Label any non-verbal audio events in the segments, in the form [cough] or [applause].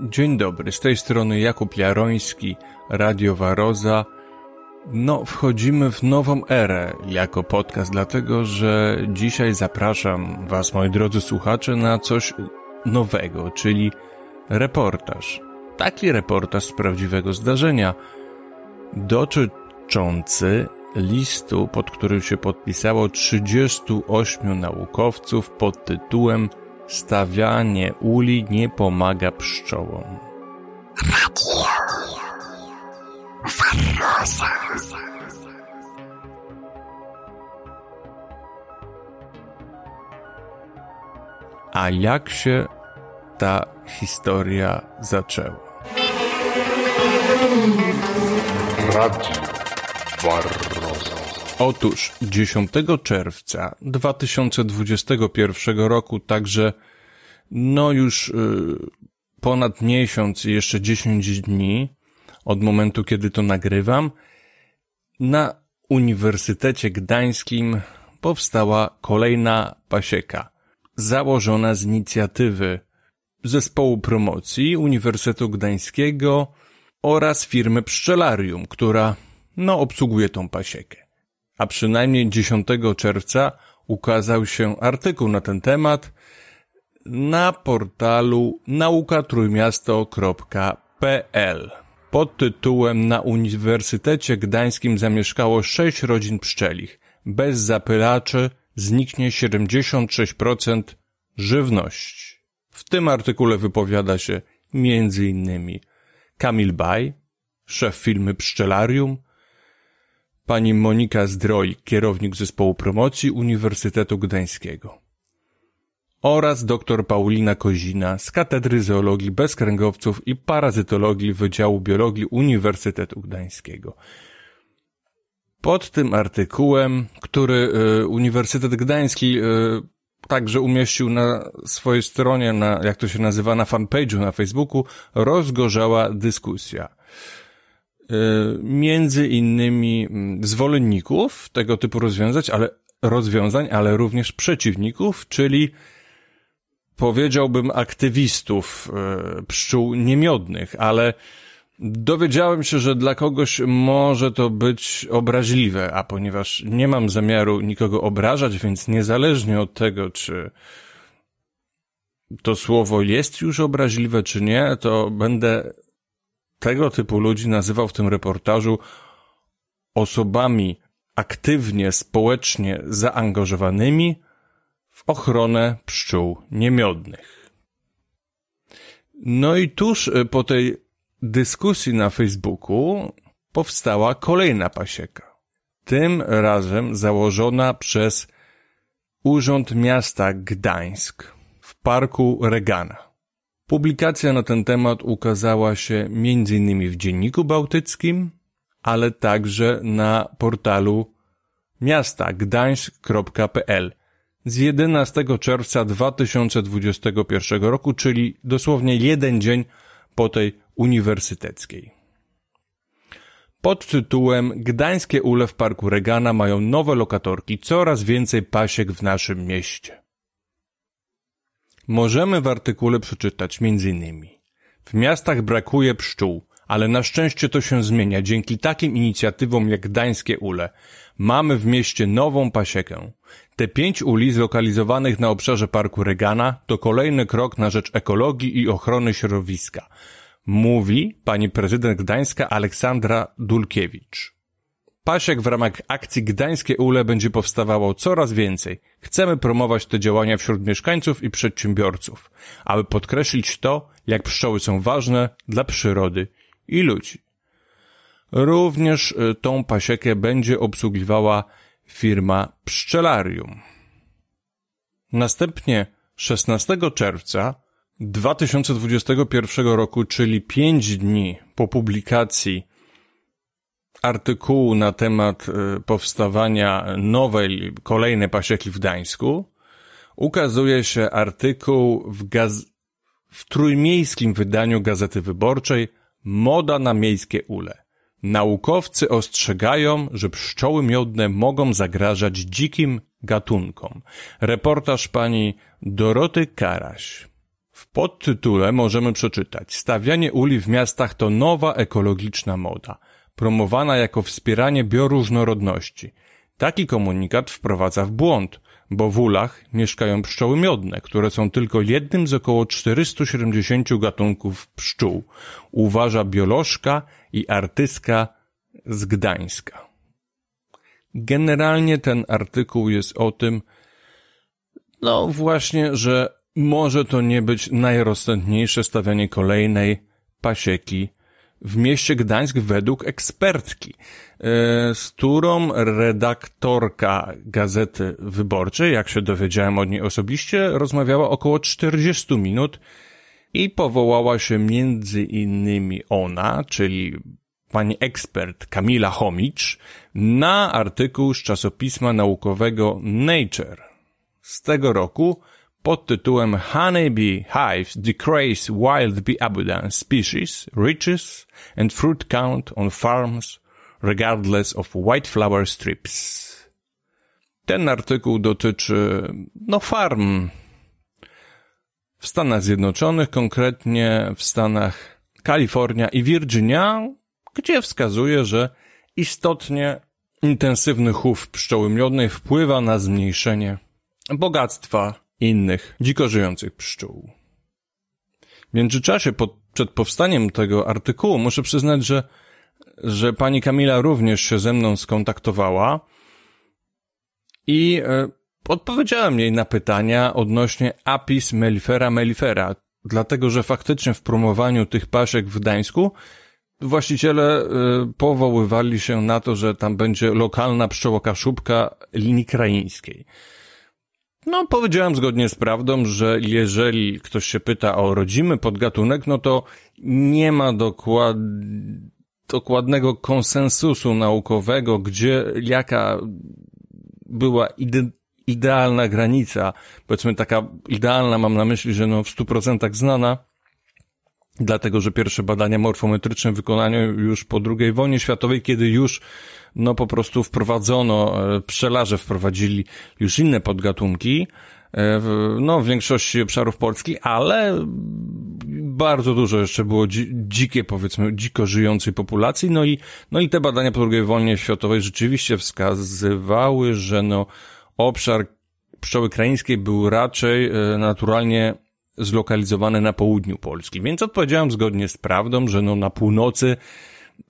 Dzień dobry, z tej strony Jakub Jaroński, Radio Waroza. No, wchodzimy w nową erę jako podcast, dlatego że dzisiaj zapraszam Was, moi drodzy słuchacze, na coś nowego, czyli reportaż. Taki reportaż z prawdziwego zdarzenia, dotyczący listu, pod którym się podpisało 38 naukowców pod tytułem Stawianie uli nie pomaga pszczołom. A jak się ta historia zaczęła? Radio. Otóż 10 czerwca 2021 roku, także no już y, ponad miesiąc i jeszcze 10 dni od momentu, kiedy to nagrywam, na Uniwersytecie Gdańskim powstała kolejna pasieka, założona z inicjatywy Zespołu Promocji Uniwersytetu Gdańskiego oraz firmy Pszczelarium, która no obsługuje tą pasiekę. A przynajmniej 10 czerwca ukazał się artykuł na ten temat na portalu naukatrójmiasto.pl pod tytułem Na Uniwersytecie Gdańskim zamieszkało sześć rodzin pszczelich. Bez zapylaczy zniknie 76% żywności. W tym artykule wypowiada się innymi Kamil Baj, szef firmy Pszczelarium, pani Monika Zdroj, kierownik zespołu promocji Uniwersytetu Gdańskiego oraz dr Paulina Kozina z Katedry Zoologii Bezkręgowców i Parazytologii Wydziału Biologii Uniwersytetu Gdańskiego. Pod tym artykułem, który y, Uniwersytet Gdański y, także umieścił na swojej stronie, na, jak to się nazywa, na fanpage'u na Facebooku, rozgorzała dyskusja. Y, między innymi mm, zwolenników tego typu rozwiązań, ale rozwiązań, ale również przeciwników, czyli powiedziałbym aktywistów e, pszczół niemiodnych, ale dowiedziałem się, że dla kogoś może to być obraźliwe, a ponieważ nie mam zamiaru nikogo obrażać, więc niezależnie od tego, czy to słowo jest już obraźliwe, czy nie, to będę tego typu ludzi nazywał w tym reportażu osobami aktywnie, społecznie zaangażowanymi, w ochronę pszczół niemiodnych. No i tuż e, po tej dyskusji na Facebooku powstała kolejna pasieka. Tym razem założona przez Urząd Miasta Gdańsk w Parku Regana. Publikacja na ten temat ukazała się m.in. w Dzienniku Bałtyckim, ale także na portalu miasta gdańsk.pl z 11 czerwca 2021 roku, czyli dosłownie jeden dzień po tej uniwersyteckiej. Pod tytułem Gdańskie ule w Parku Regana mają nowe lokatorki, coraz więcej pasiek w naszym mieście. Możemy w artykule przeczytać m.in. W miastach brakuje pszczół, ale na szczęście to się zmienia dzięki takim inicjatywom jak Gdańskie Ule. Mamy w mieście nową pasiekę. Te pięć uli zlokalizowanych na obszarze Parku Regana to kolejny krok na rzecz ekologii i ochrony środowiska. Mówi pani prezydent Gdańska Aleksandra Dulkiewicz. Pasiek w ramach akcji Gdańskie Ule będzie powstawało coraz więcej. Chcemy promować te działania wśród mieszkańców i przedsiębiorców, aby podkreślić to, jak pszczoły są ważne dla przyrody i ludzi. Również y, tą pasiekę będzie obsługiwała firma Pszczelarium. Następnie 16 czerwca 2021 roku, czyli 5 dni po publikacji artykułu na temat y, powstawania nowej, kolejnej pasieki w Gdańsku, ukazuje się artykuł w, gaz w trójmiejskim wydaniu Gazety Wyborczej Moda na miejskie ule. Naukowcy ostrzegają, że pszczoły miodne mogą zagrażać dzikim gatunkom. Reportaż pani Doroty Karaś. W podtytule możemy przeczytać Stawianie uli w miastach to nowa ekologiczna moda, promowana jako wspieranie bioróżnorodności. Taki komunikat wprowadza w błąd, bo w ulach mieszkają pszczoły miodne, które są tylko jednym z około 470 gatunków pszczół, uważa biolożka i artystka z Gdańska. Generalnie ten artykuł jest o tym, no właśnie, że może to nie być najrozsądniejsze stawianie kolejnej pasieki w mieście Gdańsk według ekspertki, e, z którą redaktorka Gazety Wyborczej, jak się dowiedziałem od niej osobiście, rozmawiała około 40 minut i powołała się między innymi ona, czyli pani ekspert Kamila Homicz, na artykuł z czasopisma naukowego Nature z tego roku, pod tytułem Honeybee Hives Decrease Wild Bee Abundance Species, Riches and Fruit Count on Farms Regardless of White Flower Strips. Ten artykuł dotyczy, no, farm w Stanach Zjednoczonych, konkretnie w Stanach Kalifornia i Virginia, gdzie wskazuje, że istotnie intensywny chów pszczoły miodnej wpływa na zmniejszenie bogactwa innych dziko żyjących pszczół. W międzyczasie, pod, przed powstaniem tego artykułu, muszę przyznać, że, że pani Kamila również się ze mną skontaktowała i e, odpowiedziałem jej na pytania odnośnie apis mellifera mellifera, dlatego że faktycznie w promowaniu tych paszek w Gdańsku właściciele y, powoływali się na to, że tam będzie lokalna pszczołokaszubka linii kraińskiej. No, powiedziałem zgodnie z prawdą, że jeżeli ktoś się pyta o rodzimy podgatunek, no to nie ma dokład... dokładnego konsensusu naukowego, gdzie jaka była ide... idealna granica, powiedzmy taka idealna, mam na myśli, że no w stu procentach znana, dlatego, że pierwsze badania morfometryczne wykonano już po II wojnie światowej, kiedy już no po prostu wprowadzono, e, pszczelarze wprowadzili już inne podgatunki, e, no w większości obszarów Polski, ale bardzo dużo jeszcze było dzikie, powiedzmy, dziko żyjącej populacji, no i, no i te badania po II wojnie światowej rzeczywiście wskazywały, że no obszar pszczoły krańskiej był raczej e, naturalnie zlokalizowany na południu Polski, więc odpowiedziałem zgodnie z prawdą, że no na północy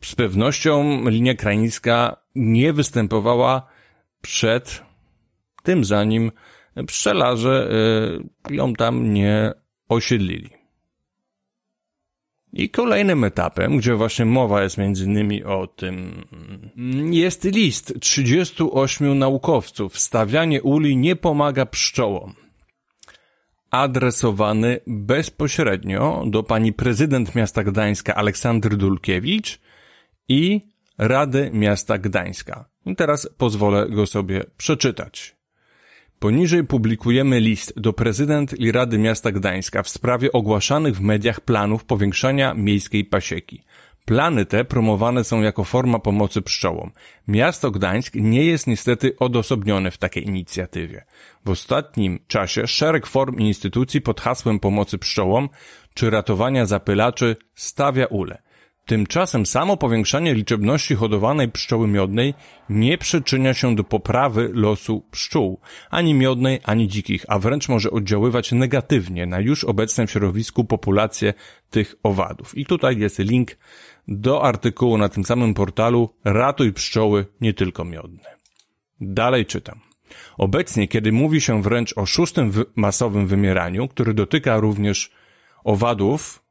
z pewnością linia krańska nie występowała przed tym, zanim pszczelarze y, ją tam nie osiedlili. I kolejnym etapem, gdzie właśnie mowa jest między innymi o tym, jest list 38 naukowców. Stawianie uli nie pomaga pszczołom. Adresowany bezpośrednio do pani prezydent miasta Gdańska Aleksandry Dulkiewicz i Rady Miasta Gdańska. I teraz pozwolę go sobie przeczytać. Poniżej publikujemy list do prezydent i Rady Miasta Gdańska w sprawie ogłaszanych w mediach planów powiększania miejskiej pasieki. Plany te promowane są jako forma pomocy pszczołom. Miasto Gdańsk nie jest niestety odosobnione w takiej inicjatywie. W ostatnim czasie szereg form instytucji pod hasłem pomocy pszczołom czy ratowania zapylaczy stawia ule. Tymczasem samo powiększanie liczebności hodowanej pszczoły miodnej nie przyczynia się do poprawy losu pszczół, ani miodnej, ani dzikich, a wręcz może oddziaływać negatywnie na już obecne w środowisku populację tych owadów. I tutaj jest link do artykułu na tym samym portalu Ratuj pszczoły, nie tylko miodne. Dalej czytam. Obecnie, kiedy mówi się wręcz o szóstym masowym wymieraniu, który dotyka również owadów,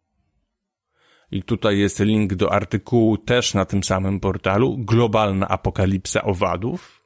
i tutaj jest link do artykułu też na tym samym portalu, Globalna apokalipsa owadów.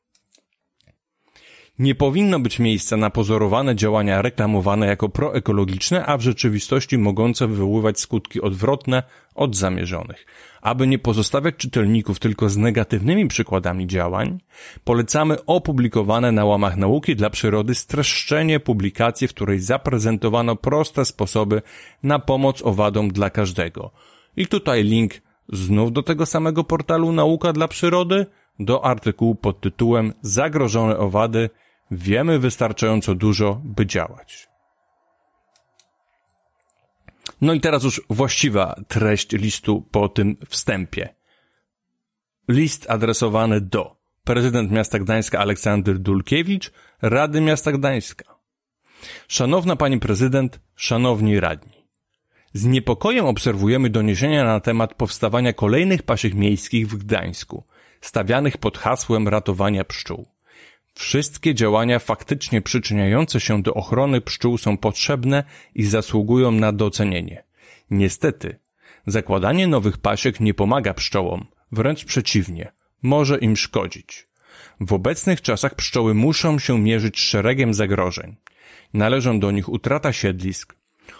Nie powinno być miejsca na pozorowane działania reklamowane jako proekologiczne, a w rzeczywistości mogące wywoływać skutki odwrotne od zamierzonych. Aby nie pozostawiać czytelników tylko z negatywnymi przykładami działań, polecamy opublikowane na łamach nauki dla przyrody streszczenie publikacji, w której zaprezentowano proste sposoby na pomoc owadom dla każdego – i tutaj link znów do tego samego portalu Nauka dla Przyrody, do artykułu pod tytułem Zagrożone owady wiemy wystarczająco dużo, by działać. No i teraz już właściwa treść listu po tym wstępie. List adresowany do prezydent miasta Gdańska Aleksander Dulkiewicz, Rady Miasta Gdańska. Szanowna Pani Prezydent, Szanowni Radni. Z niepokojem obserwujemy doniesienia na temat powstawania kolejnych pasiek miejskich w Gdańsku, stawianych pod hasłem ratowania pszczół. Wszystkie działania faktycznie przyczyniające się do ochrony pszczół są potrzebne i zasługują na docenienie. Niestety, zakładanie nowych pasiek nie pomaga pszczołom, wręcz przeciwnie, może im szkodzić. W obecnych czasach pszczoły muszą się mierzyć z szeregiem zagrożeń. Należą do nich utrata siedlisk,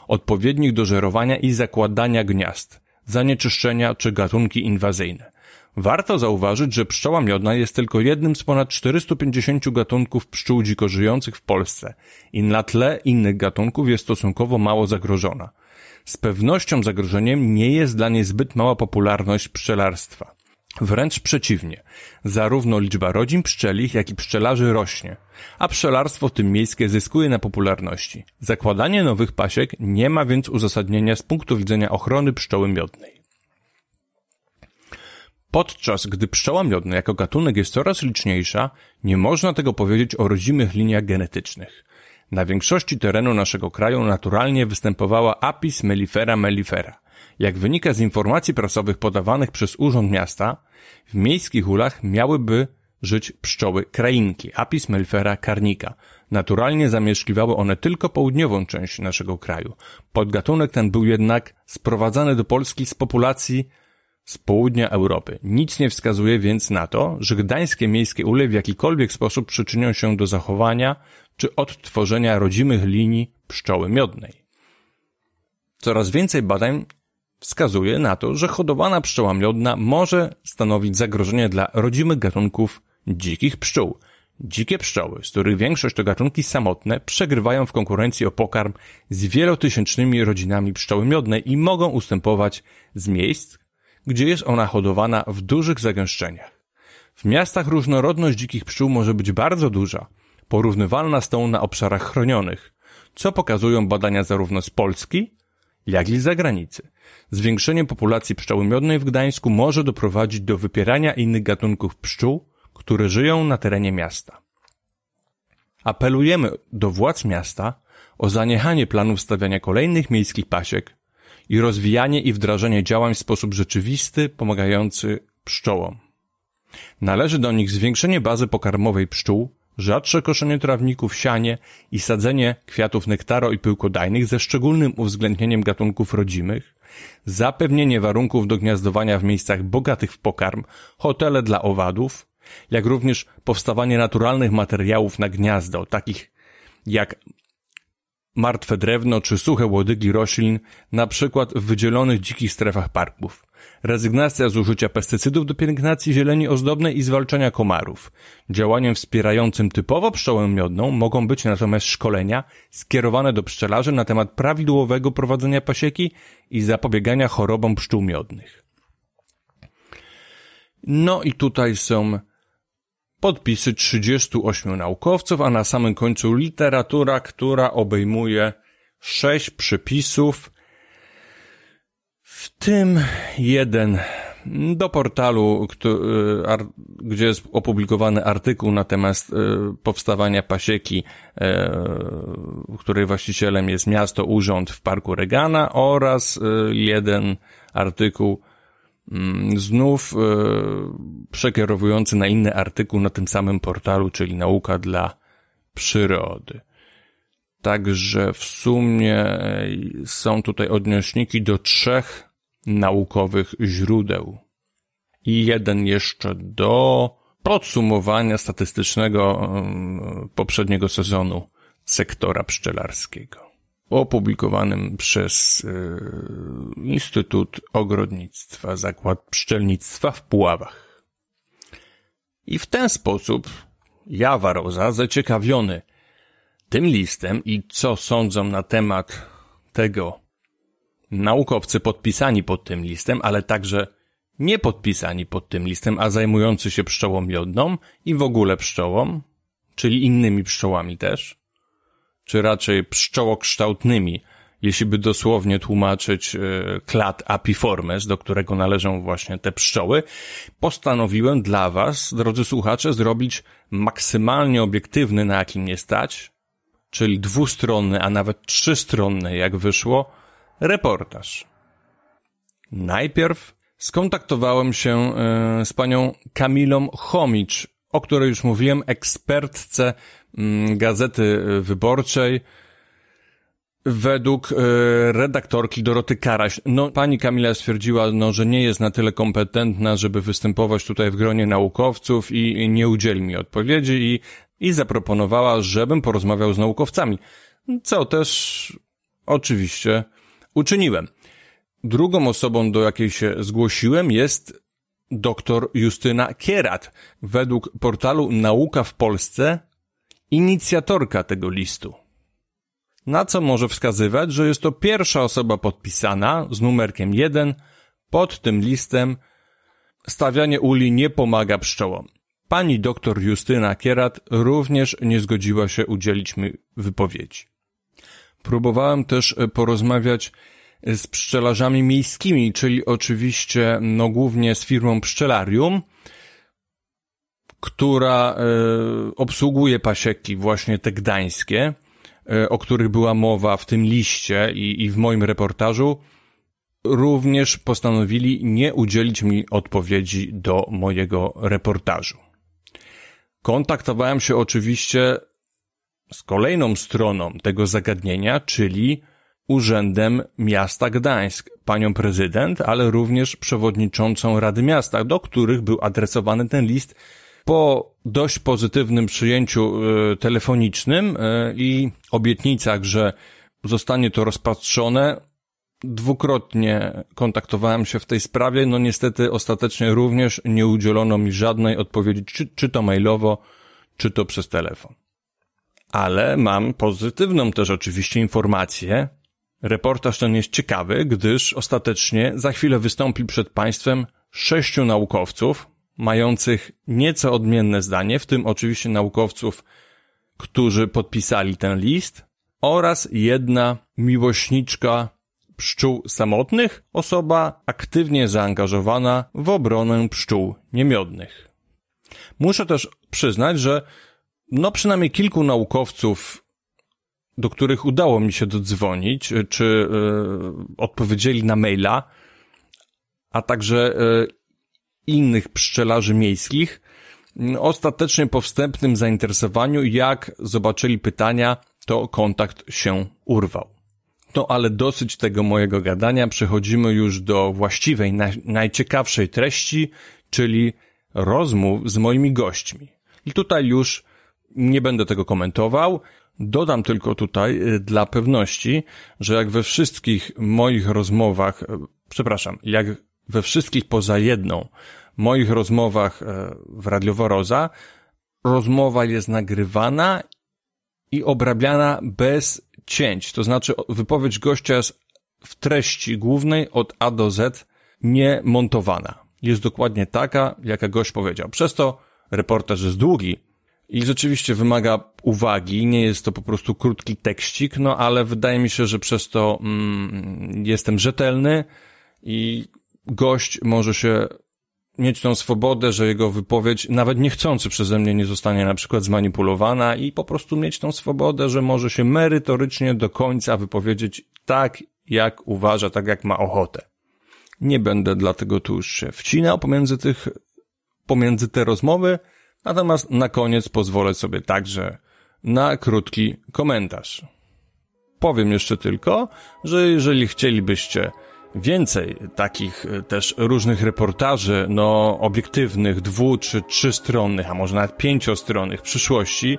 odpowiednich do żerowania i zakładania gniazd, zanieczyszczenia czy gatunki inwazyjne. Warto zauważyć, że pszczoła miodna jest tylko jednym z ponad 450 gatunków pszczół dziko żyjących w Polsce i na tle innych gatunków jest stosunkowo mało zagrożona. Z pewnością zagrożeniem nie jest dla niej zbyt mała popularność pszczelarstwa. Wręcz przeciwnie, zarówno liczba rodzin pszczelich, jak i pszczelarzy rośnie, a pszczelarstwo w tym miejskie zyskuje na popularności. Zakładanie nowych pasiek nie ma więc uzasadnienia z punktu widzenia ochrony pszczoły miodnej. Podczas gdy pszczoła miodna jako gatunek jest coraz liczniejsza, nie można tego powiedzieć o rodzimych liniach genetycznych. Na większości terenu naszego kraju naturalnie występowała Apis mellifera mellifera. Jak wynika z informacji prasowych podawanych przez Urząd Miasta, w miejskich ulach miałyby żyć pszczoły krainki Apis mellifera carnica. Naturalnie zamieszkiwały one tylko południową część naszego kraju. Podgatunek ten był jednak sprowadzany do Polski z populacji z południa Europy. Nic nie wskazuje więc na to, że gdańskie miejskie ule w jakikolwiek sposób przyczynią się do zachowania czy odtworzenia rodzimych linii pszczoły miodnej. Coraz więcej badań wskazuje na to, że hodowana pszczoła miodna może stanowić zagrożenie dla rodzimych gatunków dzikich pszczół. Dzikie pszczoły, z których większość to gatunki samotne, przegrywają w konkurencji o pokarm z wielotysięcznymi rodzinami pszczoły miodnej i mogą ustępować z miejsc, gdzie jest ona hodowana w dużych zagęszczeniach. W miastach różnorodność dzikich pszczół może być bardzo duża, porównywalna z tą na obszarach chronionych, co pokazują badania zarówno z Polski, jak i z zagranicy. Zwiększenie populacji pszczoły miodnej w Gdańsku może doprowadzić do wypierania innych gatunków pszczół, które żyją na terenie miasta. Apelujemy do władz miasta o zaniechanie planów stawiania kolejnych miejskich pasiek i rozwijanie i wdrażanie działań w sposób rzeczywisty, pomagający pszczołom. Należy do nich zwiększenie bazy pokarmowej pszczół, rzadsze koszenie trawników, sianie i sadzenie kwiatów nektaro i pyłkodajnych ze szczególnym uwzględnieniem gatunków rodzimych, zapewnienie warunków do gniazdowania w miejscach bogatych w pokarm, hotele dla owadów, jak również powstawanie naturalnych materiałów na gniazdo, takich jak martwe drewno czy suche łodygi roślin, na przykład w wydzielonych dzikich strefach parków. Rezygnacja z użycia pestycydów do pielęgnacji zieleni ozdobnej i zwalczania komarów. Działaniem wspierającym typowo pszczołę miodną mogą być natomiast szkolenia skierowane do pszczelarzy na temat prawidłowego prowadzenia pasieki i zapobiegania chorobom pszczół miodnych. No i tutaj są podpisy 38 naukowców, a na samym końcu literatura, która obejmuje sześć przypisów, w tym jeden do portalu, gdzie jest opublikowany artykuł na temat e, powstawania pasieki, e, której właścicielem jest miasto, urząd w Parku Regana oraz e, jeden artykuł Mm, znów e, przekierowujący na inny artykuł na tym samym portalu, czyli nauka dla przyrody. Także w sumie e, są tutaj odnośniki do trzech naukowych źródeł. I jeden jeszcze do podsumowania statystycznego mm, poprzedniego sezonu sektora pszczelarskiego opublikowanym przez y, Instytut Ogrodnictwa, Zakład Pszczelnictwa w Puławach. I w ten sposób ja, Waroza, zaciekawiony tym listem i co sądzą na temat tego naukowcy podpisani pod tym listem, ale także nie podpisani pod tym listem, a zajmujący się pszczołą miodną i w ogóle pszczołą, czyli innymi pszczołami też, czy raczej pszczołokształtnymi, jeśli by dosłownie tłumaczyć klad apiformes, do którego należą właśnie te pszczoły, postanowiłem dla Was, drodzy słuchacze, zrobić maksymalnie obiektywny, na jakim nie stać, czyli dwustronny, a nawet trzystronny, jak wyszło, reportaż. Najpierw skontaktowałem się e, z panią Kamilą Chomicz, o której już mówiłem, ekspertce mm, Gazety Wyborczej, Według e, redaktorki Doroty Karaś, no pani Kamila stwierdziła, no, że nie jest na tyle kompetentna, żeby występować tutaj w gronie naukowców i nie udzieli mi odpowiedzi i, i zaproponowała, żebym porozmawiał z naukowcami. Co też oczywiście uczyniłem. Drugą osobą, do jakiej się zgłosiłem jest dr Justyna Kierat. Według portalu Nauka w Polsce inicjatorka tego listu na co może wskazywać, że jest to pierwsza osoba podpisana z numerkiem 1 pod tym listem Stawianie uli nie pomaga pszczołom. Pani doktor Justyna Kierat również nie zgodziła się udzielić mi wypowiedzi. Próbowałem też e, porozmawiać z pszczelarzami miejskimi, czyli oczywiście no głównie z firmą Pszczelarium, która y, obsługuje pasieki właśnie te gdańskie E, o których była mowa w tym liście i, i w moim reportażu, również postanowili nie udzielić mi odpowiedzi do mojego reportażu. Kontaktowałem się oczywiście z kolejną stroną tego zagadnienia, czyli Urzędem Miasta Gdańsk, panią prezydent, ale również przewodniczącą Rady Miasta, do których był adresowany ten list po dość pozytywnym przyjęciu e, telefonicznym e, i obietnicach, że zostanie to rozpatrzone, dwukrotnie kontaktowałem się w tej sprawie. No niestety ostatecznie również nie udzielono mi żadnej odpowiedzi, czy, czy to mailowo, czy to przez telefon. Ale mam pozytywną też oczywiście informację. Reportaż ten jest ciekawy, gdyż ostatecznie za chwilę wystąpi przed Państwem sześciu naukowców, mających nieco odmienne zdanie, w tym oczywiście naukowców, którzy podpisali ten list, oraz jedna miłośniczka pszczół samotnych, osoba aktywnie zaangażowana w obronę pszczół niemiodnych. Muszę też przyznać, że no przynajmniej kilku naukowców, do których udało mi się dodzwonić, czy yy, odpowiedzieli na maila, a także yy, innych pszczelarzy miejskich, ostatecznie po wstępnym zainteresowaniu, jak zobaczyli pytania, to kontakt się urwał. No ale dosyć tego mojego gadania, przechodzimy już do właściwej, naj, najciekawszej treści, czyli rozmów z moimi gośćmi. I tutaj już nie będę tego komentował, dodam tylko tutaj y, dla pewności, że jak we wszystkich moich rozmowach, y, przepraszam, jak we wszystkich poza jedną moich rozmowach e, w Radiowo Roza rozmowa jest nagrywana i obrabiana bez cięć. To znaczy wypowiedź gościa jest w treści głównej od A do Z nie montowana. Jest dokładnie taka, jaka gość powiedział. Przez to reportaż jest długi i rzeczywiście wymaga uwagi. Nie jest to po prostu krótki tekścik, no ale wydaje mi się, że przez to mm, jestem rzetelny i gość może się mieć tą swobodę, że jego wypowiedź, nawet niechcący przeze mnie, nie zostanie na przykład zmanipulowana i po prostu mieć tą swobodę, że może się merytorycznie do końca wypowiedzieć tak, jak uważa, tak jak ma ochotę. Nie będę dlatego tu już się wcinał pomiędzy tych, pomiędzy te rozmowy, natomiast na koniec pozwolę sobie także na krótki komentarz. Powiem jeszcze tylko, że jeżeli chcielibyście więcej takich e, też różnych reportaży, no obiektywnych, dwu czy trzystronnych, a może nawet pięciostronnych w przyszłości,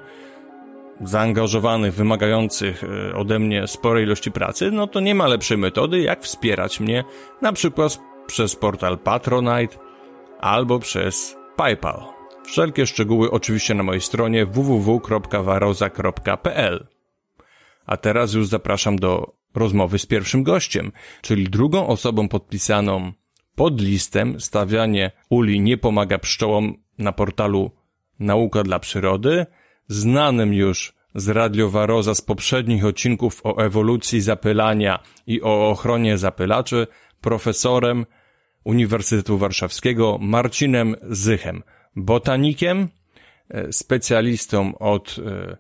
zaangażowanych, wymagających e, ode mnie sporej ilości pracy, no to nie ma lepszej metody, jak wspierać mnie, na przykład przez portal Patronite albo przez PayPal. Wszelkie szczegóły oczywiście na mojej stronie www.waroza.pl. A teraz już zapraszam do rozmowy z pierwszym gościem, czyli drugą osobą podpisaną pod listem stawianie uli nie pomaga pszczołom na portalu Nauka dla Przyrody, znanym już z Radio Waroza z poprzednich odcinków o ewolucji zapylania i o ochronie zapylaczy profesorem Uniwersytetu Warszawskiego Marcinem Zychem, botanikiem, e, specjalistą od e,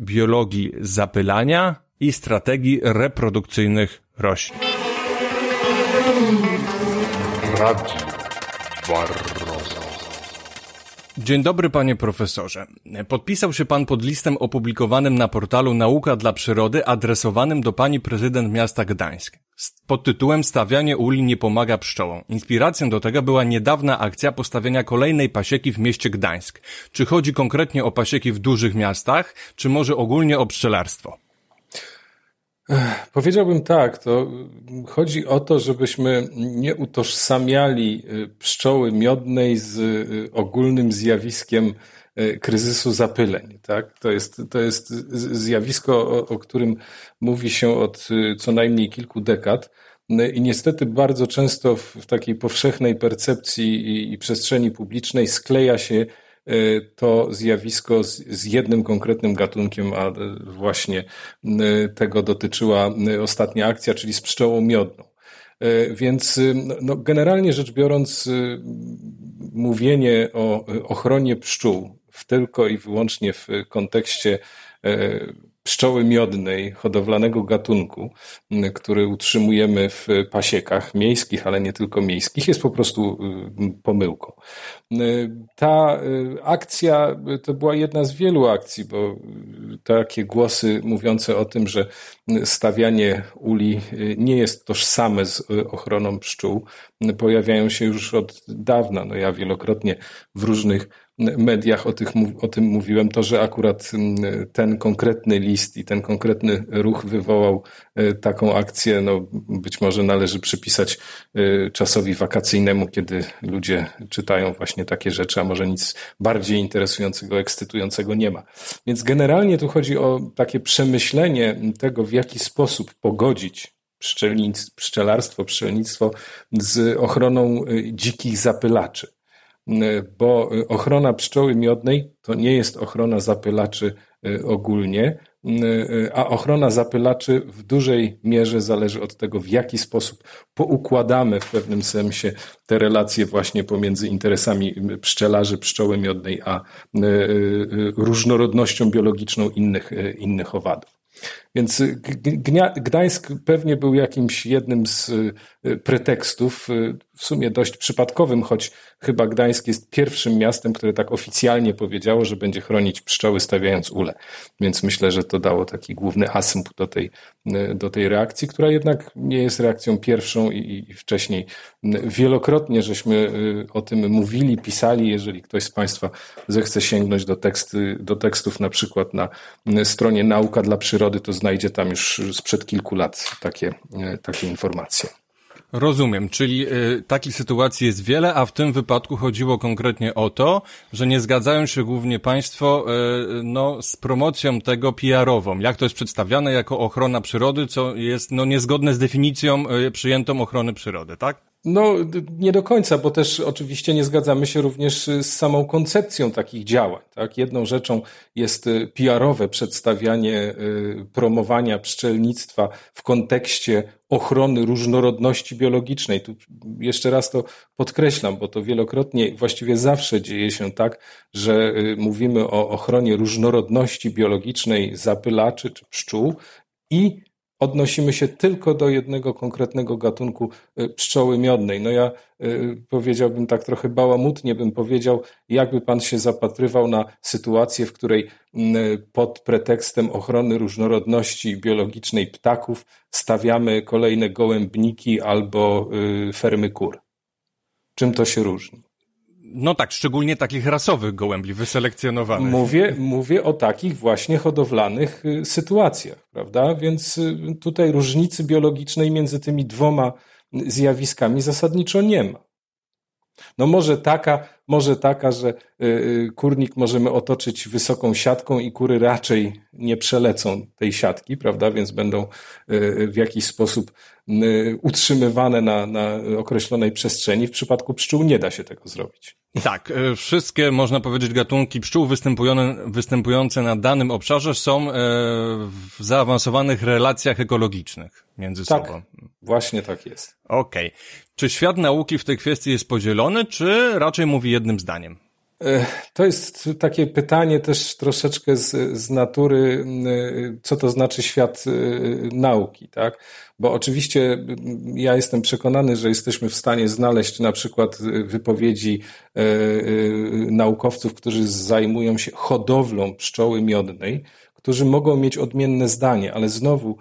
biologii zapylania i strategii reprodukcyjnych roślin. Radio Barroso. Dzień dobry, panie profesorze. Podpisał się pan pod listem opublikowanym na portalu Nauka dla Przyrody, adresowanym do pani prezydent miasta Gdańsk. Pod tytułem Stawianie uli nie pomaga pszczołom. Inspiracją do tego była niedawna akcja postawienia kolejnej pasieki w mieście Gdańsk. Czy chodzi konkretnie o pasieki w dużych miastach, czy może ogólnie o pszczelarstwo? Powiedziałbym tak, to chodzi o to, żebyśmy nie utożsamiali y, pszczoły miodnej z y, ogólnym zjawiskiem y, kryzysu zapyleń. Tak? To, jest, to jest zjawisko, o, o którym mówi się od co najmniej kilku dekad. I niestety bardzo często w takiej powszechnej percepcji i, i przestrzeni publicznej skleja się to zjawisko z, z jednym konkretnym gatunkiem, a właśnie e, tego dotyczyła e, ostatnia akcja, czyli z pszczołą miodną. Więc no, no, generalnie rzecz biorąc, mówienie o ochronie pszczół w tylko i wyłącznie w kontekście pszczoły miodnej, hodowlanego gatunku, który utrzymujemy w pasiekach miejskich, ale nie tylko miejskich, jest po prostu pomyłką. Ta y, akcja to była jedna z wielu akcji, bo takie głosy mówiące o tym, że stawianie uli y, nie jest tożsame z ochroną pszczół, pojawiają się już od dawna. No ja wielokrotnie w różnych mediach o, tych, o tym mówiłem, to, że akurat mm, ten konkretny list i ten konkretny ruch wywołał e, taką akcję, no być może należy przypisać e, czasowi wakacyjnemu, kiedy ludzie czytają właśnie takie rzeczy, a może nic bardziej interesującego, ekscytującego nie ma. Więc generalnie tu chodzi o takie przemyślenie tego, w jaki sposób pogodzić pszczelarstwo, pszczelnictwo z ochroną e, dzikich zapylaczy bo ochrona pszczoły miodnej to nie jest ochrona zapylaczy y, ogólnie, y, a ochrona zapylaczy w dużej mierze zależy od tego, w jaki sposób poukładamy w pewnym sensie te relacje właśnie pomiędzy interesami pszczelarzy pszczoły miodnej, a y, różnorodnością biologiczną innych, innych owadów. Więc Gdańsk pewnie był jakimś jednym z y, pretekstów, y, w sumie dość przypadkowym, choć chyba Gdańsk jest pierwszym miastem, które tak oficjalnie powiedziało, że będzie chronić pszczoły stawiając ule. Więc myślę, że to dało taki główny asymp do tej, y, do tej reakcji, która jednak nie jest reakcją pierwszą i, i wcześniej wielokrotnie żeśmy o tym mówili, pisali. Jeżeli ktoś z Państwa zechce sięgnąć do, teksty, do tekstów na przykład na stronie Nauka dla Przyrody, to znajdzie tam już sprzed kilku lat takie, e, takie informacje. Rozumiem, czyli y, takich sytuacji jest wiele, a w tym wypadku chodziło konkretnie o to, że nie zgadzają się głównie państwo y, no, z promocją tego PR-ową. Jak to jest przedstawiane jako ochrona przyrody, co jest no, niezgodne z definicją y, przyjętą ochrony przyrody, tak? No, nie do końca, bo też oczywiście nie zgadzamy się również z samą koncepcją takich działań. Tak? Jedną rzeczą jest y, PR-owe przedstawianie y, promowania pszczelnictwa w kontekście ochrony różnorodności biologicznej. Tu jeszcze raz to podkreślam, bo to wielokrotnie, właściwie zawsze dzieje się tak, że y, mówimy o ochronie różnorodności biologicznej zapylaczy czy pszczół i odnosimy się tylko do jednego konkretnego gatunku y, pszczoły miodnej. No ja y, powiedziałbym tak trochę bałamutnie, bym powiedział, jakby pan się zapatrywał na sytuację, w której mm, pod pretekstem ochrony różnorodności biologicznej ptaków stawiamy kolejne gołębniki albo y, fermy kur. Czym to się różni? No tak, szczególnie takich rasowych gołębli, wyselekcjonowanych. Mówię, mówię o takich właśnie hodowlanych y, sytuacjach, prawda? Więc y, tutaj różnicy biologicznej między tymi dwoma zjawiskami zasadniczo nie ma. No może taka, może taka, że kurnik możemy otoczyć wysoką siatką i kury raczej nie przelecą tej siatki, prawda? Więc będą w jakiś sposób utrzymywane na, na określonej przestrzeni. W przypadku pszczół nie da się tego zrobić. Tak, wszystkie, można powiedzieć, gatunki pszczół występujące na danym obszarze są w zaawansowanych relacjach ekologicznych między tak, sobą. Właśnie tak jest. Okej. Okay. Czy świat nauki w tej kwestii jest podzielony, czy raczej mówi jednym zdaniem? To jest takie pytanie też troszeczkę z, z natury, co to znaczy świat y, nauki, tak? Bo oczywiście ja jestem przekonany, że jesteśmy w stanie znaleźć na przykład wypowiedzi y, y, naukowców, którzy zajmują się hodowlą pszczoły miodnej, którzy mogą mieć odmienne zdanie, ale znowu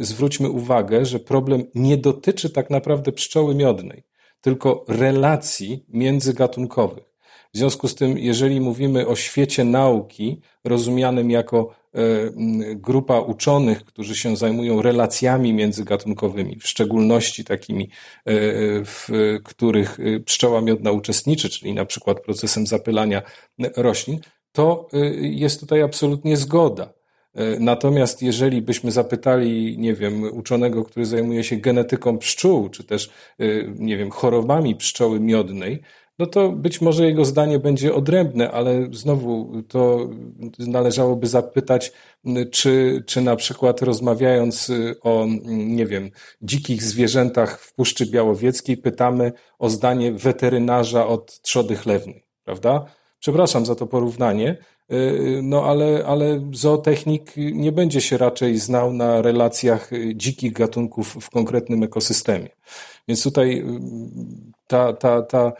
zwróćmy uwagę, że problem nie dotyczy tak naprawdę pszczoły miodnej, tylko relacji międzygatunkowych. W związku z tym, jeżeli mówimy o świecie nauki, rozumianym jako e, grupa uczonych, którzy się zajmują relacjami międzygatunkowymi, w szczególności takimi, e, w których pszczoła miodna uczestniczy, czyli na przykład procesem zapylania roślin, to jest tutaj absolutnie zgoda. Natomiast jeżeli byśmy zapytali, nie wiem, uczonego, który zajmuje się genetyką pszczół, czy też, nie wiem, chorobami pszczoły miodnej, no to być może jego zdanie będzie odrębne, ale znowu to należałoby zapytać, czy, czy na przykład rozmawiając o, nie wiem, dzikich zwierzętach w Puszczy Białowieckiej, pytamy o zdanie weterynarza od trzody chlewnej, prawda? Przepraszam za to porównanie, no ale, ale zootechnik nie będzie się raczej znał na relacjach dzikich gatunków w konkretnym ekosystemie. Więc tutaj ta, ta, ta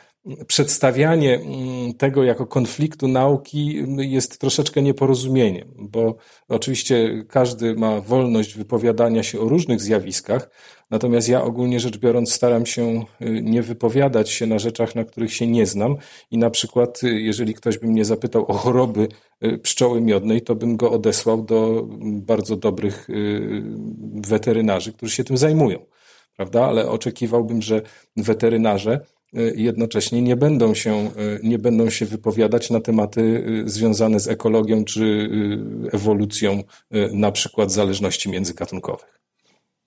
przedstawianie mm, tego jako konfliktu nauki jest troszeczkę nieporozumieniem, bo oczywiście każdy ma wolność wypowiadania się o różnych zjawiskach, natomiast ja ogólnie rzecz biorąc staram się y, nie wypowiadać się na rzeczach, na których się nie znam i na przykład y, jeżeli ktoś by mnie zapytał o choroby y, pszczoły miodnej, to bym go odesłał do bardzo dobrych weterynarzy, którzy się tym zajmują prawda? Ale oczekiwałbym, że weterynarze jednocześnie nie będą się, y, nie będą się wypowiadać na tematy y, związane z ekologią czy ewolucją na przykład zależności międzygatunkowych.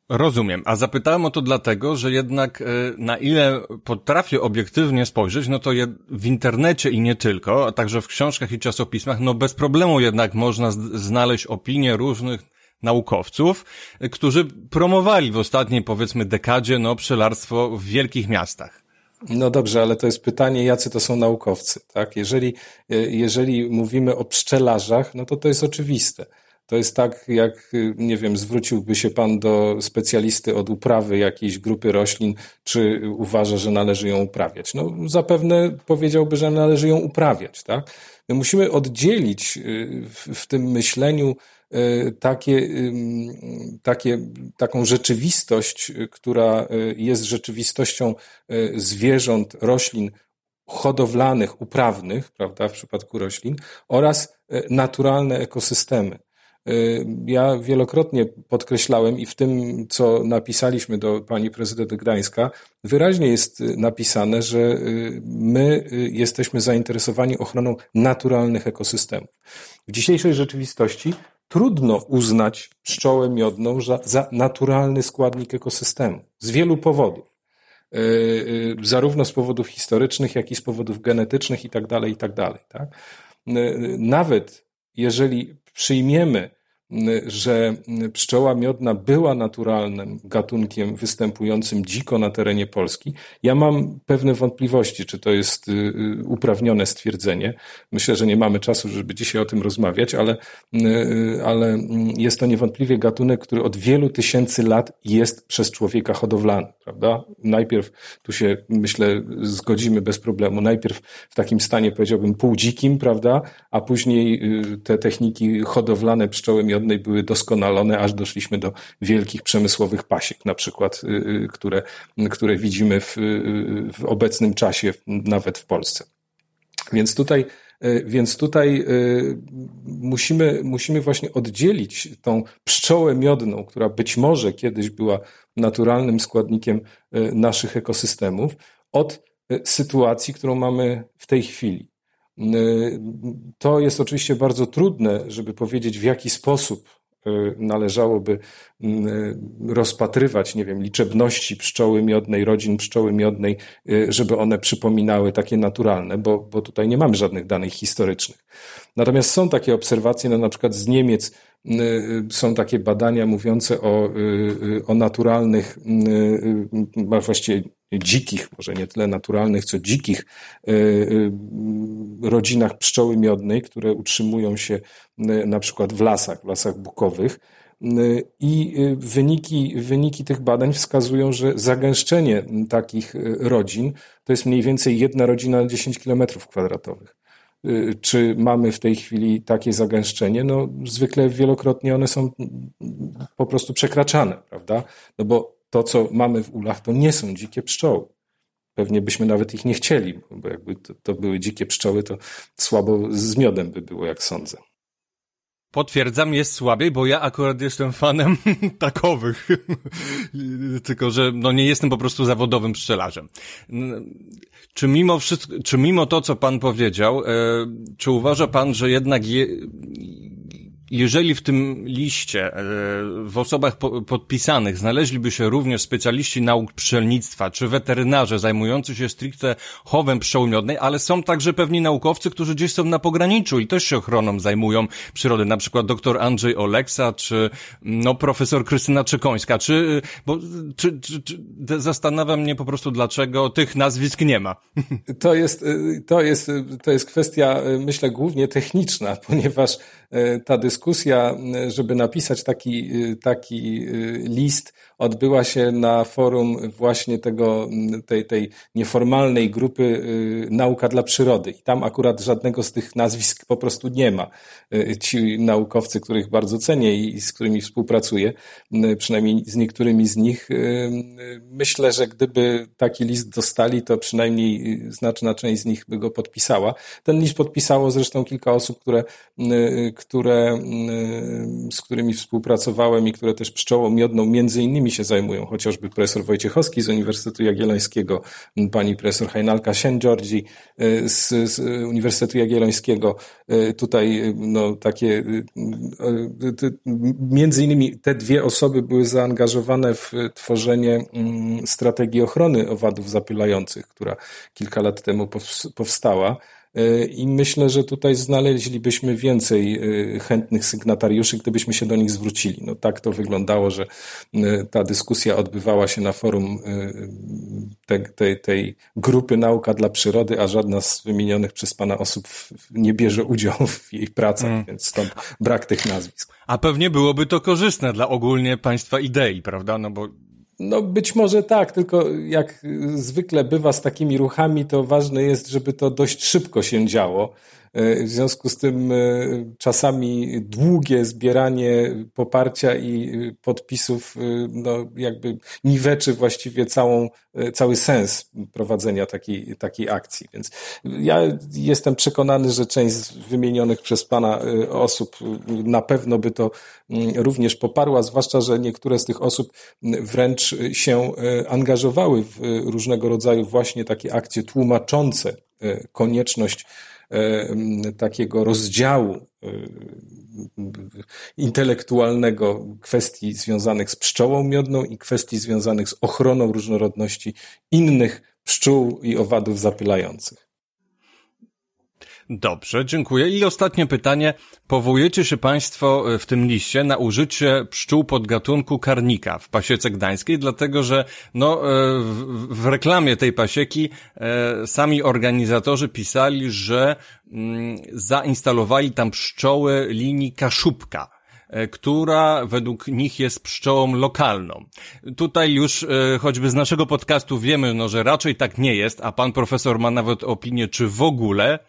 Rozumiem, a zapytałem o to dlatego, że jednak na ile potrafię obiektywnie spojrzeć, no to w internecie i nie tylko, a także w książkach i czasopismach, no bez problemu jednak można znaleźć opinie różnych naukowców, którzy promowali w ostatniej powiedzmy dekadzie no pszczelarstwo w wielkich miastach. No dobrze, ale to jest pytanie, jacy to są naukowcy, tak? Jeżeli, e, jeżeli mówimy o pszczelarzach, no to to jest oczywiste. To jest tak, jak, nie wiem, zwróciłby się pan do specjalisty od uprawy jakiejś grupy roślin, czy uważa, że należy ją uprawiać. No, zapewne powiedziałby, że należy ją uprawiać, tak? My musimy oddzielić y, w, w tym myśleniu takie, takie, taką rzeczywistość, która e, jest rzeczywistością e, zwierząt, roślin hodowlanych, uprawnych, prawda, w przypadku roślin, oraz naturalne ekosystemy. Ja wielokrotnie podkreślałem i w tym, co napisaliśmy do pani prezydent Gdańska, wyraźnie jest napisane, że my jesteśmy zainteresowani ochroną naturalnych ekosystemów. W dzisiejszej rzeczywistości trudno uznać pszczołę miodną za, za naturalny składnik ekosystemu z wielu powodów. Yy, yy, zarówno z powodów historycznych, jak i z powodów genetycznych i tak dalej, i tak dalej. Tak? Yy, nawet jeżeli przyjmiemy że pszczoła miodna była naturalnym gatunkiem występującym dziko na terenie Polski. Ja mam pewne wątpliwości, czy to jest y, y, uprawnione stwierdzenie. Myślę, że nie mamy czasu, żeby dzisiaj o tym rozmawiać, ale, y, ale jest to niewątpliwie gatunek, który od wielu tysięcy lat jest przez człowieka hodowlany, prawda? Najpierw, tu się myślę zgodzimy bez problemu, najpierw w takim stanie powiedziałbym półdzikim, prawda? A później te techniki hodowlane pszczoły miodne miodnej były doskonalone, aż doszliśmy do wielkich przemysłowych pasiek, na przykład, y, y, które, które widzimy w, y, w obecnym czasie, nawet w Polsce. Więc tutaj, więc tutaj musimy, musimy właśnie oddzielić tą pszczołę miodną, która być może kiedyś była naturalnym składnikiem naszych ekosystemów, od sytuacji, którą mamy w tej chwili To jest oczywiście bardzo trudne, żeby powiedzieć, w jaki sposób Y, należałoby y, rozpatrywać, nie wiem, liczebności pszczoły miodnej, rodzin pszczoły miodnej, y, żeby one przypominały takie naturalne, bo, bo tutaj nie mamy żadnych danych historycznych. Natomiast są takie obserwacje, no na przykład z Niemiec są takie badania mówiące o, o naturalnych, właściwie dzikich, może nie tyle naturalnych, co dzikich e, e, rodzinach pszczoły miodnej, które utrzymują się e, na przykład w lasach, w lasach bukowych. I wyniki, wyniki tych badań wskazują, że zagęszczenie takich rodzin to jest mniej więcej jedna rodzina na 10 kilometrów kwadratowych. Czy mamy w tej chwili takie zagęszczenie? No, zwykle wielokrotnie one są po prostu przekraczane, prawda? No bo to, co mamy w ulach, to nie są dzikie pszczoły. Pewnie byśmy nawet ich nie chcieli, bo jakby to, to były dzikie pszczoły, to słabo z miodem by było, jak sądzę. Potwierdzam, jest słabiej, bo ja akurat jestem fanem [laughs] takowych. [laughs] Tylko, że no nie jestem po prostu zawodowym pszczelarzem. Czy mimo wszystko, czy mimo to, co pan powiedział, e, czy uważa pan, że jednak je, jeżeli w tym liście e, w osobach podpisanych znaleźliby się również specjaliści nauk pszczelnictwa czy weterynarze zajmujący się stricte chowem pszczoły miodnej, ale są także pewni naukowcy, którzy gdzieś są na pograniczu i też się ochroną zajmują przyrody, na przykład dr Andrzej Oleksa czy no, profesor Krystyna Czekońska, czy, bo, czy, czy, czy zastanawia mnie po prostu dlaczego tych nazwisk nie ma. To jest, to jest, to jest kwestia myślę głównie techniczna, [laughs] ponieważ ta dyskusja, e, żeby napisać taki, e, taki list, odbyła się na forum właśnie tego, tej, tej nieformalnej grupy Nauka dla Przyrody. I tam akurat żadnego z tych nazwisk po prostu nie ma. Ci naukowcy, których bardzo cenię i z którymi współpracuję, przynajmniej z niektórymi z nich, myślę, że gdyby taki list dostali, to przynajmniej znaczna część z nich by go podpisała. Ten list podpisało zresztą kilka osób, które które, z którymi współpracowałem i które też pszczołą miodną między innymi się zajmują, chociażby profesor Wojciechowski z Uniwersytetu Jagiellońskiego, pani profesor Hajnalka Siengiorgi y, z, z Uniwersytetu Jagiellońskiego. Y, tutaj y, no, takie, między innymi te dwie osoby były zaangażowane w tworzenie mm, strategii ochrony owadów zapylających, która kilka lat temu powstała. E, I myślę, że tutaj znaleźlibyśmy więcej e, chętnych sygnatariuszy, gdybyśmy się do nich zwrócili. No tak to wyglądało, że e, ta dyskusja odbywała się na forum tej, tej, tej grupy Nauka dla Przyrody, a żadna z wymienionych przez Pana osób nie bierze udziału w jej pracach, mm. więc stąd brak tych nazwisk. A pewnie byłoby to korzystne dla ogólnie Państwa idei, prawda? No bo no być może tak, tylko jak zwykle bywa z takimi ruchami, to ważne jest, żeby to dość szybko się działo. E, w związku z tym e, czasami długie zbieranie poparcia i podpisów e, no, jakby niweczy właściwie całą, cały sens prowadzenia takiej, takiej akcji. Więc ja jestem przekonany, że część z wymienionych przez Pana osób na pewno by to również poparła, zwłaszcza, że niektóre z tych osób wręcz się angażowały w różnego rodzaju właśnie takie akcje tłumaczące konieczność takiego rozdziału e, intelektualnego kwestii związanych z pszczołą miodną i kwestii związanych z ochroną różnorodności innych pszczół i owadów zapylających. Dobrze, dziękuję. I ostatnie pytanie. Powołujecie się Państwo e, w tym liście na użycie pszczół podgatunku karnika w pasiece gdańskiej, dlatego że no, e, w reklamie tej pasieki e, sami organizatorzy pisali, że mm, zainstalowali tam pszczoły linii kaszubka która według nich jest pszczołą lokalną. Tutaj już choćby z naszego podcastu wiemy, no, że raczej tak nie jest, a pan profesor ma nawet opinię, czy w ogóle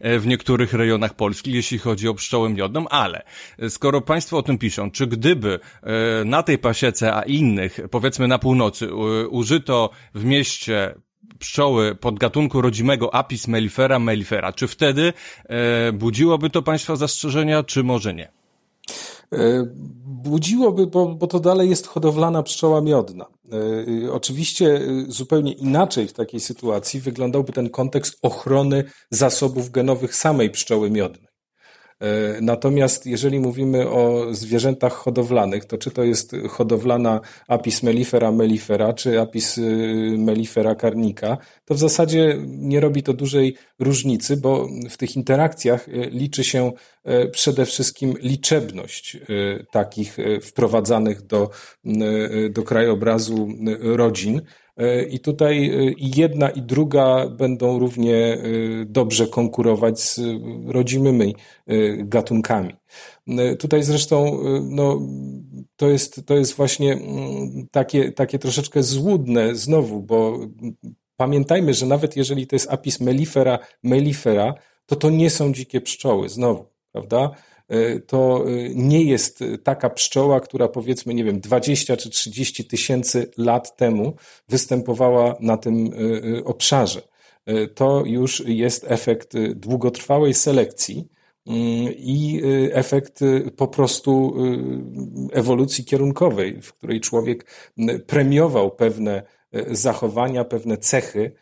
E, w niektórych rejonach Polski, jeśli chodzi o pszczołę miodną, ale e, skoro Państwo o tym piszą, czy gdyby e, na tej pasiece, a innych, powiedzmy na północy, użyto w mieście pszczoły podgatunku rodzimego Apis mellifera mellifera, czy wtedy budziłoby to Państwa zastrzeżenia, czy może nie? Budziłoby, bo, bo to dalej jest hodowlana pszczoła miodna. Oczywiście zupełnie inaczej w takiej sytuacji wyglądałby ten kontekst ochrony zasobów genowych samej pszczoły miodnej. E, natomiast jeżeli mówimy o zwierzętach hodowlanych, to czy to jest hodowlana Apis mellifera mellifera, czy Apis y, mellifera carnica, to w zasadzie nie robi to dużej różnicy, bo w tych interakcjach y, liczy się y, przede wszystkim liczebność takich wprowadzanych do, do krajobrazu rodzin. E, I tutaj e, i jedna, i druga będą równie e, dobrze konkurować z rodzimymi gatunkami. Tutaj zresztą no, to, jest, to jest właśnie takie, takie troszeczkę złudne znowu, bo pamiętajmy, że nawet jeżeli to jest apis mellifera mellifera, to to nie są dzikie pszczoły, znowu, prawda? E, to e, nie jest taka pszczoła, która powiedzmy, nie wiem, 20 czy 30 tysięcy lat temu występowała na tym e, obszarze. To już jest efekt długotrwałej selekcji mm, i efekt po prostu ewolucji kierunkowej, w której człowiek premiował pewne zachowania, pewne cechy,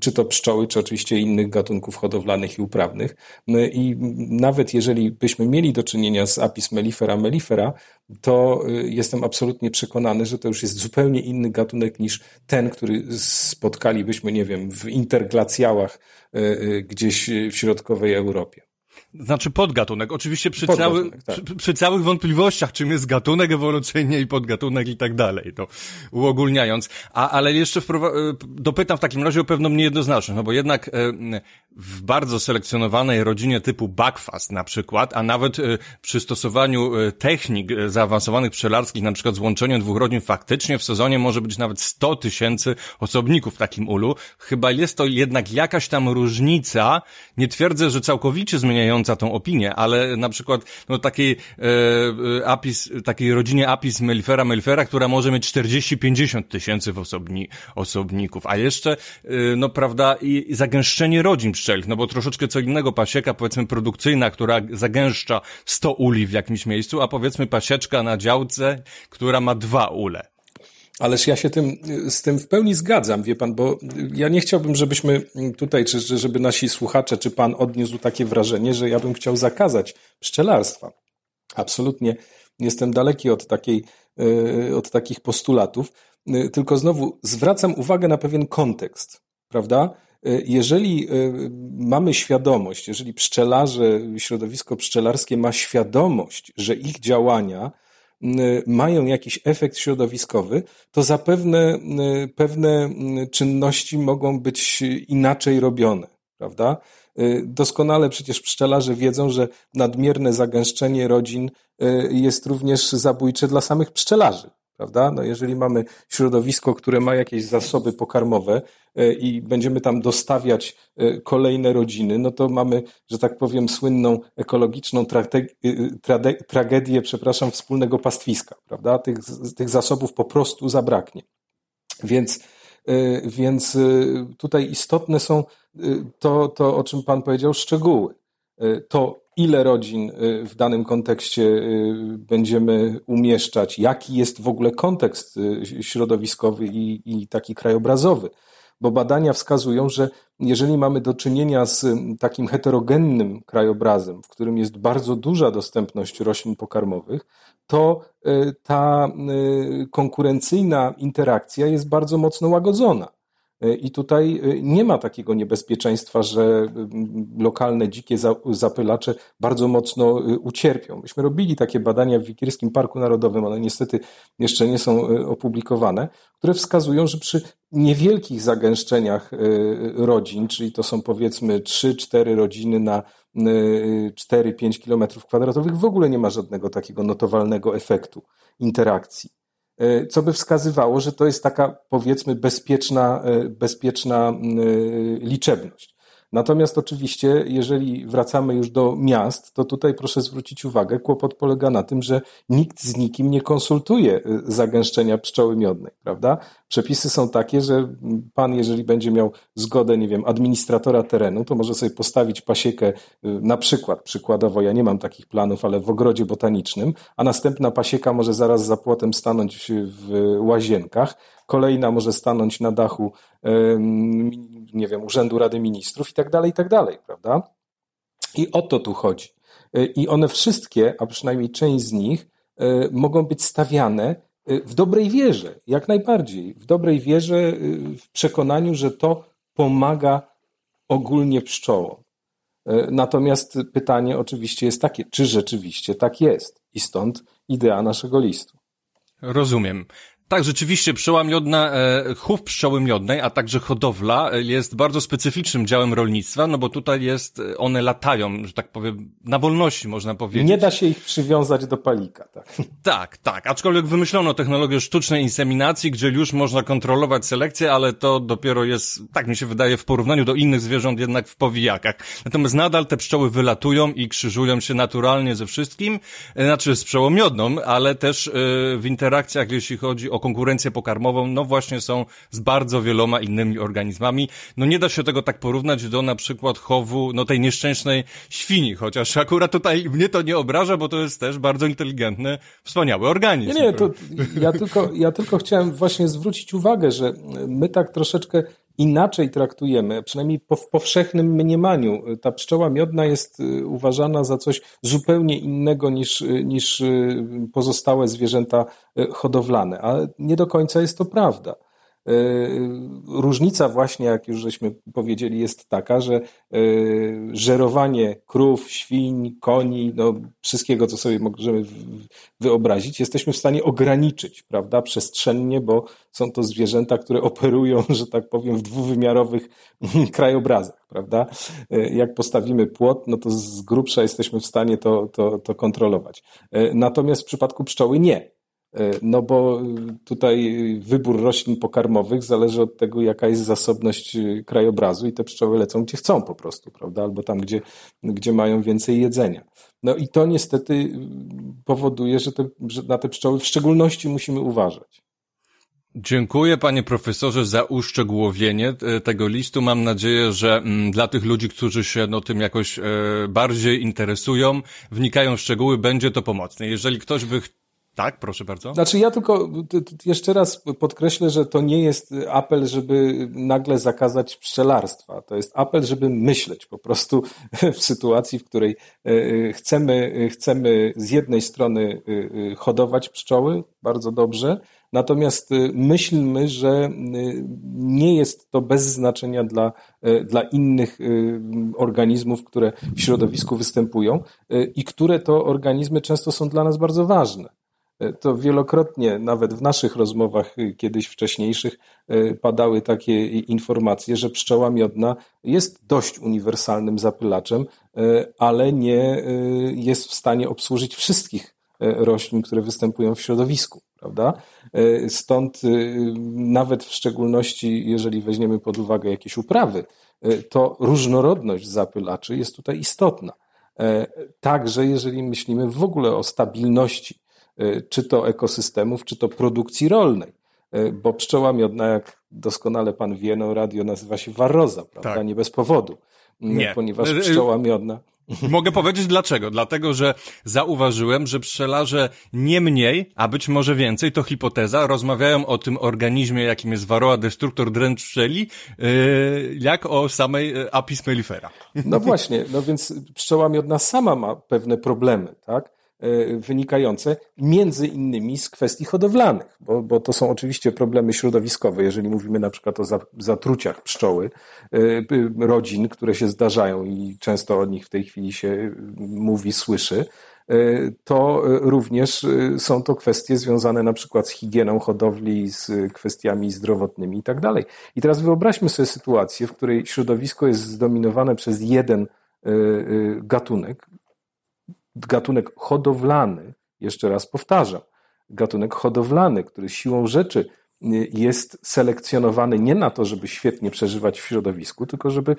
czy to pszczoły, czy oczywiście innych gatunków hodowlanych i uprawnych. No I nawet jeżeli byśmy mieli do czynienia z Apis mellifera mellifera, to y, jestem absolutnie przekonany, że to już jest zupełnie inny gatunek niż ten, który spotkalibyśmy, nie wiem, w interglacjałach y, gdzieś w środkowej Europie. Znaczy podgatunek. Oczywiście przy, cały, tak. przy, przy, całych wątpliwościach, czym jest gatunek ewolucyjnie i podgatunek i tak dalej, to uogólniając. A, ale jeszcze wprowa- dopytam w takim razie o pewną niejednoznaczność, no bo jednak e, w bardzo selekcjonowanej rodzinie typu Backfast na przykład, a nawet e, przy stosowaniu e, technik zaawansowanych pszczelarskich, na przykład złączeniu dwóch rodzin, faktycznie w sezonie może być nawet 100 tysięcy osobników w takim ulu. Chyba jest to jednak jakaś tam różnica, nie twierdzę, że całkowicie zmieniająca zmieniająca tą opinię, ale na przykład no takiej e, e Apis, takiej rodzinie Apis mellifera mellifera, która może mieć 40-50 tysięcy osobni, osobników, a jeszcze e, no prawda i, i zagęszczenie rodzin pszczelich, no bo troszeczkę co innego pasieka powiedzmy produkcyjna, która zagęszcza 100 uli w jakimś miejscu, a powiedzmy pasieczka na działce, która ma dwa ule. Ależ ja się tym, z tym w pełni zgadzam, wie pan, bo ja nie chciałbym, żebyśmy tutaj, czy żeby nasi słuchacze, czy pan odniósł takie wrażenie, że ja bym chciał zakazać pszczelarstwa. Absolutnie jestem daleki od takiej, e, od takich postulatów, e, tylko znowu zwracam uwagę na pewien kontekst, prawda? E, jeżeli mamy świadomość, jeżeli pszczelarze, środowisko pszczelarskie ma świadomość, że ich działania mają jakiś efekt środowiskowy, to zapewne pewne czynności mogą być inaczej robione, prawda? Y, doskonale przecież pszczelarze wiedzą, że nadmierne zagęszczenie rodzin y, jest również zabójcze dla samych pszczelarzy prawda? No jeżeli mamy środowisko, które ma jakieś zasoby pokarmowe e, i będziemy tam dostawiać e, kolejne rodziny, no to mamy, że tak powiem, słynną ekologiczną e, tragedię, przepraszam, wspólnego pastwiska, prawda? Tych, tych zasobów po prostu zabraknie. Więc, więc tutaj istotne są to, to, o czym Pan powiedział, szczegóły. To, ile rodzin y, w danym kontekście y, będziemy umieszczać, jaki jest w ogóle kontekst y, środowiskowy i, i taki krajobrazowy. Bo badania wskazują, że jeżeli mamy do czynienia z takim heterogennym krajobrazem, w którym jest bardzo duża dostępność roślin pokarmowych, to ta konkurencyjna interakcja jest bardzo mocno łagodzona. I tutaj y, nie ma takiego niebezpieczeństwa, że mm, lokalne dzikie zapylacze bardzo mocno ucierpią. Myśmy robili takie badania w Wikirskim Parku Narodowym, one niestety jeszcze nie są opublikowane, które wskazują, że przy niewielkich zagęszczeniach rodzin, czyli to są powiedzmy 3-4 rodziny na 4-5 km kwadratowych, w ogóle nie ma żadnego takiego notowalnego efektu interakcji. E, co by wskazywało, że to jest taka powiedzmy bezpieczna, e, bezpieczna liczebność. Natomiast oczywiście, jeżeli wracamy już do miast, to tutaj proszę zwrócić uwagę, kłopot polega na tym, że nikt z nikim nie konsultuje zagęszczenia pszczoły miodnej, prawda? Przepisy są takie, że pan, jeżeli będzie miał zgodę, nie wiem, administratora terenu, to może sobie postawić pasiekę, y, na przykład, przykładowo, ja nie mam takich planów, ale w ogrodzie botanicznym, a następna pasieka może zaraz za płotem stanąć w łazienkach, kolejna może stanąć na dachu, nie wiem, Urzędu Rady Ministrów i tak dalej, i tak dalej, prawda? I o to tu chodzi. Y, I one wszystkie, a przynajmniej część z nich, y, mogą być stawiane w dobrej wierze, jak najbardziej. W dobrej wierze, w przekonaniu, że to pomaga ogólnie pszczołom. Natomiast pytanie oczywiście jest takie, czy rzeczywiście tak jest? I stąd idea naszego listu. Rozumiem. Tak, rzeczywiście pszczoła miodna, e, chów pszczoły miodnej, a także hodowla e, jest bardzo specyficznym działem rolnictwa, no bo tutaj jest, e, one latają, że tak powiem, na wolności można powiedzieć. Nie da się ich przywiązać do palika, tak? Tak, tak, aczkolwiek wymyślono technologię sztucznej inseminacji, gdzie już można kontrolować selekcję, ale to dopiero jest, tak mi się wydaje, w porównaniu do innych zwierząt jednak w powijakach. Natomiast nadal te pszczoły wylatują i krzyżują się naturalnie ze wszystkim, znaczy z pszczołą miodną, ale też w interakcjach, jeśli chodzi o konkurencję pokarmową, no właśnie są z bardzo wieloma innymi organizmami. No nie da się tego tak porównać do na przykład chowu, no tej nieszczęsnej świni, chociaż akurat tutaj mnie to nie obraża, bo to jest też bardzo inteligentny, wspaniały organizm. Nie, nie, to ja tylko, ja tylko chciałem właśnie zwrócić uwagę, że my tak troszeczkę inaczej traktujemy, przynajmniej w powszechnym mniemaniu. Ta pszczoła miodna jest y, uważana za coś zupełnie innego niż, y, niż y, pozostałe zwierzęta hodowlane, a nie do końca jest to prawda. E, różnica właśnie, jak już żeśmy powiedzieli, jest taka, że e, żerowanie krów, świń, koni, no wszystkiego, co sobie możemy wyobrazić, jesteśmy w stanie ograniczyć, prawda, przestrzennie, bo są to zwierzęta, które operują, [laughs] że tak powiem, w dwuwymiarowych [laughs] krajobrazach, prawda. E, jak postawimy płot, no to z grubsza jesteśmy w stanie to, to, to kontrolować. Natomiast w przypadku pszczoły nie no bo tutaj wybór roślin pokarmowych zależy od tego, jaka jest zasobność e, krajobrazu i te pszczoły lecą gdzie chcą po prostu, prawda? Albo tam, gdzie, gdzie mają więcej jedzenia. No i to niestety powoduje, że, te, że na te pszczoły w szczególności musimy uważać. Dziękuję panie profesorze za uszczegółowienie e, tego listu. Mam nadzieję, że dla tych ludzi, którzy się no, tym jakoś bardziej interesują, wnikają w szczegóły, będzie to pomocne. Jeżeli ktoś by tak, proszę bardzo. Znaczy ja tylko jeszcze raz podkreślę, że to nie jest apel, żeby nagle zakazać pszczelarstwa. To jest apel, żeby myśleć po prostu w sytuacji, w której e, e, chcemy, chcemy z jednej strony e, hodować pszczoły bardzo dobrze, natomiast myślmy, że nie jest to bez znaczenia dla, dla innych organizmów, które w środowisku występują i które to organizmy często są dla nas bardzo ważne to wielokrotnie, nawet w naszych rozmowach y, kiedyś wcześniejszych, y, padały takie informacje, że pszczoła miodna jest dość uniwersalnym zapylaczem, ale nie jest w stanie obsłużyć wszystkich roślin, które występują w środowisku, prawda? Stąd nawet w szczególności, jeżeli weźmiemy pod uwagę jakieś uprawy, to różnorodność zapylaczy jest tutaj istotna. Także jeżeli myślimy w ogóle o stabilności czy to ekosystemów, czy to produkcji rolnej. Y, bo pszczoła miodna, jak doskonale pan wie, no radio nazywa się warroza, prawda? Tak. Nie bez powodu. Mm, Nie. Ponieważ y, pszczoła miodna. [laughs] Mogę powiedzieć dlaczego. Dlatego, że zauważyłem, że pszczelarze nie mniej, a być może więcej, to hipoteza, rozmawiają o tym organizmie, jakim jest Varroa destruktor dręcz pszczeli, jak o samej Apis mellifera. No właśnie, no więc pszczoła miodna sama ma pewne problemy, tak? E, wynikające między innymi z kwestii hodowlanych, bo, bo to są oczywiście problemy środowiskowe, jeżeli mówimy na przykład o zatruciach pszczoły, e, rodzin, które się zdarzają i często o nich w tej chwili się mówi, słyszy, e, to również są to kwestie związane na przykład z higieną hodowli, z kwestiami zdrowotnymi i tak dalej. I teraz wyobraźmy sobie sytuację, w której środowisko jest zdominowane przez jeden gatunek, gatunek hodowlany, jeszcze raz powtarzam, gatunek hodowlany, który siłą rzeczy jest selekcjonowany nie na to, żeby świetnie przeżywać w środowisku, tylko żeby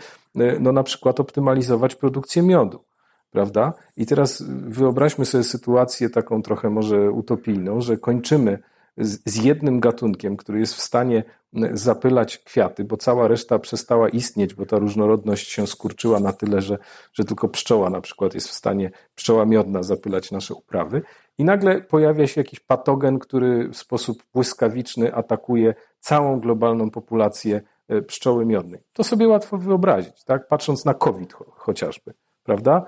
no, na przykład optymalizować produkcję miodu. Prawda? I teraz wyobraźmy sobie sytuację taką trochę może utopijną, że kończymy z jednym gatunkiem, który jest w stanie zapylać kwiaty, bo cała reszta przestała istnieć, bo ta różnorodność się skurczyła na tyle, że, że tylko pszczoła na przykład jest w stanie, pszczoła miodna zapylać nasze uprawy. I nagle pojawia się jakiś patogen, który w sposób błyskawiczny atakuje całą globalną populację e, pszczoły miodnej. To sobie łatwo wyobrazić, tak? patrząc na COVID chociażby, prawda?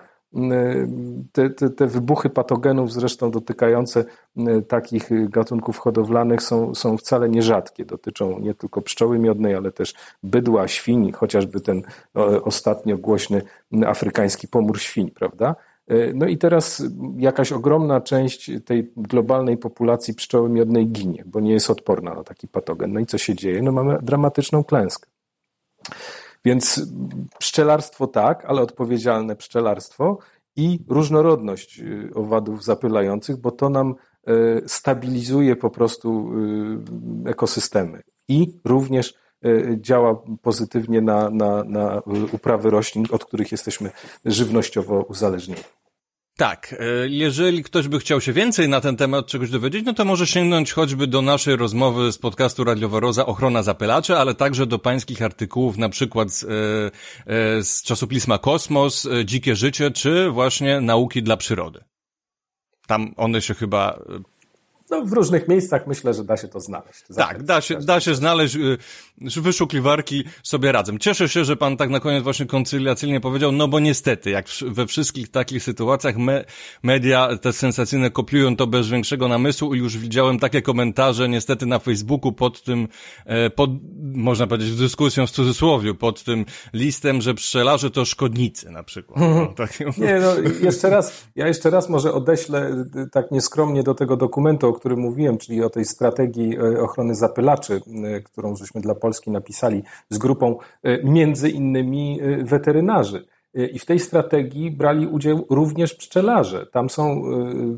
Te, te, te, wybuchy patogenów, zresztą dotykające takich gatunków hodowlanych, są, są wcale nierzadkie. Dotyczą nie tylko pszczoły miodnej, ale też bydła, świń, chociażby ten ostatnio głośny afrykański pomór świń, prawda? E, no i teraz jakaś ogromna część tej globalnej populacji pszczoły miodnej ginie, bo nie jest odporna na taki patogen. No i co się dzieje? No mamy dramatyczną klęskę. Więc pszczelarstwo tak, ale odpowiedzialne pszczelarstwo i różnorodność y, owadów zapylających, bo to nam y, stabilizuje po prostu y, ekosystemy i również działa pozytywnie na, na, na uprawy roślin, od których jesteśmy żywnościowo uzależnieni. Tak, e, jeżeli ktoś by chciał się więcej na ten temat czegoś dowiedzieć, no to może sięgnąć choćby do naszej rozmowy z podcastu Radiowa Roza Ochrona Zapylaczy, ale także do pańskich artykułów, na przykład z, e, e, z czasopisma Kosmos, Dzikie Życie, czy właśnie Nauki dla Przyrody. Tam one się chyba no, w różnych miejscach myślę, że da się to znaleźć. tak, da się, da się znaleźć. Y, wyszukiwarki sobie radzą. Cieszę się, że pan tak na koniec właśnie koncyliacyjnie powiedział, no bo niestety, jak we wszystkich takich sytuacjach me, media te sensacyjne kopiują to bez większego namysłu i już widziałem takie komentarze niestety na Facebooku pod tym, e, pod, można powiedzieć w dyskusją w cudzysłowie, pod tym listem, że pszczelarze to szkodnicy na przykład. [laughs] No, tak. Nie, no jeszcze raz, ja jeszcze raz może odeślę y, tak nieskromnie do tego dokumentu, którym mówiłem, czyli o tej strategii e, ochrony zapylaczy, e, którą żeśmy dla Polski napisali z grupą e, między innymi weterynarzy. I w tej strategii brali udział również pszczelarze. Tam są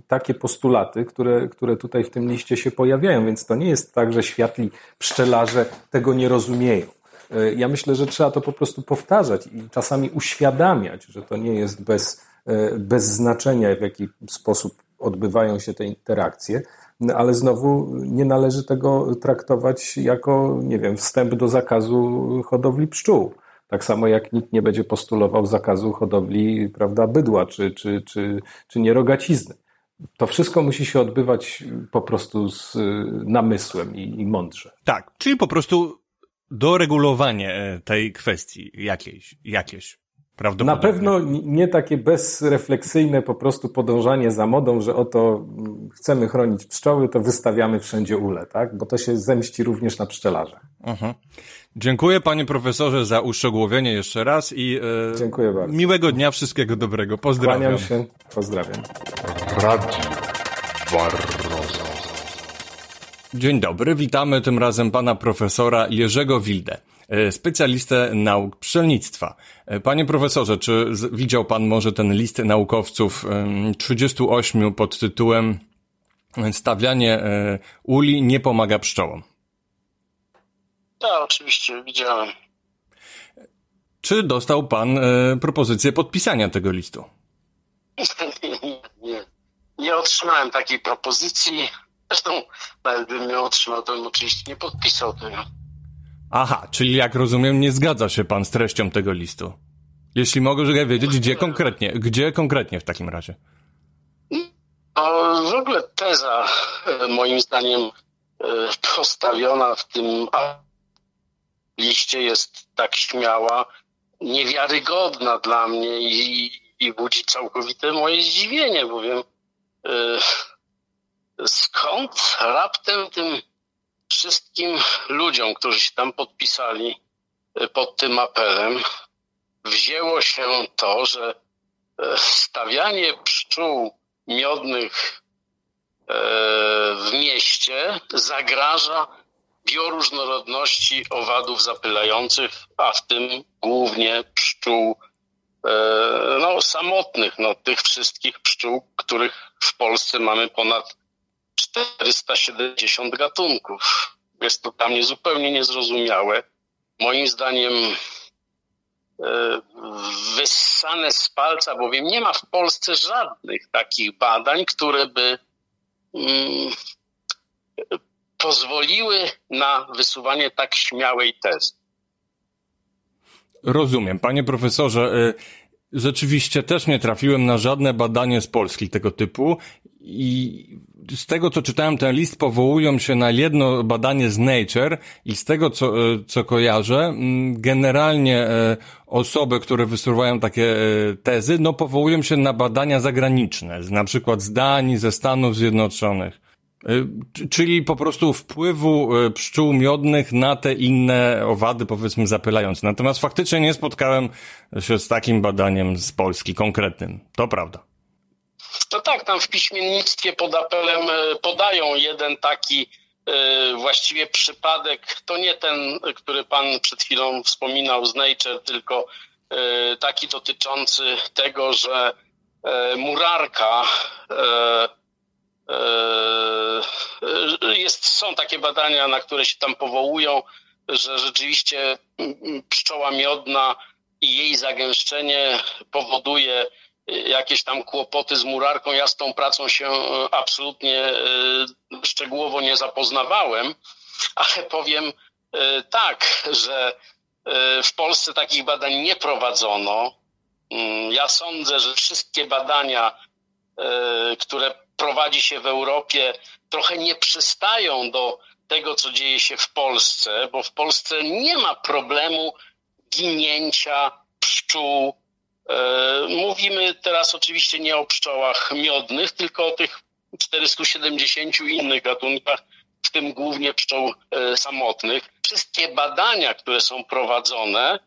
takie postulaty, które, które tutaj w tym liście się pojawiają, więc to nie jest tak, że światli pszczelarze tego nie rozumieją. Ja myślę, że trzeba to po prostu powtarzać i czasami uświadamiać, że to nie jest bez, bez znaczenia, w jaki sposób odbywają się te interakcje, ale znowu nie należy tego traktować jako, nie wiem, wstęp do zakazu hodowli pszczół. Tak samo jak nikt nie będzie postulował zakazu hodowli prawda, bydła czy, czy, czy, czy nierogacizny. To wszystko musi się odbywać po prostu z namysłem i, i mądrze. Tak, czyli po prostu doregulowanie e, tej kwestii jakiejś, jakieś. Na pewno nie takie bezrefleksyjne po prostu podążanie za modą, że oto mm, chcemy chronić pszczoły, to wystawiamy wszędzie ule, tak? Bo to się zemści również na pszczelarzach. Uh-huh. Dziękuję panie profesorze za uszczegółowienie jeszcze raz i e, Dziękuję bardzo. miłego dnia, wszystkiego dobrego. Pozdrawiam. Kłaniam się, pozdrawiam. Radio Barroso. Dzień dobry, witamy tym razem pana profesora Jerzego Wildę. E, specjalistę nauk pszczelnictwa. E, panie profesorze, czy widział pan może ten list naukowców 38 pod tytułem Stawianie e, uli nie pomaga pszczołom? Tak, oczywiście, widziałem. Czy dostał pan propozycję podpisania tego listu? nie, [laughs] nie, nie otrzymałem takiej propozycji. Zresztą nawet bym ją otrzymał, to bym oczywiście nie podpisał tego. Aha, czyli jak rozumiem, nie zgadza się pan z treścią tego listu. Jeśli mogę wiedzieć, gdzie konkretnie, gdzie konkretnie w takim razie? No, w ogóle teza, e, moim zdaniem, e, postawiona w tym liście jest tak śmiała, niewiarygodna dla mnie i, i budzi całkowite moje zdziwienie, bowiem e, skąd raptem tym wszystkim ludziom, którzy się tam podpisali e, pod tym apelem, wzięło się to, że e, stawianie pszczół miodnych e, w mieście zagraża bioróżnorodności owadów zapylających, a w tym głównie pszczół no, samotnych, no, tych wszystkich pszczół, których w Polsce mamy ponad 470 gatunków. Jest to dla mnie zupełnie niezrozumiałe. Moim zdaniem e, wyssane z palca, bowiem nie ma w Polsce żadnych takich badań, które by mm, pozwoliły na wysuwanie tak śmiałej tezy. Rozumiem. Panie profesorze, y, rzeczywiście też nie trafiłem na żadne badanie z Polski tego typu i z tego, co czytałem, ten list powołują się na jedno badanie z Nature i z tego, co, y, co kojarzę, mm, generalnie y, osoby, które wysuwają takie tezy, no powołują się na badania zagraniczne, na przykład z Danii, ze Stanów Zjednoczonych. Czyli po prostu wpływu pszczół miodnych na te inne owady, powiedzmy, zapylające. Natomiast faktycznie nie spotkałem się z takim badaniem z Polski konkretnym. To prawda. No tak, tam w piśmiennictwie pod apelem y, podają jeden taki właściwie przypadek. To nie ten, który pan przed chwilą wspominał z Nature, tylko taki dotyczący tego, że murarka jest, są takie badania, na które się tam powołują, że rzeczywiście pszczoła miodna i jej zagęszczenie powoduje jakieś tam kłopoty z murarką. Ja z tą pracą się absolutnie e, szczegółowo nie zapoznawałem, [laughs] ale powiem e, tak, że e, w Polsce takich badań nie prowadzono. Mm, ja sądzę, że wszystkie badania, które prowadzi się w Europie, trochę nie przystają do tego, co dzieje się w Polsce, bo w Polsce nie ma problemu ginięcia pszczół. E, mówimy teraz oczywiście nie o pszczołach miodnych, tylko o tych 470 innych gatunkach, w tym głównie pszczół e, samotnych. Wszystkie badania, które są prowadzone,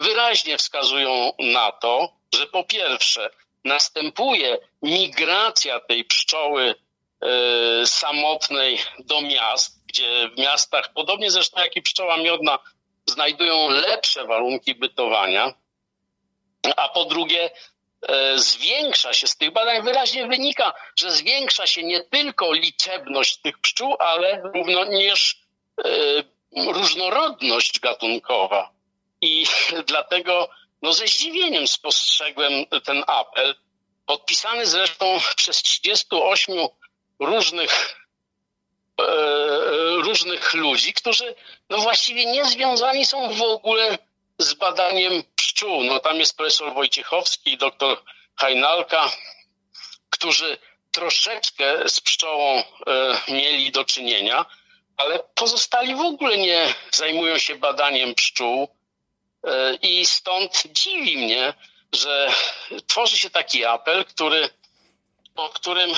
wyraźnie wskazują na to, że po pierwsze następuje migracja tej pszczoły e, samotnej do miast, gdzie w miastach, podobnie zresztą jak i pszczoła miodna, znajdują lepsze warunki bytowania, a po drugie e, zwiększa się z tych badań, wyraźnie wynika, że zwiększa się nie tylko liczebność tych pszczół, ale również e, różnorodność gatunkowa. I [laughs] dlatego no ze zdziwieniem spostrzegłem ten apel, podpisany zresztą przez 38 różnych, e, różnych ludzi, którzy no właściwie nie związani są w ogóle z badaniem pszczół. No tam jest profesor Wojciechowski i doktor Hajnalka, którzy troszeczkę z pszczołą e, mieli do czynienia, ale pozostali w ogóle nie zajmują się badaniem pszczół E, I stąd dziwi mnie, że tworzy się taki apel, który, po którym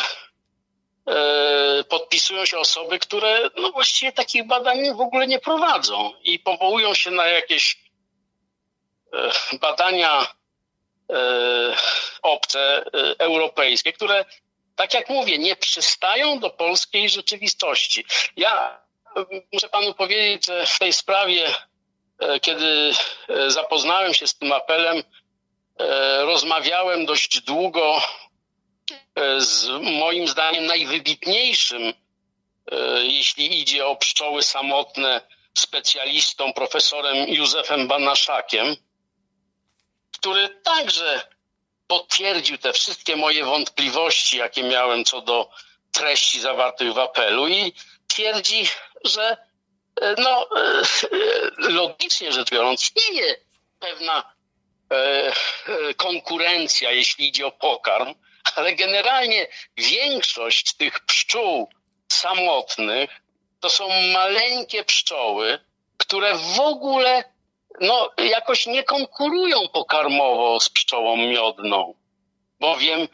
e, podpisują się osoby, które no właściwie takich badań w ogóle nie prowadzą i powołują się na jakieś badania obce, europejskie, które, tak jak mówię, nie przystają do polskiej rzeczywistości. Ja muszę panu powiedzieć, że w tej sprawie E, kiedy e, zapoznałem się z tym apelem, e, rozmawiałem dość długo z moim zdaniem najwybitniejszym, jeśli idzie o pszczoły samotne, specjalistą, profesorem Józefem Banaszakiem, który także potwierdził te wszystkie moje wątpliwości, jakie miałem co do treści zawartych w apelu i twierdzi, że no e, logicznie rzecz biorąc istnieje pewna e, e, konkurencja, jeśli idzie o pokarm, ale generalnie większość tych pszczół samotnych to są maleńkie pszczoły, które w ogóle no, jakoś nie konkurują pokarmowo z pszczołą miodną, bowiem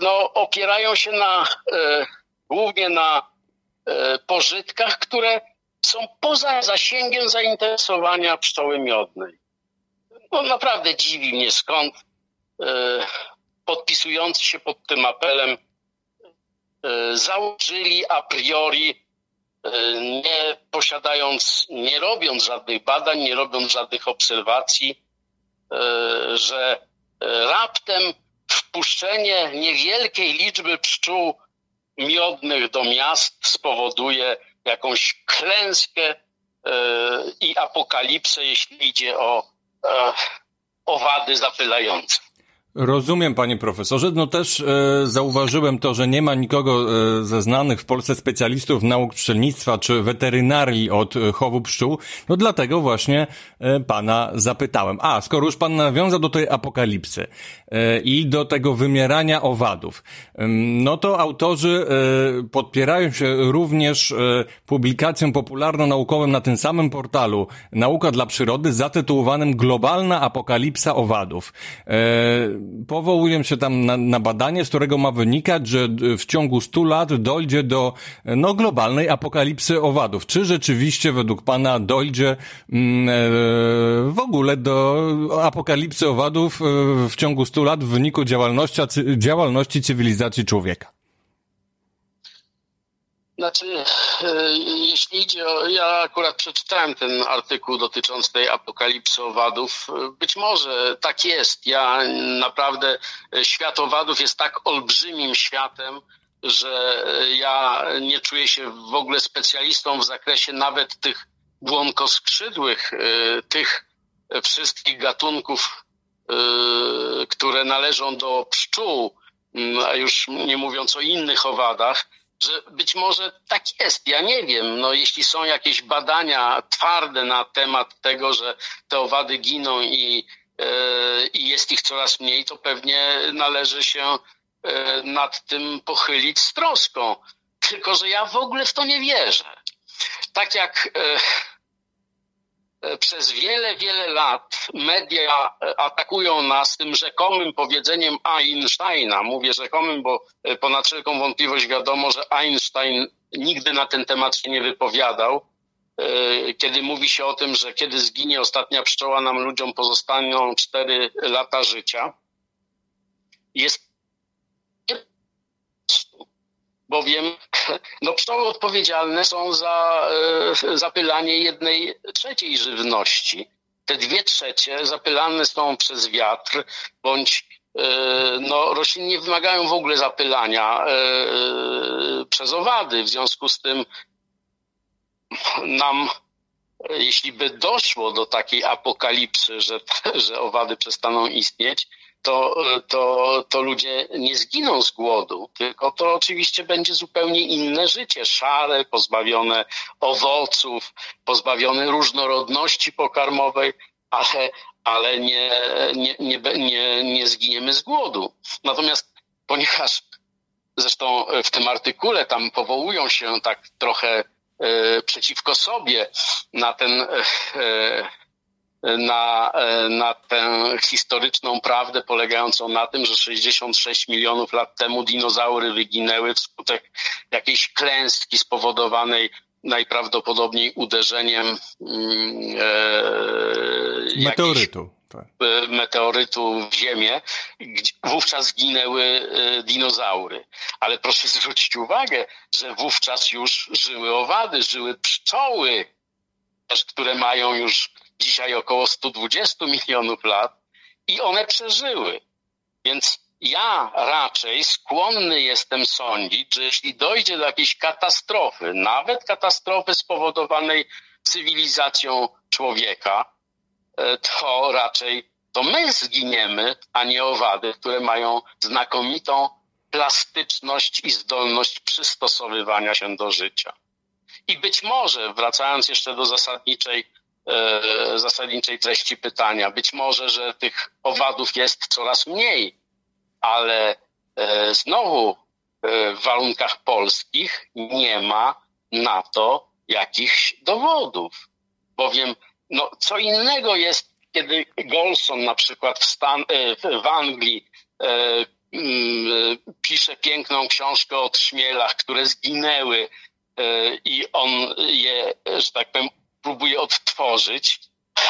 no, opierają się na, głównie na pożytkach, które są poza zasięgiem zainteresowania pszczoły miodnej. No naprawdę dziwi mnie skąd e, podpisujący się pod tym apelem e, założyli a priori, e, nie posiadając, nie robiąc żadnych badań, nie robiąc żadnych obserwacji, e, że e, raptem wpuszczenie niewielkiej liczby pszczół miodnych do miast spowoduje jakąś klęskę i apokalipsę, jeśli idzie o owady zapylające. Rozumiem, panie profesorze. No też e, zauważyłem to, że nie ma nikogo e, ze znanych w Polsce specjalistów nauk pszczelnictwa czy weterynarii od e, chowu pszczół. No dlatego właśnie pana zapytałem. A, skoro już pan nawiązał do tej apokalipsy e, i do tego wymierania owadów, no to autorzy e, podpierają się również e, publikacją popularno-naukową na tym samym portalu Nauka dla Przyrody zatytułowanym Globalna apokalipsa owadów. E, powołują się tam na, na, badanie, z którego ma wynikać, że w ciągu 100 lat dojdzie do no, globalnej apokalipsy owadów. Czy rzeczywiście według Pana dojdzie mm, e, w ogóle do apokalipsy owadów e, w ciągu 100 lat w wyniku działalności, działalności cywilizacji człowieka? Znaczy, e, jeśli idzie o. Ja akurat przeczytałem ten artykuł dotyczący tej apokalipsy owadów. Być może tak jest. Ja naprawdę. E, świat owadów jest tak olbrzymim światem, że ja nie czuję się w ogóle specjalistą w zakresie nawet tych błonkoskrzydłych, e, tych wszystkich gatunków, które należą do pszczół, a już nie mówiąc o innych owadach że być może tak jest, ja nie wiem. No, jeśli są jakieś badania twarde na temat tego, że te owady giną i, yy, i jest ich coraz mniej, to pewnie należy się nad tym pochylić z troską. Tylko, że ja w ogóle w to nie wierzę. Tak jak przez wiele, wiele lat media e, atakują nas tym rzekomym powiedzeniem Einsteina. Mówię rzekomym, bo e, ponad wszelką wątpliwość wiadomo, że Einstein nigdy na ten temat się nie wypowiadał. Kiedy mówi się o tym, że kiedy zginie ostatnia pszczoła, nam ludziom pozostaną cztery lata życia. Jest bowiem [laughs] no, pszczoły odpowiedzialne są za e, zapylanie jednej trzeciej żywności. Te dwie trzecie zapylane są przez wiatr, bądź e, no, rośliny nie wymagają w ogóle zapylania e, przez owady. W związku z tym nam, jeśli by doszło do takiej apokalipsy, że, [laughs] że owady przestaną istnieć, to, to, to ludzie nie zginą z głodu, tylko to oczywiście będzie zupełnie inne życie, szare, pozbawione owoców, pozbawione różnorodności pokarmowej, ale, ale nie, nie, nie, nie, nie zginiemy z głodu. Natomiast ponieważ zresztą w tym artykule tam powołują się tak trochę e, przeciwko sobie na ten e, na, e, na tę historyczną prawdę polegającą na tym, że 66 milionów lat temu dinozaury wyginęły wskutek jakiejś klęski spowodowanej najprawdopodobniej uderzeniem mm, e, meteorytu. Tak. E, meteorytu w Ziemię, wówczas zginęły e, dinozaury. Ale proszę zwrócić uwagę, że wówczas już żyły owady, żyły pszczoły, które mają już dzisiaj około 120 milionów lat i one przeżyły. Więc ja raczej skłonny jestem sądzić, że jeśli dojdzie do jakiejś katastrofy, nawet katastrofy spowodowanej cywilizacją człowieka, e, to raczej to my zginiemy, a nie owady, które mają znakomitą plastyczność i zdolność przystosowywania się do życia. I być może, wracając jeszcze do zasadniczej zasadniczej treści pytania. Być może, że tych owadów jest coraz mniej, ale e, znowu e, w warunkach polskich nie ma na to jakichś dowodów. Bowiem no, co innego jest, kiedy Golson na przykład w, Stan w Anglii mm, pisze piękną książkę o trzmielach, które zginęły i on je, że tak powiem, próbuje odtworzyć,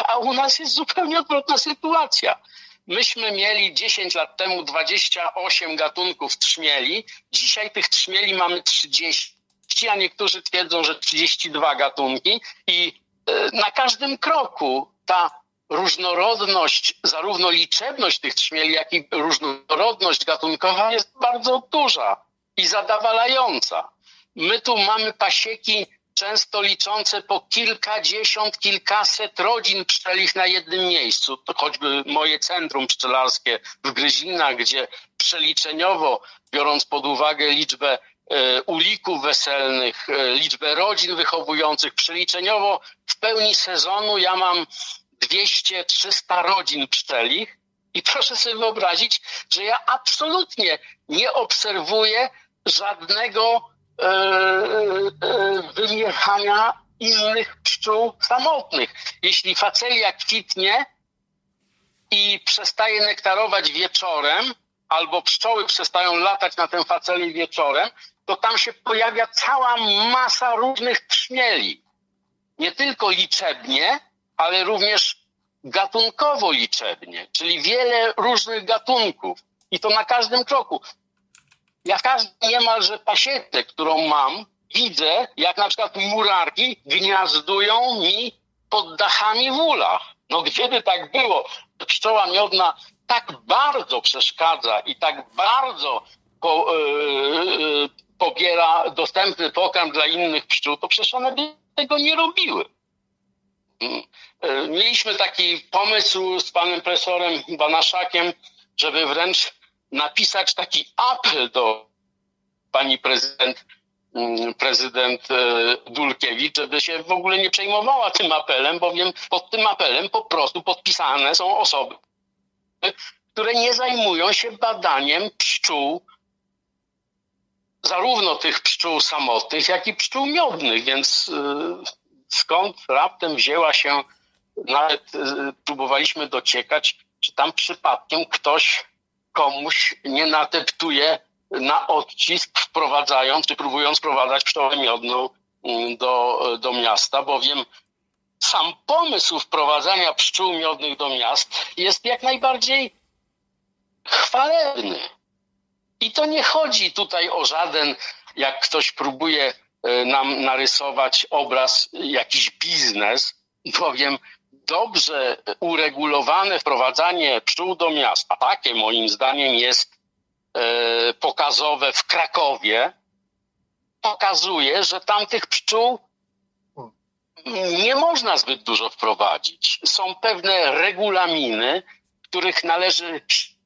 a u nas jest zupełnie odwrotna sytuacja. Myśmy mieli 10 lat temu 28 gatunków trzmieli, dzisiaj tych trzmieli mamy 30, a niektórzy twierdzą, że 32 gatunki i e, na każdym kroku ta różnorodność, zarówno liczebność tych trzmieli, jak i różnorodność gatunkowa jest bardzo duża i zadawalająca. My tu mamy pasieki często liczące po kilkadziesiąt, kilkaset rodzin pszczelich na jednym miejscu. To choćby moje centrum pszczelarskie w Gryzinach, gdzie przeliczeniowo, biorąc pod uwagę liczbę e, ulików weselnych, e, liczbę rodzin wychowujących, przeliczeniowo w pełni sezonu ja mam 200-300 rodzin pszczelich i proszę sobie wyobrazić, że ja absolutnie nie obserwuję żadnego wyjechania innych pszczół samotnych. Jeśli facelia kwitnie i przestaje nektarować wieczorem, albo pszczoły przestają latać na tę facelię wieczorem, to tam się pojawia cała masa różnych trzmieli. Nie tylko liczebnie, ale również gatunkowo liczebnie, czyli wiele różnych gatunków. I to na każdym kroku. Ja w każdej niemalże pasiece, którą mam, widzę, jak na przykład murarki gniazdują mi pod dachami w. No gdyby tak było, pszczoła miodna tak bardzo przeszkadza i tak bardzo po, yy, pobiera dostępny pokarm dla innych pszczół, to przecież one by tego nie robiły. Mm, e, mieliśmy taki pomysł z panem profesorem Banaszakiem, żeby wręcz napisać taki apel do pani prezydent, mm, prezydent e, Dulkiewicz, żeby się w ogóle nie przejmowała tym apelem, bowiem pod tym apelem po prostu podpisane są osoby, które nie zajmują się badaniem pszczół, zarówno tych pszczół samotnych, jak i pszczół miodnych, więc e, skąd raptem wzięła się, nawet y, próbowaliśmy dociekać, czy tam przypadkiem ktoś komuś nie nateptuje na odcisk, wprowadzając, czy próbując wprowadzać pszczołę miodną mm, do, do miasta, bowiem sam pomysł wprowadzania pszczół miodnych do miast jest jak najbardziej chwalebny. I to nie chodzi tutaj o żaden, jak ktoś próbuje E, nam narysować obraz, jakiś biznes, bowiem dobrze uregulowane wprowadzanie pszczół do miast, a takie moim zdaniem jest e, pokazowe w Krakowie, pokazuje, że tam tych pszczół nie można zbyt dużo wprowadzić. Są pewne regulaminy, których należy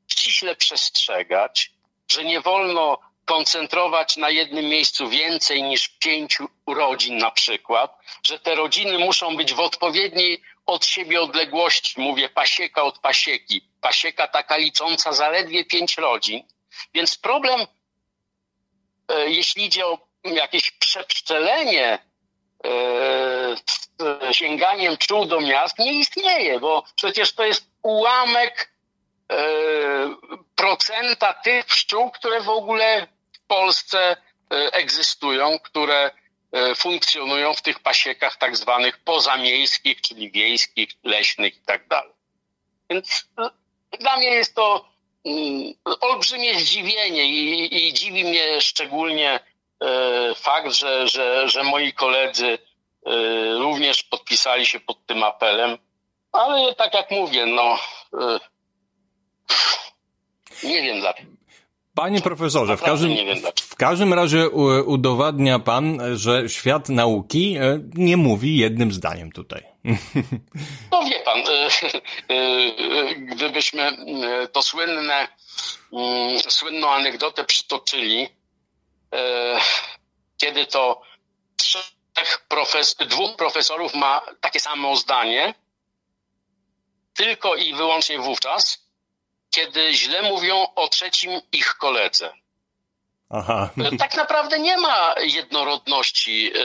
ściśle przestrzegać, że nie wolno koncentrować na jednym miejscu więcej niż pięciu rodzin na przykład, że te rodziny muszą być w odpowiedniej od siebie odległości, mówię pasieka od pasieki, pasieka taka licząca zaledwie pięć rodzin. Więc problem, e, jeśli idzie o jakieś przepszczelenie e, sięganiem pszczół do miast, nie istnieje, bo przecież to jest ułamek e, procenta tych pszczół, które w ogóle Polsce e, egzystują, które funkcjonują w tych pasiekach tak zwanych pozamiejskich, czyli wiejskich, leśnych i tak dalej. Więc e, dla mnie jest to mm, olbrzymie zdziwienie i, i dziwi mnie szczególnie fakt, że, że, że moi koledzy również podpisali się pod tym apelem, ale tak jak mówię, no nie wiem dlaczego. Panie profesorze, w każdym, w każdym razie udowadnia pan, że świat nauki e, nie mówi jednym zdaniem tutaj. [laughs] No wie pan, e, e, gdybyśmy to słynne, mm, słynną anegdotę przytoczyli, kiedy to trzech profes dwóch profesorów ma takie samo zdanie, tylko i wyłącznie wówczas, kiedy źle mówią o trzecim ich koledze. Aha. Tak naprawdę nie ma jednorodności. E,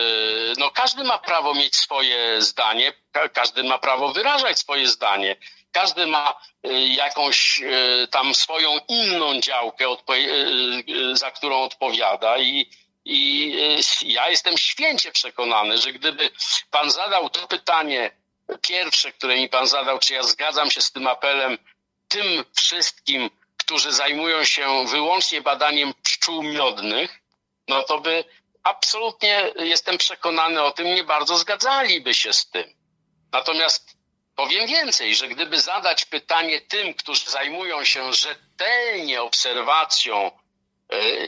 no, każdy ma prawo mieć swoje zdanie, każdy ma prawo wyrażać swoje zdanie. Każdy ma e, jakąś e, tam swoją inną działkę, za którą odpowiada i, i ja jestem święcie przekonany, że gdyby pan zadał to pytanie pierwsze, które mi pan zadał, czy ja zgadzam się z tym apelem tym wszystkim, którzy zajmują się wyłącznie badaniem pszczół miodnych, no to by absolutnie, jestem przekonany o tym, nie bardzo zgadzaliby się z tym. Natomiast powiem więcej, że gdyby zadać pytanie tym, którzy zajmują się rzetelnie obserwacją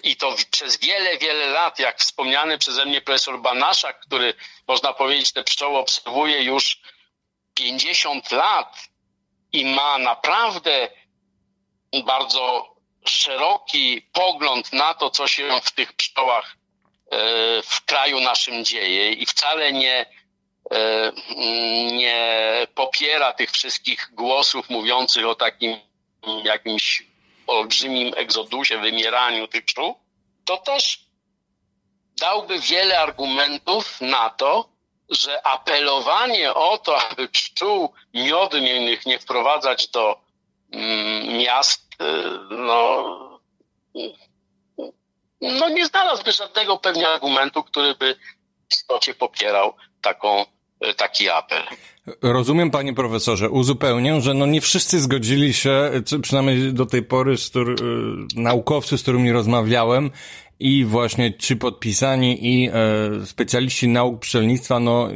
i to przez wiele, wiele lat, jak wspomniany przeze mnie profesor Banaszak, który można powiedzieć te pszczoły obserwuje już 50 lat i ma naprawdę bardzo szeroki pogląd na to, co się w tych pszczołach e, w kraju naszym dzieje i wcale nie, e, nie popiera tych wszystkich głosów mówiących o takim jakimś olbrzymim egzodusie, wymieraniu tych pszczół, to też dałby wiele argumentów na to, że apelowanie o to, aby pszczół miodnych nie wprowadzać do mm, miast, y, no, no nie znalazłby żadnego pewnie argumentu, który by w istocie popierał taką Y, taki apel. Rozumiem, panie profesorze, uzupełnię, że no nie wszyscy zgodzili się, przynajmniej do tej pory, z który, y, naukowcy, z którymi rozmawiałem, i właśnie ci podpisani i e, specjaliści nauk pszczelnictwa, no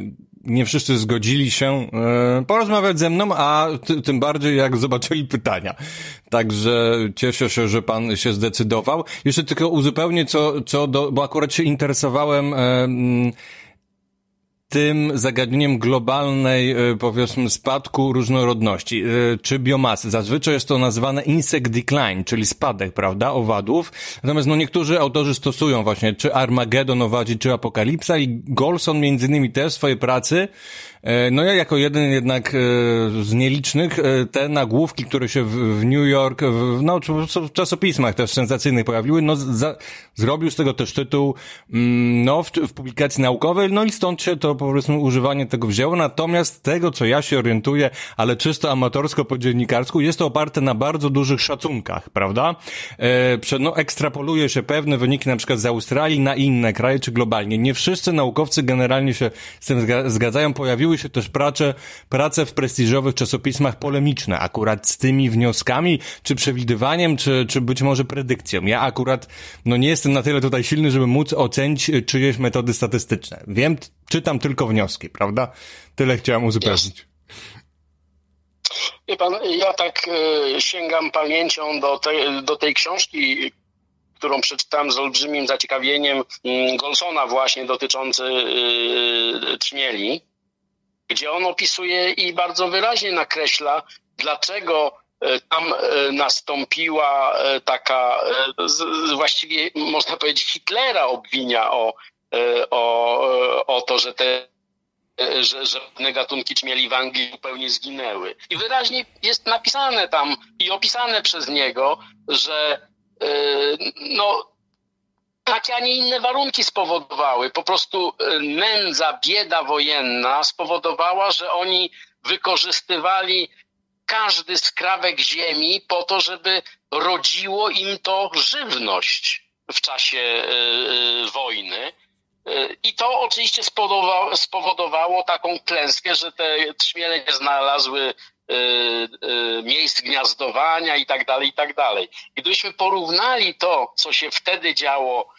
nie wszyscy zgodzili się e, porozmawiać ze mną, a ty, tym bardziej jak zobaczyli pytania. Także cieszę się, że pan się zdecydował. Jeszcze tylko uzupełnię co, co do, bo akurat się interesowałem e, tym zagadnieniem globalnej, e, powiedzmy, spadku różnorodności, e, czy biomasy. Zazwyczaj jest to nazywane insect decline, czyli spadek, prawda, owadów. Natomiast no niektórzy autorzy stosują właśnie czy Armageddon owadzi, czy Apokalipsa i Golson między innymi też w swojej pracy no ja jako jeden jednak e, z nielicznych e, te nagłówki, które się w, New York, w, no w czasopismach też sensacyjnych pojawiły, no za, zrobił z tego też tytuł mm, no w, w publikacji naukowej, no i stąd się to po prostu używanie tego wzięło. Natomiast tego, co ja się orientuję, ale czysto amatorsko po dziennikarsku, jest to oparte na bardzo dużych szacunkach, prawda? E, no ekstrapoluje się pewne wyniki na przykład z Australii na inne kraje, czy globalnie. Nie wszyscy naukowcy generalnie się z tym zgadzają. Pojawiły pojawiły się też prace, prace w prestiżowych czasopismach polemiczne, akurat z tymi wnioskami, czy przewidywaniem, czy, czy być może predykcją. Ja akurat, no nie jestem na tyle tutaj silny, żeby móc ocenić czyjeś metody statystyczne. Wiem, czytam tylko wnioski, prawda? Tyle chciałem uzupełnić. Wie pan, ja tak y, sięgam pamięcią do tej, do tej książki, którą przeczytałem z olbrzymim zaciekawieniem y, Golsona właśnie dotyczący y, trzmieli gdzie on opisuje i bardzo wyraźnie nakreśla, dlaczego e, tam e, nastąpiła e, taka, właściwie można powiedzieć, Hitlera obwinia o, o, o to, że te że, że gatunki ćmieli w Anglii zupełnie zginęły. I wyraźnie jest napisane tam i opisane przez niego, że no, takie, a nie inne warunki spowodowały. Po prostu e, nędza, bieda wojenna spowodowała, że oni wykorzystywali każdy skrawek ziemi po to, żeby rodziło im to żywność w czasie y, wojny. I to oczywiście spowodowało, taką klęskę, że te trzmiele nie znalazły miejsc gniazdowania i tak dalej, i tak dalej. Gdybyśmy porównali to, co się wtedy działo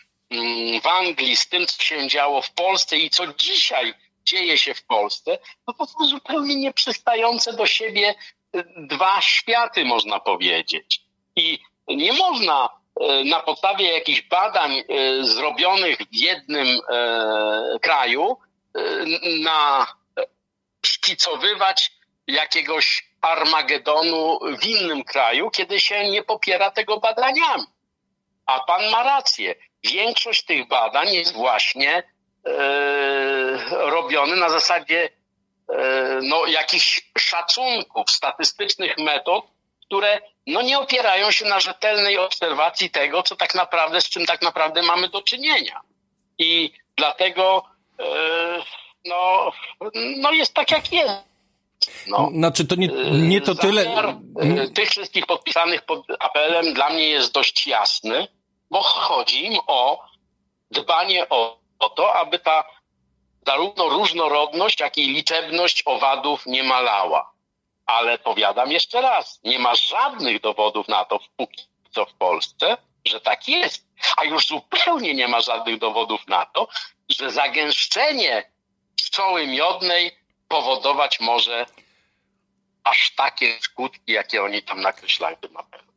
w Anglii z tym, co się działo w Polsce i co dzisiaj dzieje się w Polsce, no to są zupełnie nieprzystające do siebie y, dwa światy, można powiedzieć. I nie można y, na podstawie jakichś badań y, zrobionych w jednym kraju na szkicowywać jakiegoś Armagedonu w innym kraju, kiedy się nie popiera tego badaniami. A pan ma rację większość tych badań jest właśnie e, robiony na zasadzie e, no, jakichś szacunków, statystycznych metod, które no, nie opierają się na rzetelnej obserwacji tego, co tak naprawdę, z czym tak naprawdę mamy do czynienia. I dlatego e, no, no jest tak, jak jest. No, znaczy to nie, nie to tyle. Tych wszystkich podpisanych pod apelem dla mnie jest dość jasny bo chodzi im o dbanie o, o to, aby ta zarówno różnorodność, jak i liczebność owadów nie malała. Ale powiadam jeszcze raz, nie ma żadnych dowodów na to, póki co w Polsce, że tak jest. A już zupełnie nie ma żadnych dowodów na to, że zagęszczenie pszczoły miodnej powodować może aż takie skutki, jakie oni tam nakreślają na pewno.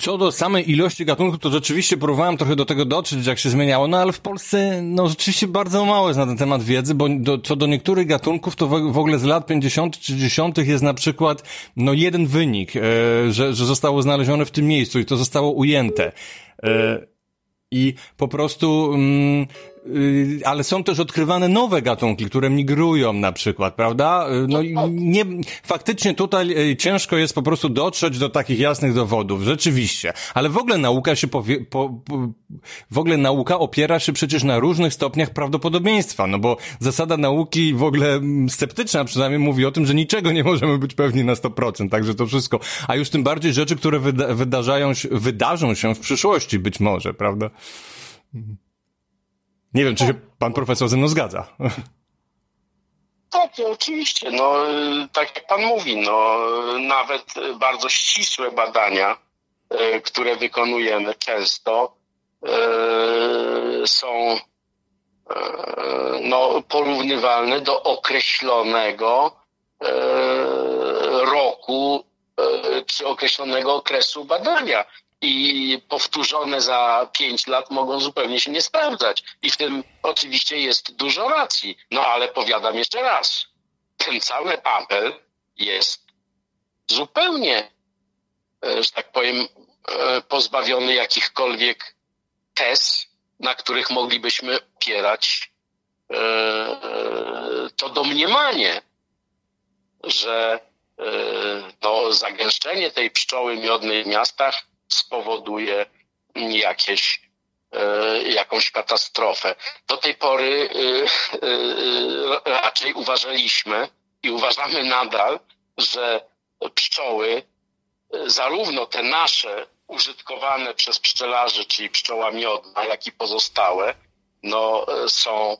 Co do samej ilości gatunków, to rzeczywiście próbowałem trochę do tego dotrzeć, jak się zmieniało, no ale w Polsce, no rzeczywiście bardzo mało jest na ten temat wiedzy, bo do, co do niektórych gatunków, to w, w ogóle z lat 50 czy 60 jest na przykład, no jeden wynik, e, że, że zostało znalezione w tym miejscu i to zostało ujęte. E, I po prostu, mm, ale są też odkrywane nowe gatunki, które migrują na przykład, prawda? Y, no nie, faktycznie tutaj y, ciężko jest po prostu dotrzeć do takich jasnych dowodów, rzeczywiście. Ale w ogóle nauka się powie, po, po, w ogóle nauka opiera się przecież na różnych stopniach prawdopodobieństwa, no bo zasada nauki w ogóle mm, sceptyczna przynajmniej mówi o tym, że niczego nie możemy być pewni na 100%, także to wszystko. A już tym bardziej rzeczy, które wyda wydarzają się, wydarzą się w przyszłości być może, prawda? Mhm. Nie wiem, czy się pan profesor ze mną zgadza. Tak, oczywiście. No, tak jak pan mówi, no, nawet bardzo ścisłe badania, e, które wykonujemy często, e, są no, porównywalne do określonego roku czy określonego okresu badania i powtórzone za pięć lat mogą zupełnie się nie sprawdzać. I w tym oczywiście jest dużo racji. No ale powiadam jeszcze raz, ten cały apel jest zupełnie, e, że tak powiem, e, pozbawiony jakichkolwiek tez, na których moglibyśmy opierać e, to domniemanie, że no, zagęszczenie tej pszczoły miodnej w miastach spowoduje jakieś, e, jakąś katastrofę. Do tej pory e, e, raczej uważaliśmy i uważamy nadal, że pszczoły, zarówno te nasze użytkowane przez pszczelarzy, czyli pszczoła miodna, jak i pozostałe, no, są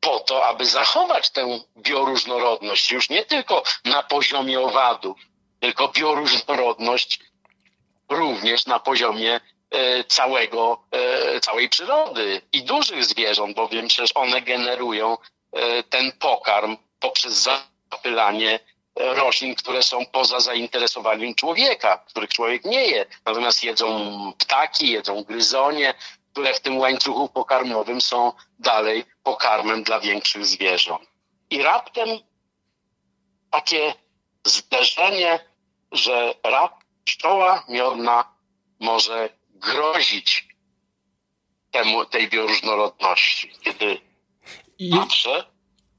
po to, aby zachować tę bioróżnorodność już nie tylko na poziomie owadów, tylko bioróżnorodność również na poziomie e, całego, e, całej przyrody i dużych zwierząt, bowiem przecież one generują e, ten pokarm poprzez zapylanie roślin, które są poza zainteresowaniem człowieka, których człowiek nie je. Natomiast jedzą ptaki, jedzą gryzonie, które w tym łańcuchu pokarmowym są dalej pokarmem dla większych zwierząt. I raptem takie zderzenie że rak pszczoła miodna może grozić temu, tej bioróżnorodności, kiedy I... zawsze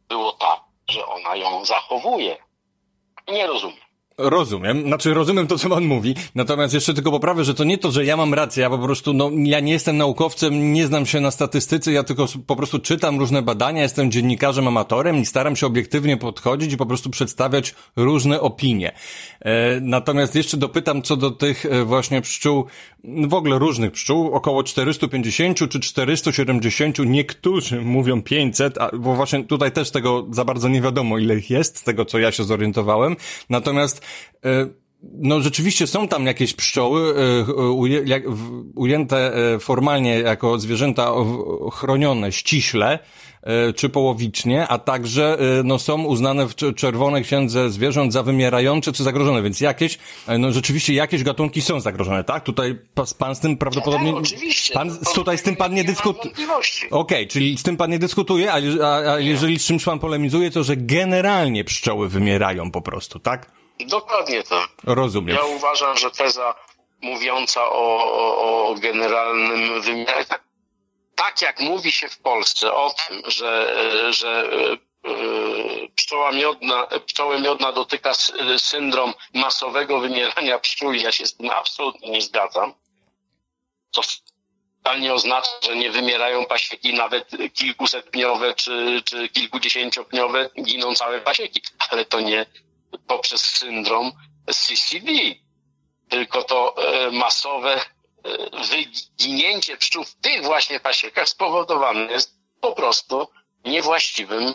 było tak, że ona ją zachowuje. Nie rozumiem. Rozumiem, znaczy rozumiem to, co pan mówi, natomiast jeszcze tylko poprawę, że to nie to, że ja mam rację, ja po prostu, no, ja nie jestem naukowcem, nie znam się na statystyce, ja tylko po prostu czytam różne badania, jestem dziennikarzem amatorem i staram się obiektywnie podchodzić i po prostu przedstawiać różne opinie. E, natomiast jeszcze dopytam co do tych e, właśnie pszczół, w ogóle różnych pszczół, około 450 czy 470, niektórzy mówią 500, a, bo właśnie tutaj też tego za bardzo nie wiadomo, ile ich jest, z tego co ja się zorientowałem, natomiast E, no rzeczywiście są tam jakieś pszczoły e, ujęte e, formalnie jako zwierzęta chronione ściśle, czy połowicznie, a także no, są uznane w Czerwonej Księdze Zwierząt za wymierające czy zagrożone, więc jakieś, no rzeczywiście jakieś gatunki są zagrożone, tak? Tutaj pan z tym prawdopodobnie... Tak, oczywiście. Pan, tutaj z tym pan nie dyskutuje. Okej, okay, czyli z tym pan nie dyskutuje, a, a, a jeżeli z czymś pan polemizuje, to że generalnie pszczoły wymierają po prostu, tak? Dokładnie tak. Rozumiem. Ja uważam, że teza mówiąca o, o, o generalnym wymiarze, tak, jak mówi się w Polsce o tym, że, że e, pszczoła miodna, pszczoły miodna dotyka syndrom masowego wymierania pszczół, ja się z tym absolutnie nie zgadzam. Wcale nie oznacza, że nie wymierają pasieki nawet kilkusetpniowe czy, czy kilkudziesięciopniowe, giną całe pasieki, ale to nie, poprzez syndrom CCD. Tylko to e, masowe e, wyginięcie pszczół w tych właśnie pasiekach spowodowane jest po prostu niewłaściwym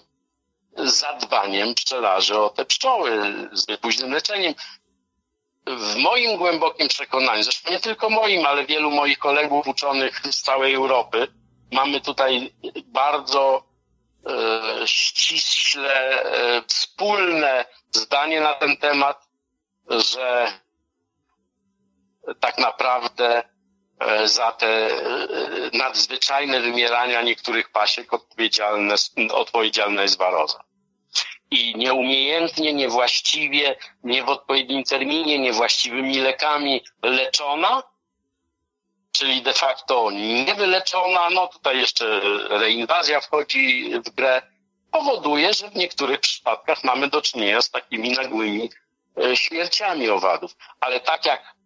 zadbaniem pszczelarzy o te pszczoły, z późnym leczeniem. W moim głębokim przekonaniu, zresztą nie tylko moim, ale wielu moich kolegów uczonych z całej Europy, mamy tutaj bardzo e, ściśle e, wspólne zdanie na ten temat, że tak naprawdę za te e, nadzwyczajne wymierania niektórych pasiek odpowiedzialne, odpowiedzialna jest waroza. I nieumiejętnie, niewłaściwie, nie w odpowiednim terminie, niewłaściwymi lekami leczona, czyli de facto niewyleczona, no tutaj jeszcze reinwazja wchodzi w grę, powoduje, że w niektórych przypadkach mamy do czynienia z takimi nagłymi e, śmierciami owadów. Ale tak jak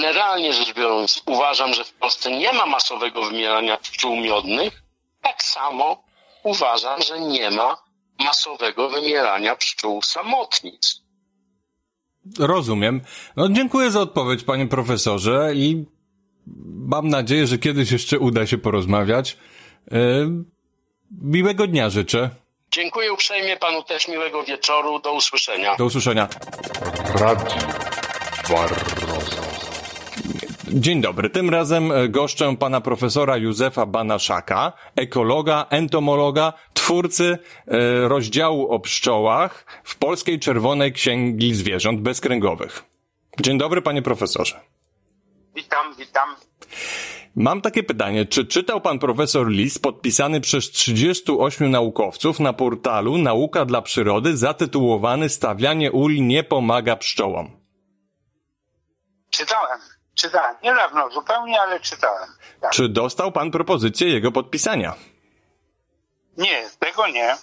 generalnie rzecz biorąc uważam, że w Polsce nie ma masowego wymierania pszczół miodnych, tak samo uważam, że nie ma masowego wymierania pszczół samotnic. Rozumiem. No, dziękuję za odpowiedź, panie profesorze, i mam nadzieję, że kiedyś jeszcze uda się porozmawiać. Yy, miłego dnia życzę. Dziękuję uprzejmie panu też miłego wieczoru. Do usłyszenia. Do usłyszenia. Radio. Dzień dobry. Tym razem e, goszczę pana profesora Józefa Banaszaka, ekologa, entomologa, twórcy e, rozdziału o pszczołach w Polskiej Czerwonej Księgi Zwierząt Bezkręgowych. Dzień dobry, panie profesorze. Witam, witam. Mam takie pytanie, czy czytał pan profesor list podpisany przez 38 naukowców na portalu Nauka dla Przyrody zatytułowany Stawianie uli nie pomaga pszczołom? Czytałem, czytałem. Niedawno zupełnie, ale czytałem. Tak. Czy dostał pan propozycję jego podpisania? Nie, tego nie.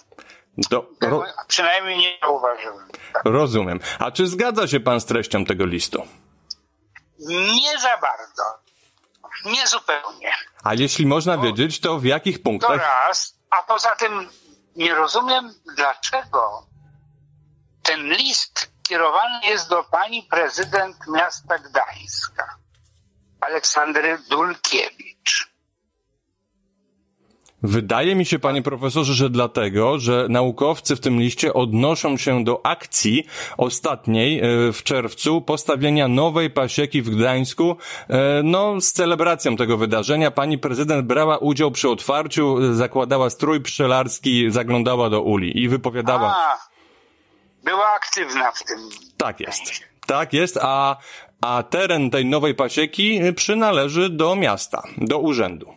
Do, ro... Przynajmniej nie zauważyłem. Tak. Rozumiem. A czy zgadza się pan z treścią tego listu? Nie za bardzo. Nie zupełnie. A jeśli można wiedzieć, to w jakich punktach? To raz, a poza tym nie rozumiem, dlaczego ten list kierowany jest do pani prezydent miasta Gdańska, Aleksandry Dulkiewicz. Wydaje mi się, panie profesorze, że dlatego, że naukowcy w tym liście odnoszą się do akcji ostatniej e, w czerwcu postawienia nowej pasieki w Gdańsku, e, no z celebracją tego wydarzenia. Pani prezydent brała udział przy otwarciu, zakładała strój pszczelarski, zaglądała do uli i wypowiadała. A, była aktywna w tym. Tak jest. Tak jest, a, a teren tej nowej pasieki przynależy do miasta, do urzędu.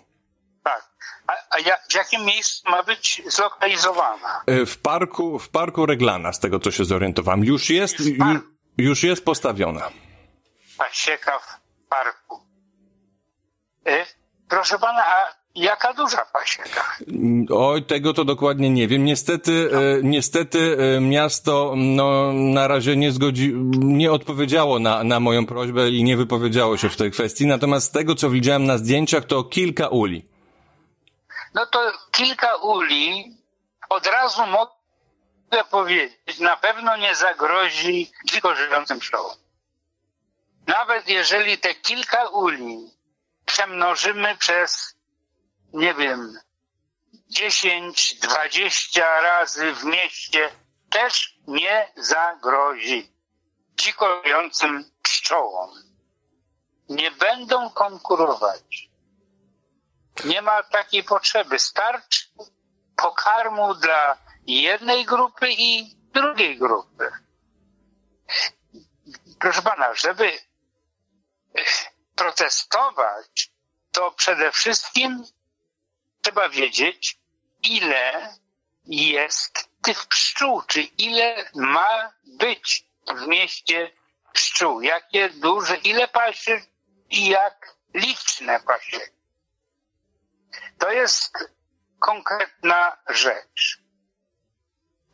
A, a ja, w jakim miejscu ma być zlokalizowana? E, w parku, w parku Reglana, z tego co się zorientowałem. Już jest, ju, już jest postawiona. Pasieka w parku. E, proszę pana, a jaka duża pasieka? Oj, tego to dokładnie nie wiem. Niestety, no. e, niestety e, miasto no, na razie nie zgodzi, nie odpowiedziało na, na moją prośbę i nie wypowiedziało się w tej kwestii. Natomiast z tego, co widziałem na zdjęciach, to kilka uli no to kilka uli od razu mogę powiedzieć, na pewno nie zagrozi dziko żyjącym pszczołom. Nawet jeżeli te kilka uli przemnożymy przez, nie wiem, 10, 20 razy w mieście, też nie zagrozi dziko żyjącym pszczołom. Nie będą konkurować nie ma takiej potrzeby. Starczy pokarmu dla jednej grupy i drugiej grupy. Proszę pana, żeby protestować, to przede wszystkim trzeba wiedzieć, ile jest tych pszczół, czy ile ma być w mieście pszczół, jakie duże, ile pasie i jak liczne pasie. To jest konkretna rzecz.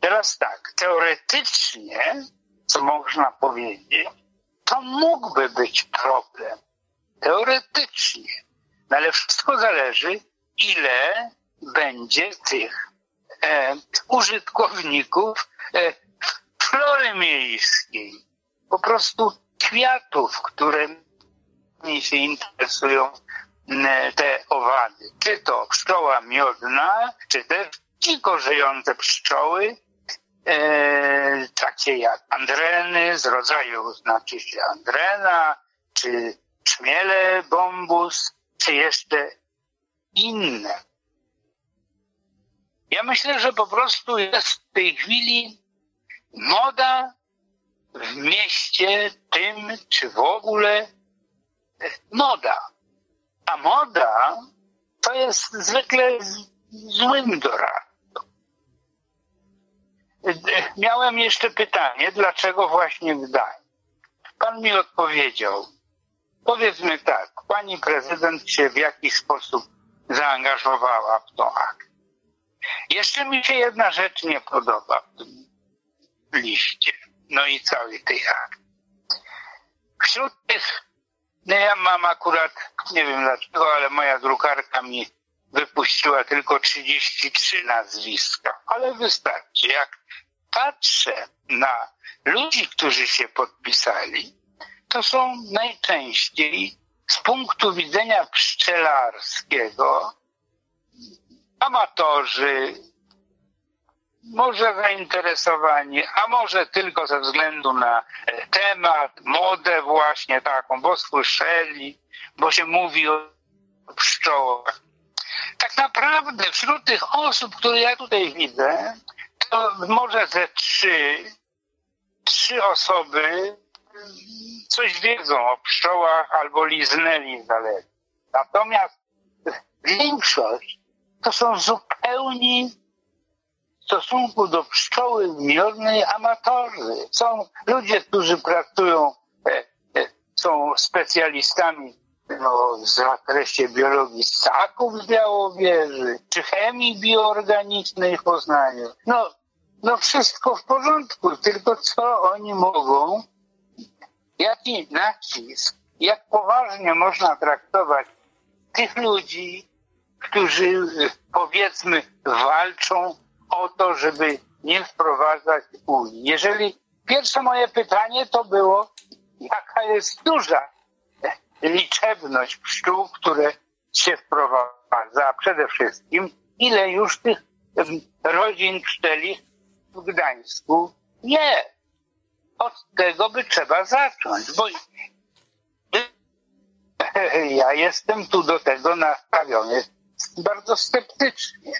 Teraz tak, teoretycznie, co można powiedzieć, to mógłby być problem. Teoretycznie. No ale wszystko zależy, ile będzie tych e, użytkowników e, flory miejskiej. Po prostu kwiatów, które się interesują te owady. Czy to pszczoła miodna, czy też dziko żyjące pszczoły, e, takie jak andreny, z rodzaju znaczy się andrena, czy czmiele bombus, czy jeszcze inne. Ja myślę, że po prostu jest w tej chwili moda w mieście tym, czy w ogóle moda. A moda to jest zwykle złym doradcą. Miałem jeszcze pytanie, dlaczego właśnie Gdańsk? Pan mi odpowiedział, powiedzmy tak, pani prezydent się w jakiś sposób zaangażowała w tą akcję. Jeszcze mi się jedna rzecz nie podoba w tym liście, no i całej tej akcji. Wśród tych, no ja mam akurat, nie wiem dlaczego, ale moja drukarka mi wypuściła tylko 33 nazwiska, ale wystarczy. Jak patrzę na ludzi, którzy się podpisali, to są najczęściej z punktu widzenia pszczelarskiego amatorzy, może zainteresowani, a może tylko ze względu na e, temat, modę właśnie taką, bo słyszeli, bo się mówi o pszczołach. Tak naprawdę wśród tych osób, które ja tutaj widzę, to może ze trzy, trzy osoby coś wiedzą o pszczołach albo liznęli zaledwie. Natomiast większość to są zupełnie w stosunku do pszczoły miodnej amatorzy. Są ludzie, którzy pracują, e, e, są specjalistami no, w zakresie biologii ssaków z Białowieży, czy chemii bioorganicznej w Poznaniu. No, no wszystko w porządku, tylko co oni mogą, jaki nacisk, jak poważnie można traktować tych ludzi, którzy powiedzmy walczą o to, żeby nie wprowadzać Unii. Jeżeli pierwsze moje pytanie to było, jaka jest duża liczebność pszczół, które się wprowadza, a przede wszystkim ile już tych rodzin pszczeli w Gdańsku jest. Od tego by trzeba zacząć, bo [laughs] ja jestem tu do tego nastawiony bardzo sceptycznie.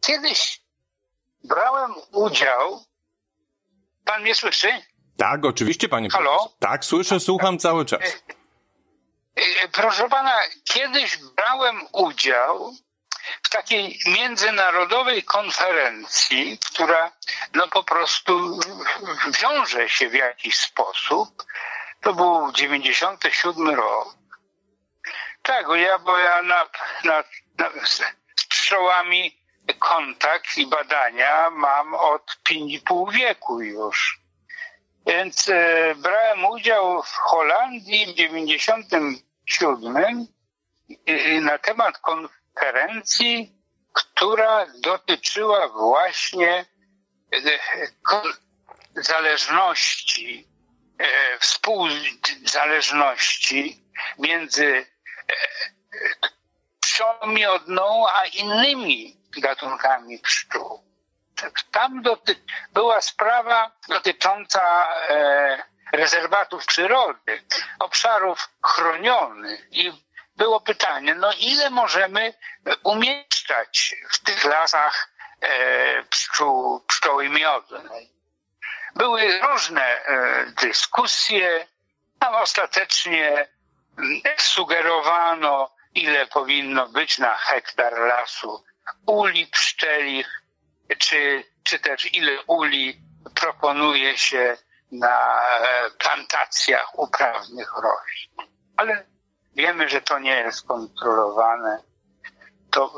Kiedyś brałem udział. Pan mnie słyszy? Tak, oczywiście, panie Halo? profesor. Tak, słyszę, słucham cały czas. E, e, proszę pana, kiedyś brałem udział w takiej międzynarodowej konferencji, która no po prostu wiąże się w jakiś sposób. To był 97 rok. Tak, ja, bo ja na, na, na, z pszczołami kontakt i badania mam od 5,5 wieku już. Więc e, brałem udział w Holandii w 97 e, na temat konferencji, która dotyczyła właśnie e, zależności, e, współzależności między pszczołą miodną, a innymi gatunkami pszczół. Tam doty- była sprawa dotycząca e, rezerwatów przyrody, obszarów chronionych i było pytanie, no ile możemy umieszczać w tych lasach e, pszczół, pszczoły miodnej. Były różne e, dyskusje, a ostatecznie sugerowano, ile powinno być na hektar lasu uli pszczelich, czy, czy też ile uli proponuje się na e, plantacjach uprawnych roślin. Ale wiemy, że to nie jest kontrolowane. To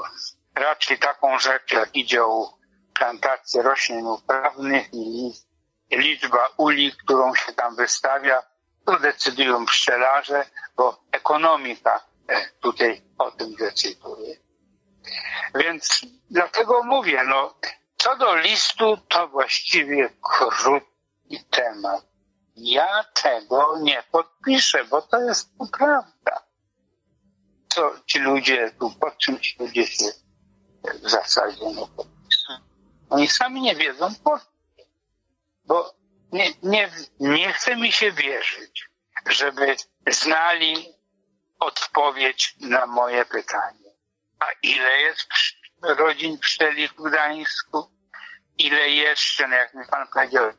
raczej taką rzecz, jak idzie o plantację roślin uprawnych i liczba uli, którą się tam wystawia, to decydują pszczelarze, bo ekonomika e, tutaj o tym decyduje. Więc dlatego mówię, no, co do listu, to właściwie krótki temat. Ja tego nie podpiszę, bo to jest prawda. Co ci ludzie tu, pod czym ci ludzie się w zasadzie nie podpisują. Oni sami nie wiedzą po Bo nie, nie, nie chce mi się wierzyć, żeby znali odpowiedź na moje pytanie. A ile jest rodzin pszczeli w Gdańsku? Ile jeszcze, no jak mi pan powiedział,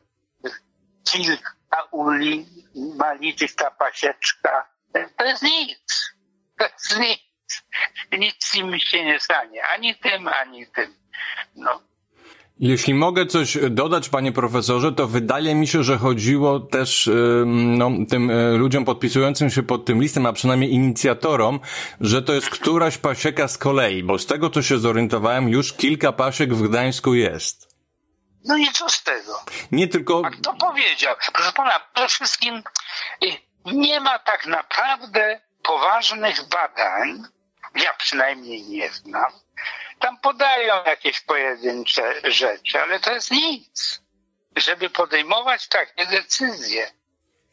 kilka uli ma liczyć ta pasieczka. To jest nic. Jest [laughs] nic. Nic im się nie stanie. Ani tym, ani tym. No. Jeśli mogę coś dodać, panie profesorze, to wydaje mi się, że chodziło też no, tym e, ludziom podpisującym się pod tym listem, a przynajmniej inicjatorom, że to jest któraś pasieka z kolei, bo z tego, co się zorientowałem, już kilka pasiek w Gdańsku jest. No i co z tego? Nie tylko... A kto powiedział? Proszę pana, przede wszystkim y, nie ma tak naprawdę poważnych badań, ja przynajmniej nie znam, tam podają jakieś pojedyncze rzeczy, ale to jest nic. Żeby podejmować takie decyzje,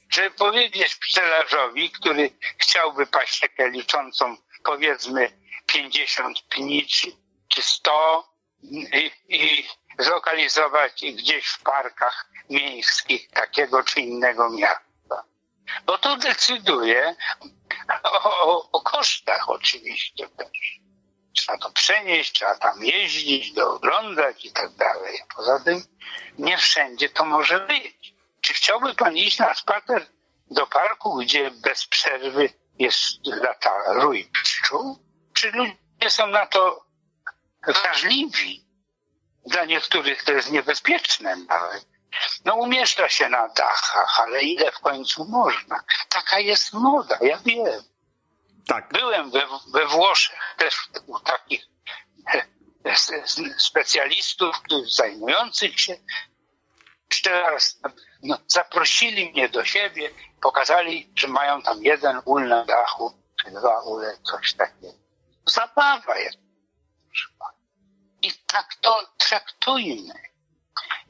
żeby powiedzieć pszczelarzowi, który chciałby pasiekę liczącą powiedzmy 50 pni czy 100 i, i zlokalizować gdzieś w parkach miejskich takiego czy innego miasta. Bo to decyduje o, o, o kosztach oczywiście też trzeba to przenieść, trzeba tam jeździć, dooglądać i tak dalej. Poza tym nie wszędzie to może być. Czy chciałby pan iść na spacer do parku, gdzie bez przerwy jest lata rój pszczół? Czy ludzie są na to wrażliwi? Dla niektórych to jest niebezpieczne nawet. No umieszcza się na dachach, ale ile w końcu można? Taka jest moda, ja wiem. Tak. Byłem we, we Włoszech też u takich specjalistów zajmujących się pszczelarstwem. No, zaprosili mnie do siebie, pokazali, że mają tam jeden ul na dachu, czy dwa ule, coś takiego. Zabawa jest. I tak to traktujmy.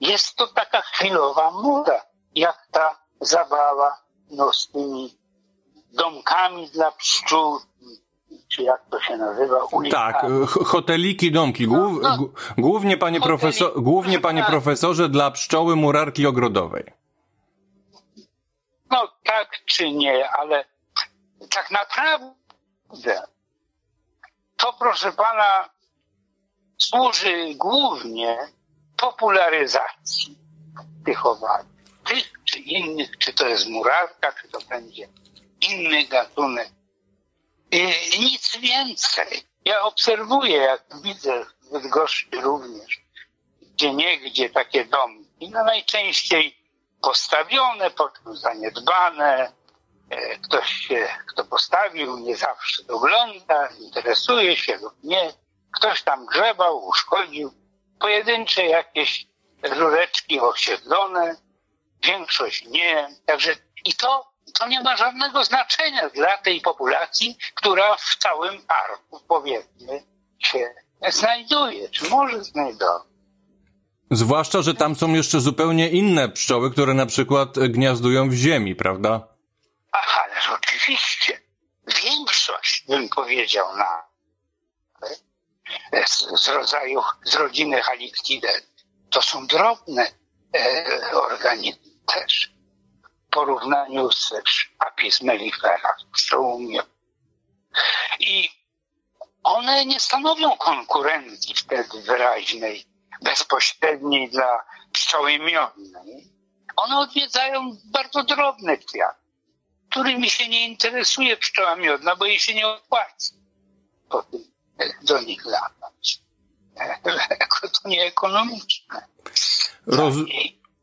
Jest to taka chwilowa moda, jak ta zabawa no, z domkami dla pszczół, czy jak to się nazywa, ulicami. Tak, hoteliki, domki. Głów, no, no, głównie, panie, profesor, głównie, panie profesorze, dla pszczoły murarki ogrodowej. No tak czy nie, ale tak naprawdę to, proszę pana, służy głównie popularyzacji tych owadów. Tych czy innych, czy to jest murarka, czy to będzie inny gatunek. I nic więcej. Ja obserwuję, jak widzę w Bydgoszczy również, gdzie niegdzie takie domki, no najczęściej postawione, potem zaniedbane. E, ktoś się, kto postawił, nie zawsze dogląda, interesuje się lub nie. Ktoś tam grzebał, uszkodził. Pojedyncze jakieś rureczki osiedlone, większość nie. Także i to to nie ma żadnego znaczenia dla tej populacji, która w całym parku, powiedzmy, się znajduje, czy może znajdować. Zwłaszcza, że tam są jeszcze zupełnie inne pszczoły, które na przykład gniazdują w ziemi, prawda? Ach, ależ oczywiście. Większość, bym powiedział, na z, z rodzaju, z rodziny Halictidae, to są drobne e, organizmy też. Porównaniu z Apis mellifera, pszczołą I one nie stanowią konkurencji wtedy wyraźnej, bezpośredniej dla pszczoły miodnej. One odwiedzają bardzo drobne kwiaty, którymi się nie interesuje pszczoła miodna, bo jej się nie opłaca. Potem do nich latać. [laughs] To nieekonomiczne. Roz...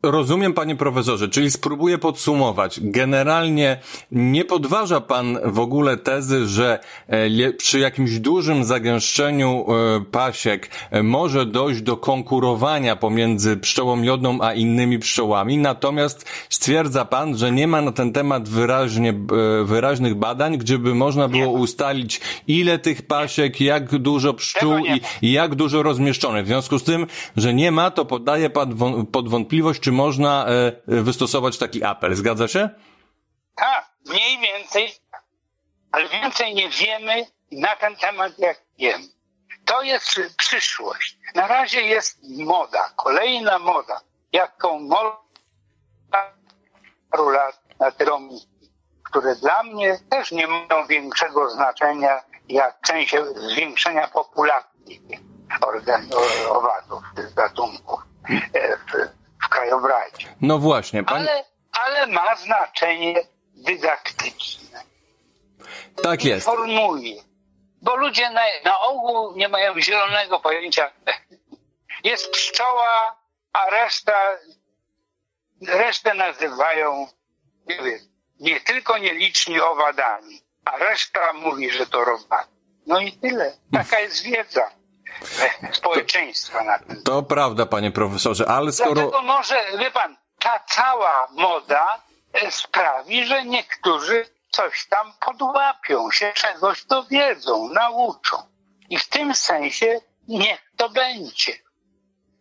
Rozumiem, panie profesorze, czyli spróbuję podsumować. Generalnie nie podważa pan w ogóle tezy, że e, przy jakimś dużym zagęszczeniu e, pasiek e, może dojść do konkurowania pomiędzy pszczołą miodną a innymi pszczołami, natomiast stwierdza pan, że nie ma na ten temat wyraźnie, wyraźnych badań, gdzie by można było ustalić, ile tych pasiek, jak dużo pszczół i jak dużo rozmieszczone. W związku z tym, że nie ma, to podaje pan pod wątpliwość, czy można e, wystosować taki apel. Zgadza się? Tak, mniej więcej, ale więcej nie wiemy na ten temat, jak wiemy. To jest przyszłość. Na razie jest moda, kolejna moda, jaką moda paru lat na tromiki, które dla mnie też nie mają większego znaczenia jak część zwiększenia populacji organ, owadów, gatunków e, krajobrazie. No właśnie. Pan... Ale, ale ma znaczenie dydaktyczne. Tak jest. Informuje. Bo ludzie na, na ogół nie mają zielonego pojęcia. Jest pszczoła, a reszta, resztę nazywają, nie wiem, nie tylko nieliczni owadami, a reszta mówi, że to robaki. No i tyle. Taka jest wiedza społeczeństwa na ten To prawda, panie profesorze, ale skoro... Dlatego może, wie pan, ta cała moda e, sprawi, że niektórzy coś tam podłapią się, czegoś dowiedzą, nauczą. I w tym sensie niech to będzie.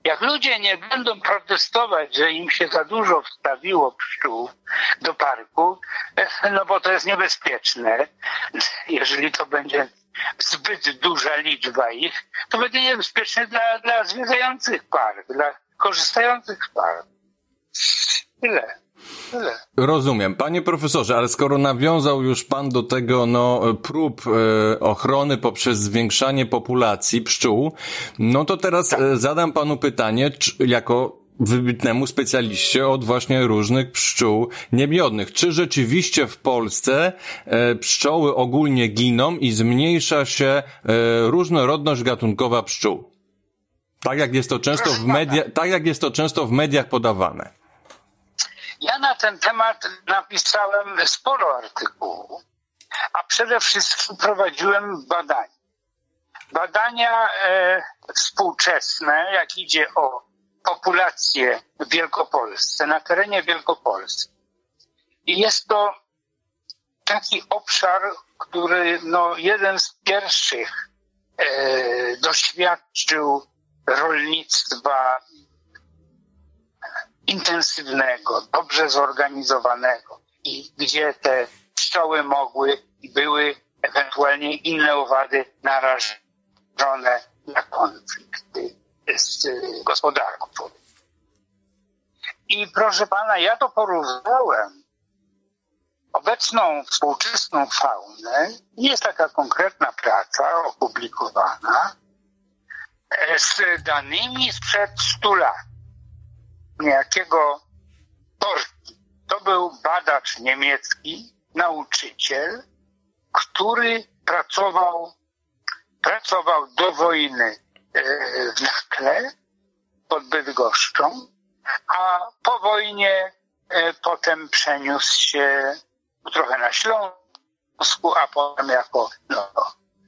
Jak ludzie nie będą protestować, że im się za dużo wstawiło pszczół do parku, e, no bo to jest niebezpieczne, jeżeli to będzie zbyt duża liczba ich, to będzie niebezpieczne dla, dla zwiedzających park, dla korzystających z park. Tyle. Tyle. Rozumiem. Panie profesorze, ale skoro nawiązał już pan do tego, no, prób e, ochrony poprzez zwiększanie populacji pszczół, no to teraz tak. e, zadam panu pytanie, czy, jako wybitnemu specjaliście od właśnie różnych pszczół niemiodnych. Czy rzeczywiście w Polsce e, pszczoły ogólnie giną i zmniejsza się e, różnorodność gatunkowa pszczół? Tak jak jest to często w media, tak jak jest to często w mediach podawane. Ja na ten temat napisałem sporo artykułów, a przede wszystkim prowadziłem badania. Badania e, współczesne, jak idzie o populację w Wielkopolsce, na terenie Wielkopolski. I jest to taki obszar, który no, jeden z pierwszych e, doświadczył rolnictwa intensywnego, dobrze zorganizowanego i gdzie te pszczoły mogły i były ewentualnie inne owady narażone na konflikty z gospodarką. I proszę pana, ja to porównałem obecną współczesną faunę. Jest taka konkretna praca opublikowana e, z danymi sprzed 100 lat. Niejakiego Torki. To był badacz niemiecki, nauczyciel, który pracował, pracował do wojny w Nakle pod Bydgoszczą, a po wojnie e, potem przeniósł się trochę na Śląsku, a potem jako no,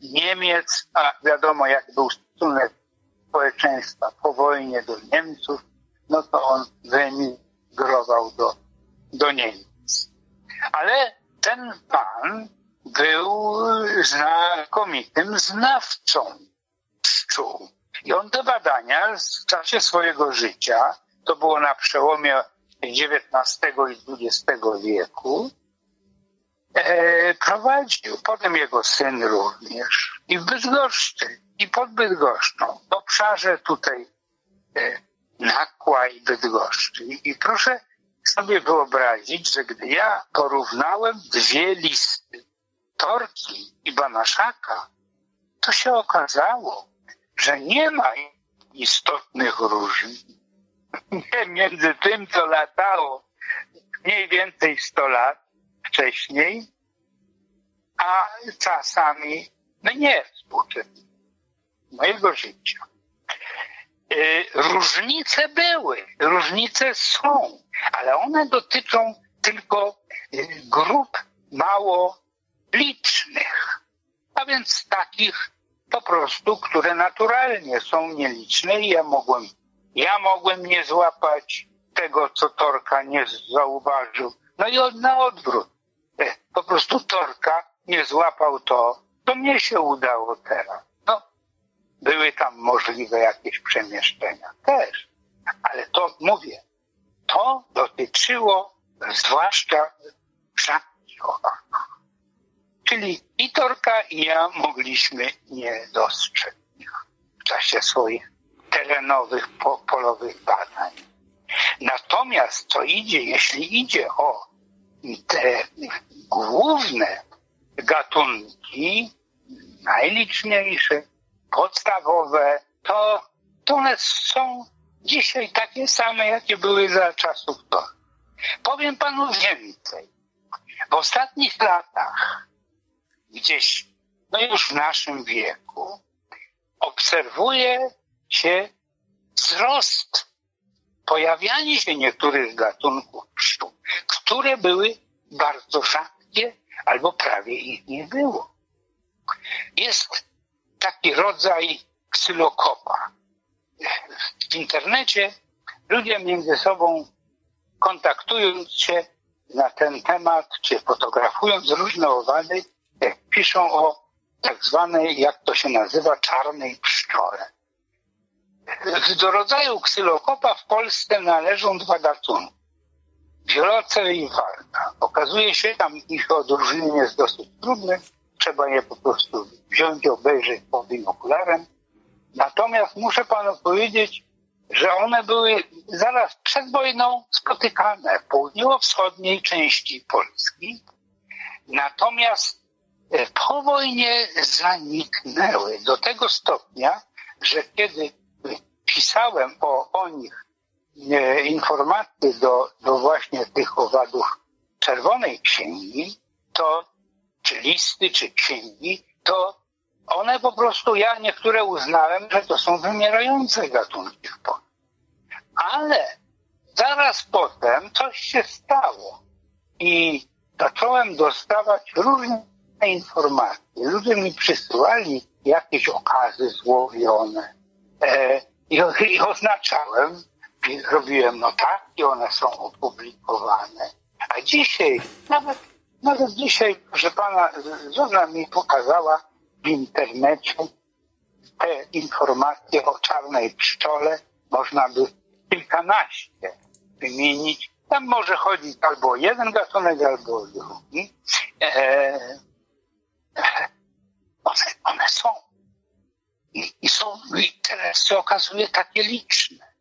Niemiec, a wiadomo jak był stosunek społeczeństwa po wojnie do Niemców, no to on wyemigrował do, do Niemiec. Ale ten pan był znakomitym znawcą pszczół. I on te badania w czasie swojego życia, to było na przełomie XIX i XX wieku, e, prowadził. Potem jego syn również. I w Bydgoszczy, i pod Bydgoszczą, w obszarze tutaj e, Nakła i Bydgoszczy. I proszę sobie wyobrazić, że gdy ja porównałem dwie listy, Torki i Banaszaka, to się okazało, że nie ma istotnych różnic [laughs] między tym, co latało mniej więcej 100 lat wcześniej, a czasami mnie no współczesnych, mojego życia. Y, różnice były, różnice są, ale one dotyczą tylko y, grup mało licznych, a więc takich po prostu, które naturalnie są nieliczne i ja mogłem, ja mogłem nie złapać tego, co Torka nie zauważył. No i od, na odwrót. E, po prostu Torka nie złapał to, to mnie się udało teraz. No, były tam możliwe jakieś przemieszczenia też, ale to mówię, to dotyczyło zwłaszcza rzadkich owadów. Czyli i Torka, i ja mogliśmy nie dostrzec ich w czasie swoich terenowych, po, polowych badań. Natomiast co idzie, jeśli idzie o te główne gatunki, najliczniejsze, podstawowe, to, to one są dzisiaj takie same, jakie były za czasów to. Powiem panu więcej. W ostatnich latach, gdzieś, no już w naszym wieku, obserwuje się wzrost, pojawianie się niektórych gatunków pszczół, które były bardzo rzadkie albo prawie ich nie było. Jest taki rodzaj ksylokopa. W internecie ludzie między sobą kontaktując się na ten temat, czy fotografując różne owady, piszą o tak zwanej, jak to się nazywa, czarnej pszczole. Do rodzaju ksylokopa w Polsce należą dwa gatunki. Wieloce i warta. Okazuje się, tam ich odróżnienie jest dosyć trudne. Trzeba je po prostu wziąć, obejrzeć pod okularem. Natomiast muszę panu powiedzieć, że one były zaraz przed wojną spotykane w południowo-wschodniej części Polski. Natomiast e, po wojnie zaniknęły do tego stopnia, że kiedy pisałem o, o nich e, informacje do, do właśnie tych owadów Czerwonej Księgi, to czy listy, czy księgi, to one po prostu, ja niektóre uznałem, że to są wymierające gatunki w Polsce. Ale zaraz potem coś się stało i zacząłem dostawać różne informacje. Ludzie mi przysyłali jakieś okazy złowione e, i, i oznaczałem, robiłem notatki, one są opublikowane. A dzisiaj, nawet, nawet dzisiaj, proszę pana, żona mi pokazała w internecie te informacje o czarnej pszczole. Można by kilkanaście wymienić. Tam może chodzić albo jeden gatunek, albo drugi. E, one, one są. I, I są, i teraz się okazuje takie liczne.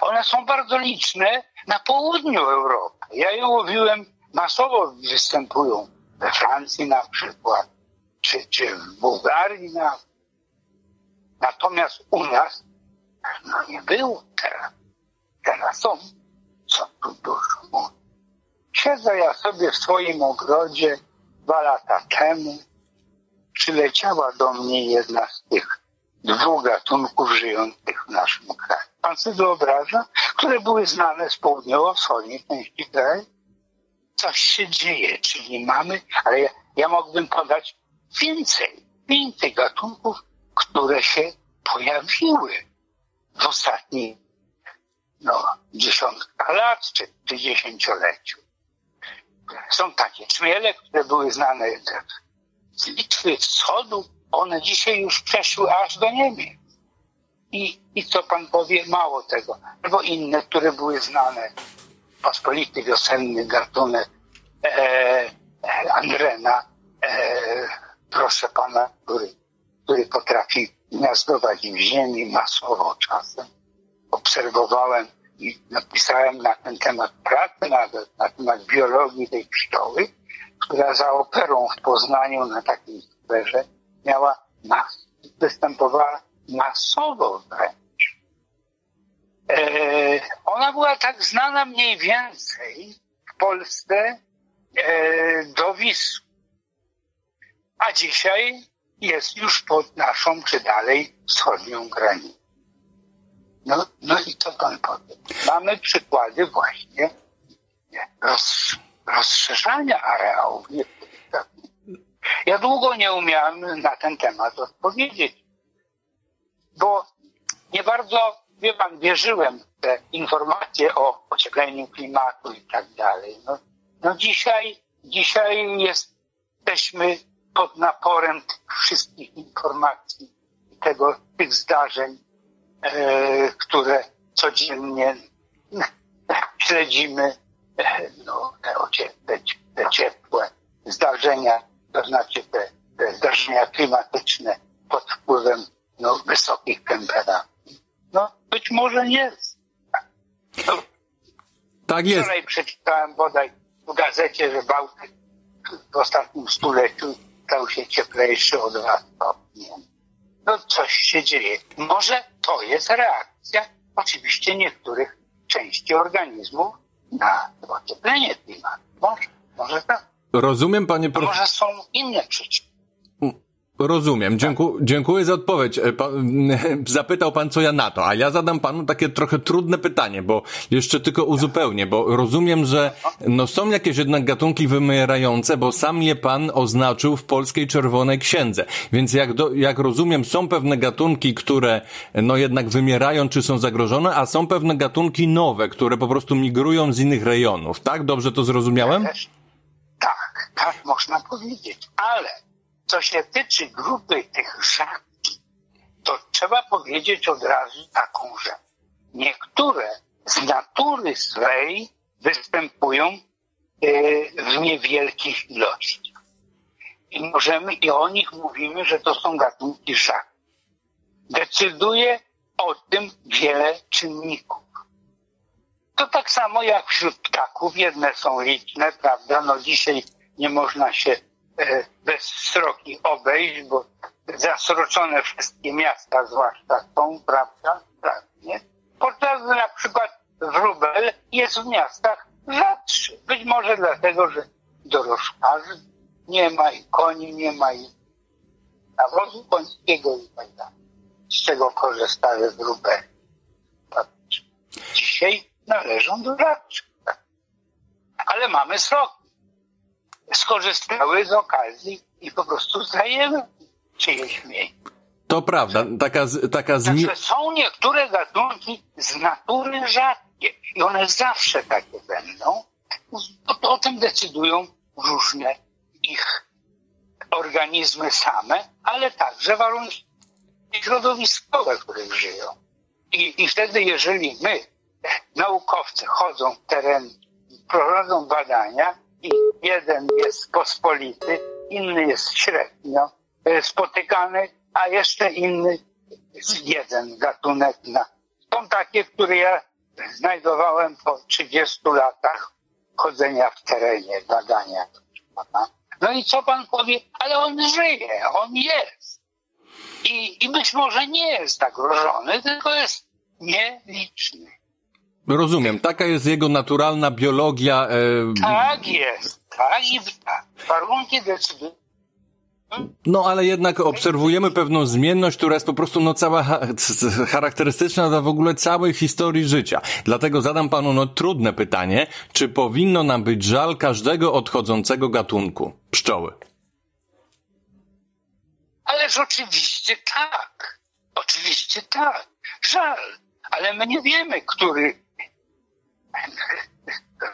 One są bardzo liczne na południu Europy. Ja je łowiłem masowo, występują we Francji na przykład, czy, czy w Bułgarii na Natomiast u nas no nie było teraz. Teraz są. Co tu dużo mówić. Siedzę ja sobie w swoim ogrodzie dwa lata temu. Przyleciała do mnie jedna z tych dwóch gatunków żyjących w naszym kraju. Pan sobie wyobraża? Które były znane z południowo-wschodniej części kraju. Coś się dzieje, czyli mamy, ale ja, ja mógłbym podać więcej, więcej gatunków, które się pojawiły w ostatnich no, dziesiątka lat czy, czy dziesięcioleciu. Są takie czmiele, które były znane z Litwy Wschodu, one dzisiaj już przeszły aż do Niemiec. I, I co pan powie? Mało tego. Albo inne, które były znane. Pospolity wiosenny gatunek e, e, Andrena, e, proszę pana, który, który potrafi gniazdować w ziemi masowo czasem. Obserwowałem i napisałem na ten temat pracę, nawet na temat biologii tej pszczoły, która za operą w Poznaniu na takiej sferze miała mas, występowała masowo wręcz. E, ona była tak znana mniej więcej w Polsce e, do Wisły. A dzisiaj jest już pod naszą, czy dalej, wschodnią granicą. No, no i co pan powie? Mamy przykłady właśnie roz, rozszerzania areałów. Ja długo nie umiałem na ten temat odpowiedzieć, bo nie bardzo, wie pan, wierzyłem w te informacje o ociepleniu klimatu i tak dalej. No, no dzisiaj, dzisiaj jesteśmy pod naporem wszystkich informacji tego, tych zdarzeń, e, które codziennie [laughs] śledzimy, no, te, te, te ciepłe zdarzenia, to znaczy te, te zdarzenia klimatyczne pod wpływem no, wysokich temperatur. No, być może nie jest. No, tak jest. Wczoraj przeczytałem bodaj w gazecie, że Bałtyk w ostatnim stuleciu stał się cieplejszy o dwa stopnie. No coś się dzieje. Może to jest reakcja oczywiście niektórych części organizmu na ocieplenie klimatu. Może, może tak. Rozumiem, panie profesorze. Może są inne przyczyny. Rozumiem. Dziękuję, dziękuję za odpowiedź. E, [laughs] zapytał pan, co ja na to, a ja zadam panu takie trochę trudne pytanie, bo jeszcze tylko uzupełnię, bo rozumiem, że no są jakieś jednak gatunki wymierające, bo sam je pan oznaczył w polskiej czerwonej księdze. Więc jak, do, jak rozumiem, są pewne gatunki, które no jednak wymierają, czy są zagrożone, a są pewne gatunki nowe, które po prostu migrują z innych rejonów. Tak? Dobrze to zrozumiałem? Tak, tak można powiedzieć, ale co się tyczy grupy tych rzadkich, to trzeba powiedzieć od razu taką rzecz. Niektóre z natury swej występują e, w niewielkich ilościach. I możemy, i o nich mówimy, że to są gatunki rzadkie. Decyduje o tym wiele czynników. To tak samo jak wśród ptaków, jedne są liczne, prawda? No dzisiaj nie można się bez sroki obejść, bo zasroczone wszystkie miasta zwłaszcza są, prawda? Tak, nie? Podczas na przykład wróbel jest w miastach rzadszy. Być może dlatego, że dorożkarzy nie ma i koni nie ma i nawozu końskiego i tak dalej. Z czego korzystały wróbel. Dzisiaj należą do rzadszych. Ale mamy sroki skorzystały z okazji i po prostu zajęły czyjeś miejsce. To prawda, taka, taka zmi... Także są niektóre gatunki z natury rzadkie i one zawsze takie będą. To, o tym decydują różne ich organizmy same, ale także warunki środowiskowe, w których żyją. I, I wtedy, jeżeli my, naukowcy, chodzą w teren, prowadzą badania, i jeden jest pospolity, inny jest średnio e, spotykany, a jeszcze inny jeden gatunek. Są takie, które ja znajdowałem po 30 latach chodzenia w terenie, badania. No i co pan powie? Ale on żyje, on jest. I, i być może nie jest zagrożony, tylko jest nieliczny. Rozumiem, taka jest jego naturalna biologia. E... Tak jest, tak i tak. Warunki decydują. No, ale jednak obserwujemy pewną zmienność, która jest po prostu no cała charakterystyczna dla w ogóle całej historii życia. Dlatego zadam panu no trudne pytanie, czy powinno nam być żal każdego odchodzącego gatunku pszczoły? Ależ oczywiście tak. Oczywiście tak. Żal. Ale my nie wiemy, który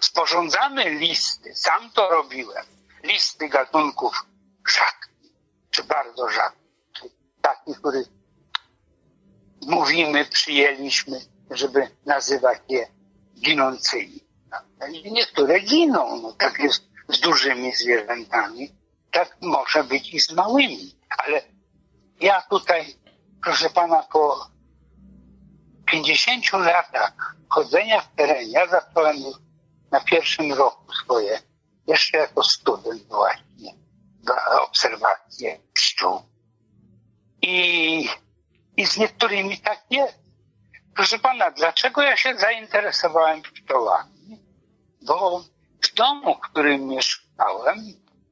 sporządzamy listy, sam to robiłem, listy gatunków rzadkich, czy bardzo rzadkich, takich, których mówimy, przyjęliśmy, żeby nazywać je ginącymi. I niektóre giną, no tak jest z dużymi zwierzętami, tak może być i z małymi. Ale ja tutaj, proszę pana, po 50 latach chodzenia w terenie, ja zacząłem na pierwszym roku swoje, jeszcze jako student właśnie, obserwacje pszczół. I, I z niektórymi tak jest. Proszę pana, dlaczego ja się zainteresowałem pszczołami? Bo w domu, w którym mieszkałem,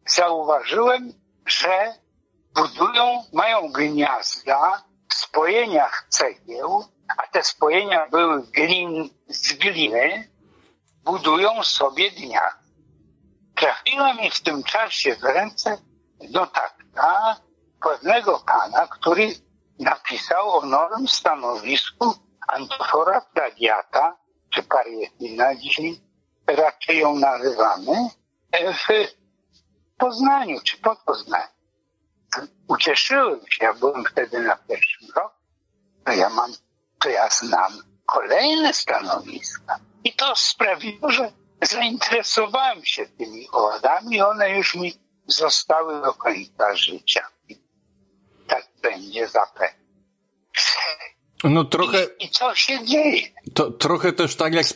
zauważyłem, że budują, mają gniazda w spojeniach cegieł a te spojenia były glin, z gliny, budują sobie dnia. Trafiła mi w tym czasie w ręce notatka pewnego pana, który napisał o nowym stanowisku Antofora plagiata, czy parietina dzisiaj raczej ją nazywamy, w Poznaniu, czy pod Poznaniu. Ucieszyłem się, ja byłem wtedy na pierwszym roku, ja mam to ja znam kolejne stanowiska. I to sprawiło, że zainteresowałem się tymi owadami. One już mi zostały do końca życia. I tak będzie zapewne. No trochę. I, I, co się dzieje? To, trochę też tak jak z,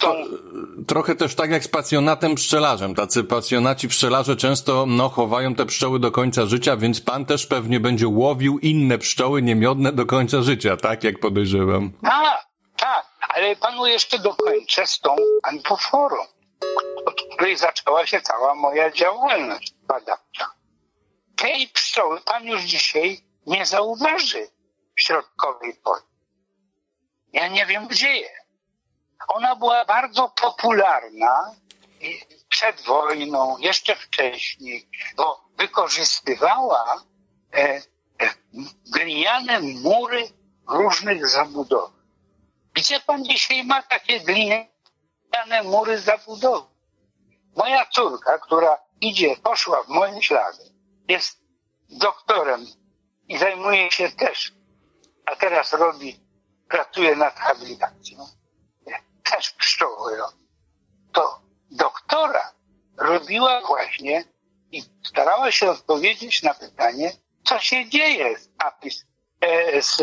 trochę też tak jak z pasjonatem pszczelarzem. Tacy pasjonaci pszczelarze często no, chowają te pszczoły do końca życia, więc pan też pewnie będzie łowił inne pszczoły niemiodne do końca życia, tak jak podejrzewam. Tak, tak, ale panu jeszcze dokończę z tą antoforą, od której zaczęła się cała moja działalność badawcza. Tej pszczoły pan już dzisiaj nie zauważy w środkowej Polsce. Ja nie wiem, gdzie jest. Ona była bardzo popularna przed wojną, jeszcze wcześniej, bo wykorzystywała e, e, gliniane mury różnych zabudow. Gdzie pan dzisiaj ma takie gliniane mury zabudowy? Moja córka, która idzie, poszła w moje ślady, jest doktorem i zajmuje się też, a teraz robi, pracuje nad habilitacją, też pszczoły. To doktora robiła właśnie i starała się odpowiedzieć na pytanie, co się dzieje z Apis, e, z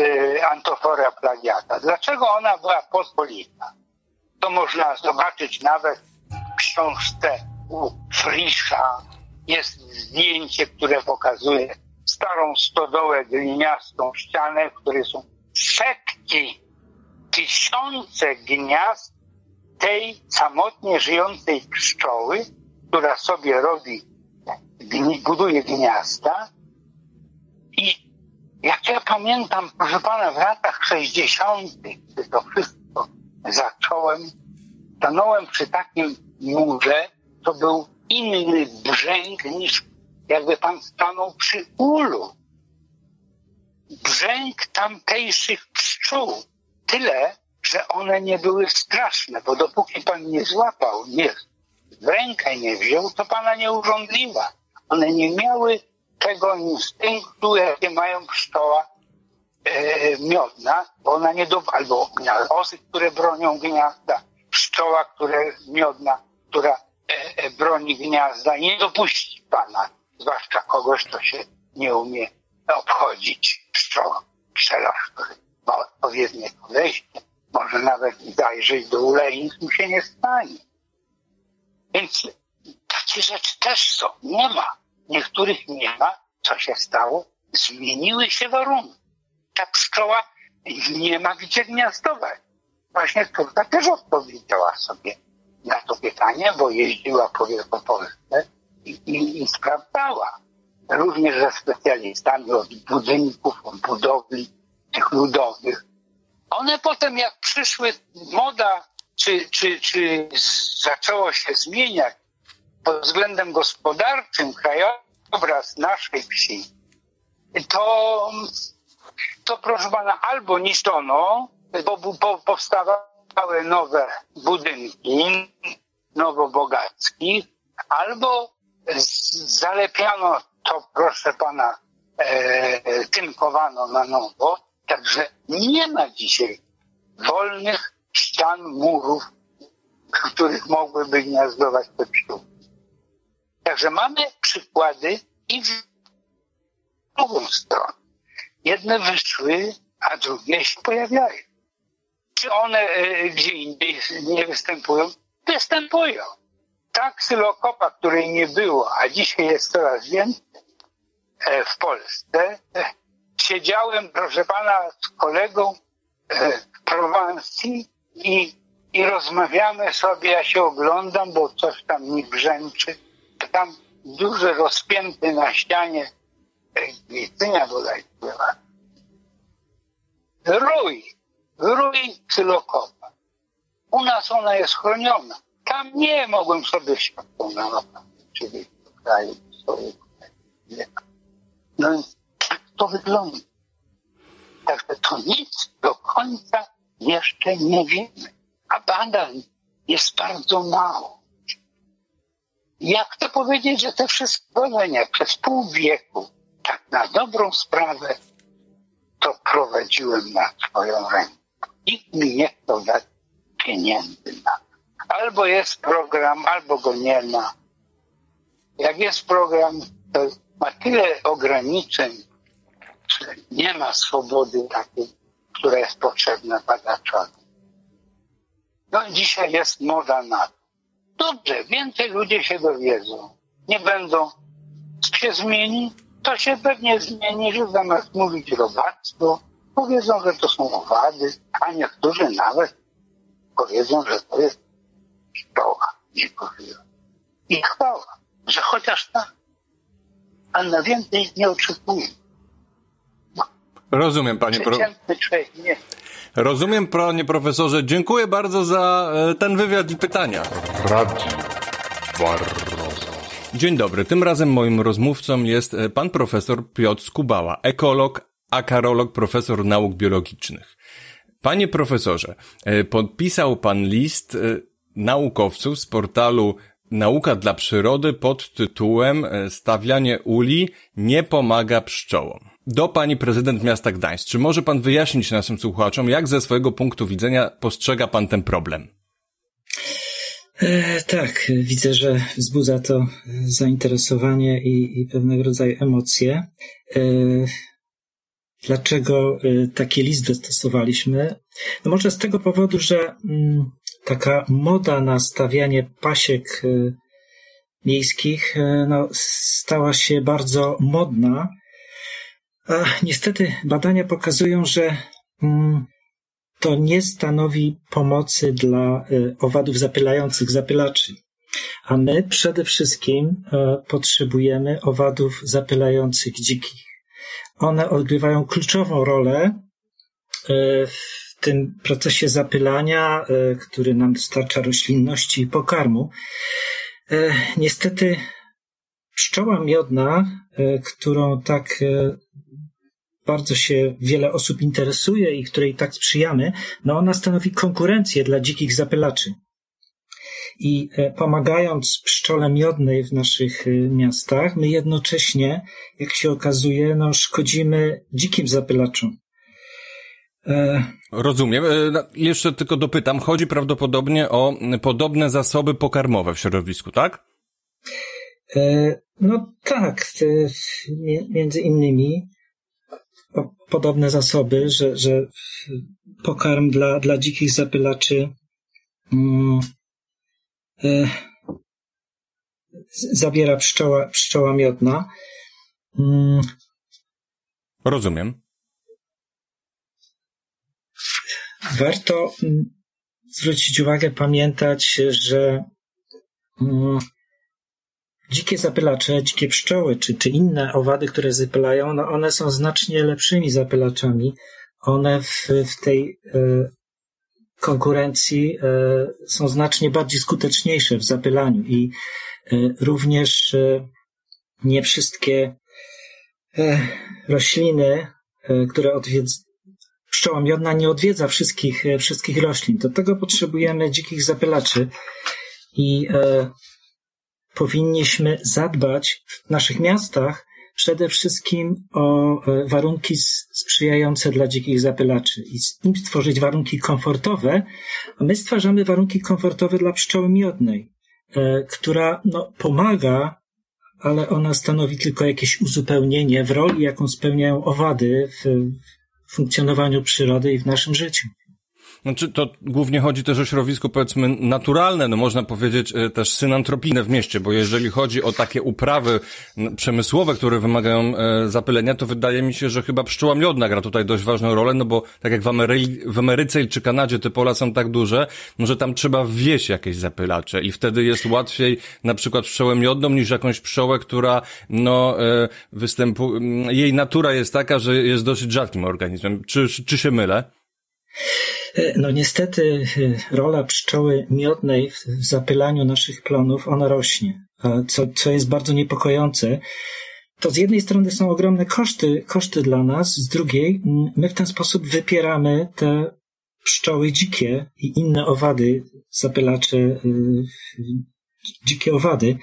Antofora plagiata. Dlaczego ona była pospolita? To można zobaczyć nawet w książce u Frisza. Jest zdjęcie, które pokazuje starą stodołę gliniastą, ścianę, w której są setki, tysiące gniazd tej samotnie żyjącej pszczoły, która sobie robi, buduje gniazda. I jak ja pamiętam, proszę pana, w latach 60., gdy to wszystko zacząłem, stanąłem przy takim murze, to był inny brzęk niż jakby pan stanął przy ulu. Brzęk tamtejszych pszczół. Tyle, że one nie były straszne, bo dopóki pan nie złapał, nie, w rękę nie wziął, to pana nie urządliwa. One nie miały tego instynktu, jakie mają pszczoła e, miodna, bo ona nie do, albo osy, które bronią gniazda, pszczoła, które miodna, która e, e, broni gniazda nie dopuści pana, zwłaszcza kogoś, kto się nie umie obchodzić. Pszczelarz, który ma odpowiednie podejście, może nawet zajrzeć do ule nic mu się nie stanie. Więc takie rzeczy też są. Nie ma. Niektórych nie ma. Co się stało? Zmieniły się warunki. Ta pszczoła nie ma gdzie gniazdować. Właśnie córka też odpowiedziała sobie na to pytanie, bo jeździła po Wielkopolsce i, i, i sprawdzała. Również ze specjalistami od budynków, od budowli tych ludowych, one potem jak przyszły, moda, czy, czy, czy zaczęło się zmieniać pod względem gospodarczym krajobraz naszej wsi, to, to proszę pana, albo niszczono, bo, bo powstawały nowe budynki, nowobogackie, albo zalepiano to, proszę pana, e, tynkowano na nowo, Także nie ma dzisiaj wolnych ścian, murów, których mogłyby gniazdować te pszczółki. Także mamy przykłady i w drugą stronę. Jedne wyszły, a drugie się pojawiają. Czy one e, gdzie indziej nie występują? Występują. Ta ksylokopa, której nie było, a dzisiaj jest coraz więcej w Polsce, e, siedziałem, proszę pana, z kolegą e, w Prowansji i, i rozmawiamy sobie, ja się oglądam, bo coś tam mi brzęczy. Tam duży rozpięty na ścianie Glicynia bodaj była. Rój, rój cylokopa. U nas ona jest chroniona. Tam nie mogłem sobie światło nalować, czyli w kraju swoich. No więc to wygląda. Także to nic do końca jeszcze nie wiemy, a badań jest bardzo mało. Jak to powiedzieć, że te wszystkie badania przez pół wieku, tak na dobrą sprawę, to prowadziłem na swoją rękę. Nikt mi nie chciał dać pieniędzy na. Albo jest program, albo go nie ma. Jak jest program, to ma tyle ograniczeń, nie ma swobody takiej, która jest potrzebna badaczowi. No dzisiaj jest moda na to. Dobrze, więcej ludzie się dowiedzą. Nie będą. się zmieni? To się pewnie zmieni, że zamiast mówić robactwo, powiedzą, że to są owady, a niektórzy nawet powiedzą, że to jest szkoła dzikożywa. I chwała, że chociaż tak, a na więcej nie oczekuję. Rozumiem, panie profesorze. Rozumiem, panie profesorze. Dziękuję bardzo za e, ten wywiad i pytania. Dzień dobry. Tym razem moim rozmówcą jest e, pan profesor Piotr Skubała, ekolog, a karolog, profesor nauk biologicznych. Panie profesorze, e, podpisał pan list naukowców z portalu Nauka dla przyrody pod tytułem Stawianie uli nie pomaga pszczołom do pani prezydent miasta Gdańsk. Czy może pan wyjaśnić naszym słuchaczom, jak ze swojego punktu widzenia postrzega pan ten problem? E, tak, widzę, że wzbudza to zainteresowanie i, i pewnego rodzaju emocje. E, dlaczego e, taki list wystosowaliśmy? No może z tego powodu, że mm, taka moda na stawianie pasiek e, miejskich e, no, stała się bardzo modna a niestety badania pokazują, że mm, to nie stanowi pomocy dla y, owadów zapylających, zapylaczy. A my przede wszystkim potrzebujemy owadów zapylających dzikich. One odgrywają kluczową rolę e, w tym procesie zapylania, e, który nam dostarcza roślinności i pokarmu. Niestety pszczoła miodna, którą tak bardzo się wiele osób interesuje i której tak sprzyjamy, no ona stanowi konkurencję dla dzikich zapylaczy. I e, pomagając pszczole miodnej w naszych e, miastach, my jednocześnie, jak się okazuje, no, szkodzimy dzikim zapylaczom. E... Rozumiem. No, jeszcze tylko dopytam. Chodzi prawdopodobnie o podobne zasoby pokarmowe w środowisku, tak? No tak, między innymi podobne zasoby, że, że pokarm dla, dla dzikich zapylaczy mm, e, zabiera pszczoła, pszczoła miodna. Mm. Rozumiem. Warto mm, zwrócić uwagę, pamiętać, że mm, dzikie zapylacze, dzikie pszczoły czy, czy inne owady, które zapylają, no one są znacznie lepszymi zapylaczami. One w, w tej e, konkurencji e, są znacznie bardziej skuteczniejsze w zapylaniu i e, również nie wszystkie rośliny, które odwiedz, pszczoła miodna nie odwiedza wszystkich, wszystkich roślin. Do tego potrzebujemy dzikich zapylaczy i powinniśmy zadbać w naszych miastach przede wszystkim o e, warunki sprzyjające dla dzikich zapylaczy i im stworzyć warunki komfortowe, a my stwarzamy warunki komfortowe dla pszczoły miodnej, e, która no, pomaga, ale ona stanowi tylko jakieś uzupełnienie w roli, jaką spełniają owady w funkcjonowaniu przyrody i w naszym życiu. Znaczy, to głównie chodzi też o środowisko, powiedzmy, naturalne, no można powiedzieć e, też synantropijne w mieście, bo jeżeli chodzi o takie uprawy przemysłowe, które wymagają e, zapylenia, to wydaje mi się, że chyba pszczoła miodna gra tutaj dość ważną rolę, no bo tak jak w, Amery w Ameryce czy Kanadzie te pola są tak duże, no że tam trzeba wwieść jakieś zapylacze i wtedy jest łatwiej na przykład pszczołę miodną niż jakąś pszczołę, która, no, e, występuje, jej natura jest taka, że jest dosyć rzadkim organizmem. Czy, czy się mylę? E, no niestety e, rola pszczoły miodnej w zapylaniu naszych plonów, ona rośnie, co, co jest bardzo niepokojące. To z jednej strony są ogromne koszty, koszty dla nas, z drugiej my w ten sposób wypieramy te pszczoły dzikie i inne owady, zapylacze, e, dzikie owady.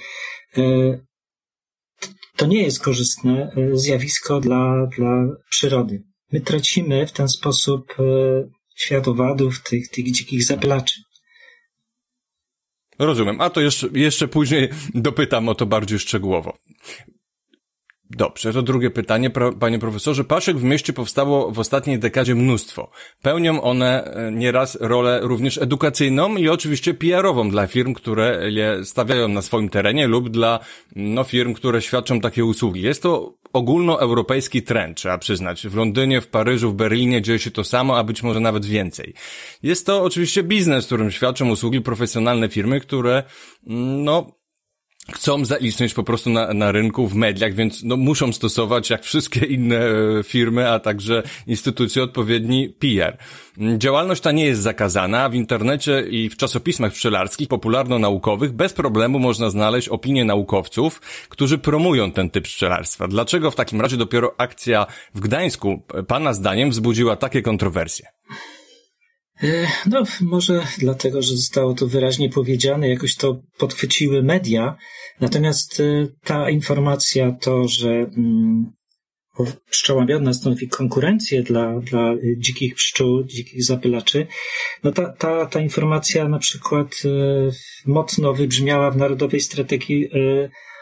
To nie jest korzystne zjawisko dla, dla przyrody. My tracimy w ten sposób świat owadów, tych, tych dzikich zapylaczy. Rozumiem, a to jeszcze, jeszcze później dopytam o to bardziej szczegółowo. Dobrze, to drugie pytanie, panie profesorze. Paszek w mieście powstało w ostatniej dekadzie mnóstwo. Pełnią one e, nieraz rolę również edukacyjną i oczywiście PR-ową dla firm, które je stawiają na swoim terenie lub dla no, firm, które świadczą takie usługi. Jest to ogólnoeuropejski trend, trzeba przyznać. W Londynie, w Paryżu, w Berlinie dzieje się to samo, a być może nawet więcej. Jest to oczywiście biznes, którym świadczą usługi profesjonalne firmy, które no chcą zaistnieć po prostu na, na rynku, w mediach, więc no, muszą stosować, jak wszystkie inne e, firmy, a także instytucje, odpowiedni PR. Działalność ta nie jest zakazana, w internecie i w czasopismach pszczelarskich, popularno-naukowych, bez problemu można znaleźć opinie naukowców, którzy promują ten typ pszczelarstwa. Dlaczego w takim razie dopiero akcja w Gdańsku, Pana zdaniem, wzbudziła takie kontrowersje? E, no, może dlatego, że zostało to wyraźnie powiedziane, jakoś to podchwyciły media. Natomiast e, ta informacja, to, że mm, pszczoła miodna stanowi konkurencję dla, dla dzikich pszczół, dzikich zapylaczy, no ta, ta, ta informacja na przykład e, mocno wybrzmiała w Narodowej Strategii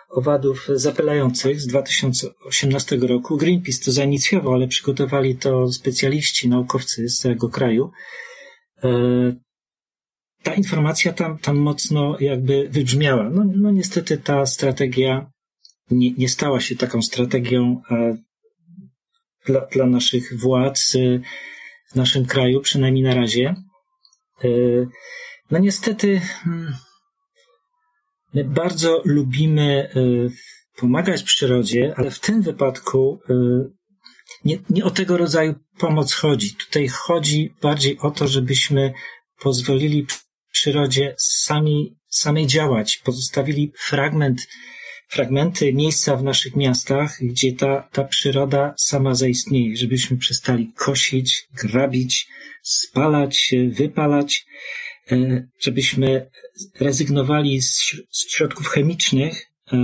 owadów zapylających z 2018 roku. Greenpeace to zainicjował, ale przygotowali to specjaliści, naukowcy z całego kraju. E, ta informacja tam, tam mocno jakby wybrzmiała. No, no niestety ta strategia nie, nie stała się taką strategią e, dla, dla naszych władz e, w naszym kraju, przynajmniej na razie. No niestety hmm, my bardzo lubimy pomagać przyrodzie, ale w tym wypadku nie, nie o tego rodzaju pomoc chodzi. Tutaj chodzi bardziej o to, żebyśmy pozwolili przyrodzie sami, samej działać, pozostawili fragment, fragmenty miejsca w naszych miastach, gdzie ta, ta przyroda sama zaistnieje, żebyśmy przestali kosić, grabić, spalać, wypalać, e, żebyśmy rezygnowali z, środków chemicznych e,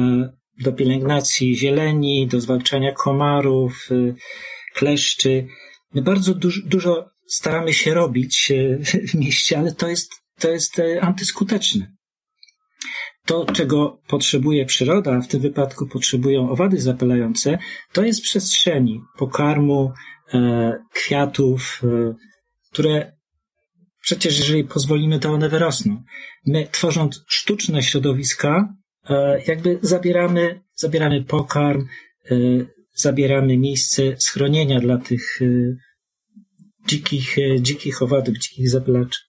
do pielęgnacji zieleni, do zwalczania komarów, e, kleszczy. My bardzo dużo, dużo staramy się robić e, w mieście, ale to jest, to jest e, antyskuteczne. To, czego potrzebuje przyroda, a w tym wypadku potrzebują owady zapalające, to jest przestrzeni, pokarmu, e, kwiatów, które przecież jeżeli pozwolimy, to one wyrosną. My, tworząc sztuczne środowiska, jakby zabieramy, zabieramy pokarm, zabieramy miejsce schronienia dla tych e, dzikich, e, dzikich owadów, dzikich zapylaczy.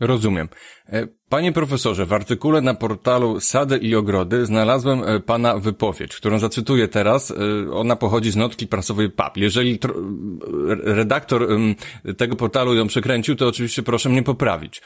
Rozumiem. E, panie profesorze, w artykule na portalu Sady i Ogrody znalazłem pana wypowiedź, którą zacytuję teraz. Ona pochodzi z notki prasowej PAP. Jeżeli redaktor tego portalu ją przekręcił, to oczywiście proszę mnie poprawić.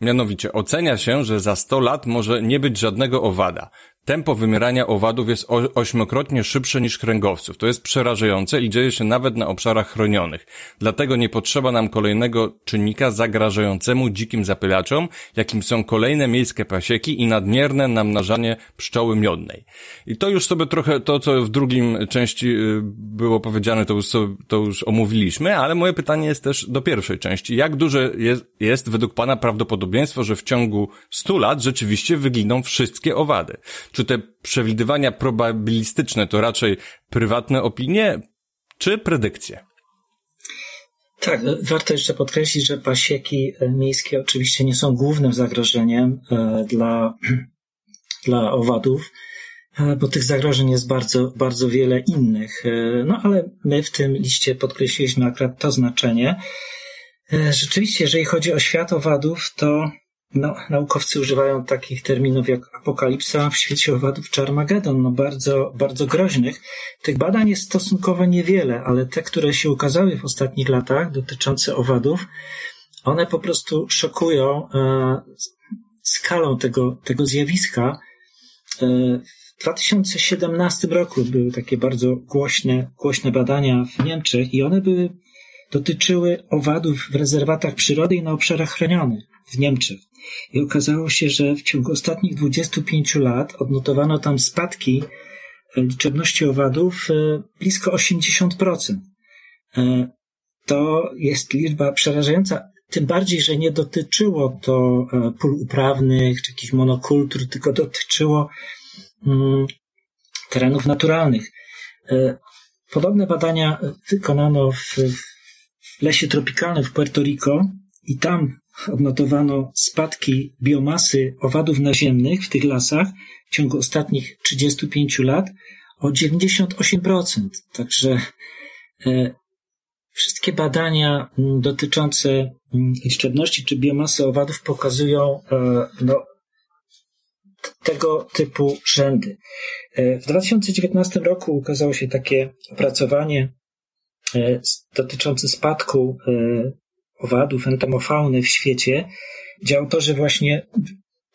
Mianowicie ocenia się, że za 100 lat może nie być żadnego owada. Tempo wymierania owadów jest ośmiokrotnie szybsze niż kręgowców. To jest przerażające i dzieje się nawet na obszarach chronionych. Dlatego nie potrzeba nam kolejnego czynnika zagrażającemu dzikim zapylaczom, jakim są kolejne miejskie pasieki i nadmierne namnażanie pszczoły miodnej. I to już sobie trochę, to co w drugim części y, było powiedziane, to już, sobie, to już omówiliśmy, ale moje pytanie jest też do pierwszej części. Jak duże jest, jest według Pana prawdopodobieństwo, że w ciągu 100 lat rzeczywiście wyginą wszystkie owady? Czy te przewidywania probabilistyczne to raczej prywatne opinie, czy predykcje? Tak, warto jeszcze podkreślić, że pasieki e, miejskie oczywiście nie są głównym zagrożeniem e, dla, [clears throat] dla owadów, e, bo tych zagrożeń jest bardzo, bardzo wiele innych. No ale my w tym liście podkreśliliśmy akurat to znaczenie. Rzeczywiście, jeżeli chodzi o świat owadów, to no, naukowcy używają takich terminów jak apokalipsa w świecie owadów czy Armagedon, no bardzo, bardzo groźnych. Tych badań jest stosunkowo niewiele, ale te, które się ukazały w ostatnich latach dotyczące owadów, one po prostu szokują e, skalą tego, tego zjawiska. E, w 2017 roku były takie bardzo głośne, głośne badania w Niemczech i one były, dotyczyły owadów w rezerwatach przyrody i na obszarach chronionych w Niemczech. I okazało się, że w ciągu ostatnich 25 lat odnotowano tam spadki e, liczebności owadów e, blisko 80%. E, to jest liczba przerażająca, tym bardziej, że nie dotyczyło to pól uprawnych czy jakichś monokultur, tylko dotyczyło mm, terenów naturalnych. Podobne badania wykonano w, w lesie tropikalnym w Puerto Rico i tam odnotowano spadki biomasy owadów naziemnych w tych lasach w ciągu ostatnich 35 lat o 98%. Także e, wszystkie badania m, dotyczące liczebności czy biomasy owadów pokazują e, no, tego typu rzędy. E, w 2019 roku ukazało się takie opracowanie dotyczące spadku owadów, entomofauny w świecie, gdzie autorzy właśnie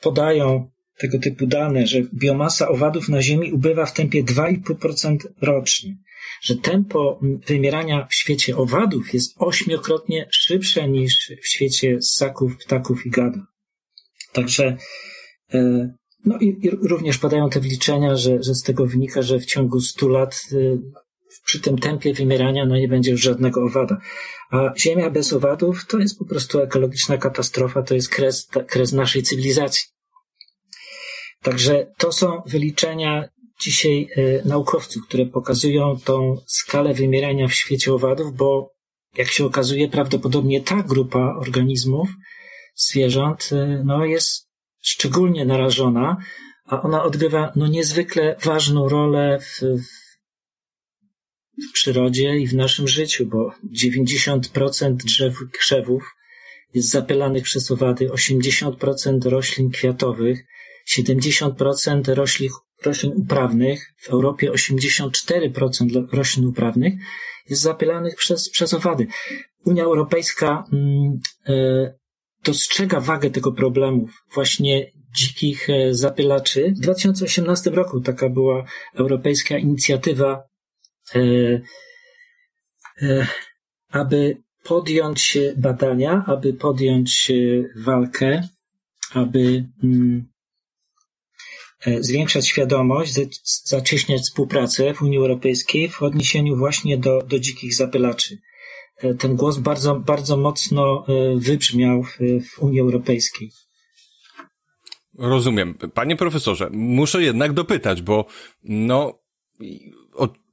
podają tego typu dane, że biomasa owadów na Ziemi ubywa w tempie 2,5% rocznie, że tempo wymierania w świecie owadów jest ośmiokrotnie szybsze niż w świecie ssaków, ptaków i gadów. Także no i, również padają te wliczenia, że, że z tego wynika, że w ciągu 100 lat y, przy tym tempie wymierania no nie będzie już żadnego owada. A Ziemia bez owadów to jest po prostu ekologiczna katastrofa, to jest kres, kres naszej cywilizacji. Także to są wyliczenia dzisiaj y, naukowców, które pokazują tą skalę wymierania w świecie owadów, bo jak się okazuje, prawdopodobnie ta grupa organizmów, zwierząt, y, no jest szczególnie narażona, a ona odgrywa no, niezwykle ważną rolę w, w przyrodzie i w naszym życiu, bo 90% drzew krzewów jest zapylanych przez owady, 80% roślin kwiatowych, 70% roślin, roślin uprawnych, w Europie 84% roślin uprawnych jest zapylanych przez, przez owady. Unia Europejska mm, e, dostrzega wagę tego problemu właśnie dzikich e, zapylaczy. W 2018 roku taka była europejska inicjatywa, aby podjąć badania, aby podjąć walkę, aby mm, zwiększać świadomość, zacieśniać współpracę w Unii Europejskiej w odniesieniu właśnie do, do dzikich zapylaczy. E, ten głos bardzo, bardzo mocno e, wybrzmiał w, w Unii Europejskiej. Rozumiem. Panie profesorze, muszę jednak dopytać, bo no,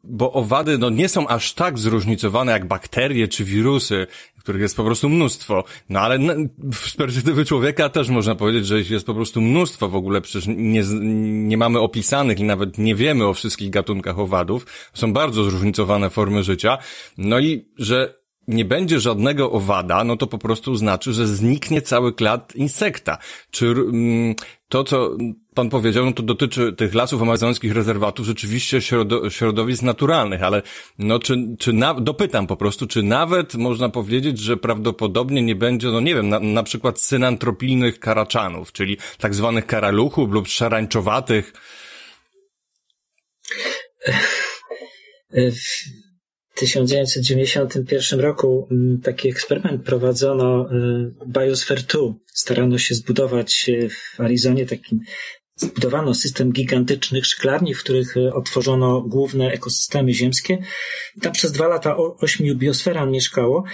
bo owady no, nie są aż tak zróżnicowane jak bakterie czy wirusy, których jest po prostu mnóstwo. No ale z perspektywy człowieka też można powiedzieć, że jest po prostu mnóstwo w ogóle, przecież nie, nie mamy opisanych i nawet nie wiemy o wszystkich gatunkach owadów. Są bardzo zróżnicowane formy życia. No i że nie będzie żadnego owada, no to po prostu znaczy, że zniknie cały klad insekta. Czy mm, to, co pan powiedział, no to dotyczy tych lasów amazońskich, rezerwatów, rzeczywiście środo, środowisk naturalnych, ale no czy, czy na, dopytam po prostu, czy nawet można powiedzieć, że prawdopodobnie nie będzie, no nie wiem, na, na przykład synantropijnych karaczanów, czyli tak zwanych karaluchów lub szarańczowatych. W 1991 roku mm, taki eksperyment prowadzono y, Biosphere 2. Starano się zbudować w Arizonie taki Zbudowano system gigantycznych szklarni, w których y, otworzono główne ekosystemy ziemskie. Tam przez dwa lata ośmiu biosferan mieszkało.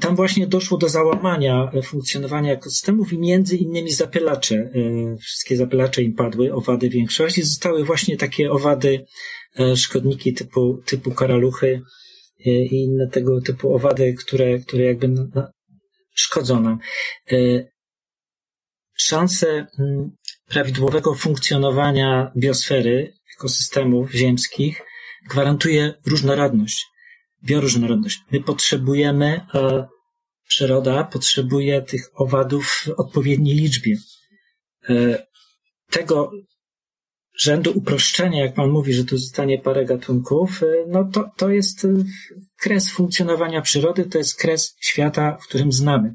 Tam właśnie doszło do załamania funkcjonowania ekosystemów i między innymi zapylacze. Wszystkie zapylacze im padły, owady większość i zostały właśnie takie owady, szkodniki typu, typu karaluchy, i inne tego typu owady, które, które jakby szkodzą nam. E, szanse mm, prawidłowego funkcjonowania biosfery, ekosystemów ziemskich gwarantuje różnorodność, bioróżnorodność. My potrzebujemy, a przyroda potrzebuje tych owadów w odpowiedniej liczbie. E, tego rzędu uproszczenia, jak pan mówi, że tu zostanie parę gatunków, y, no to, to jest y, kres funkcjonowania przyrody, to jest kres świata, w którym znamy.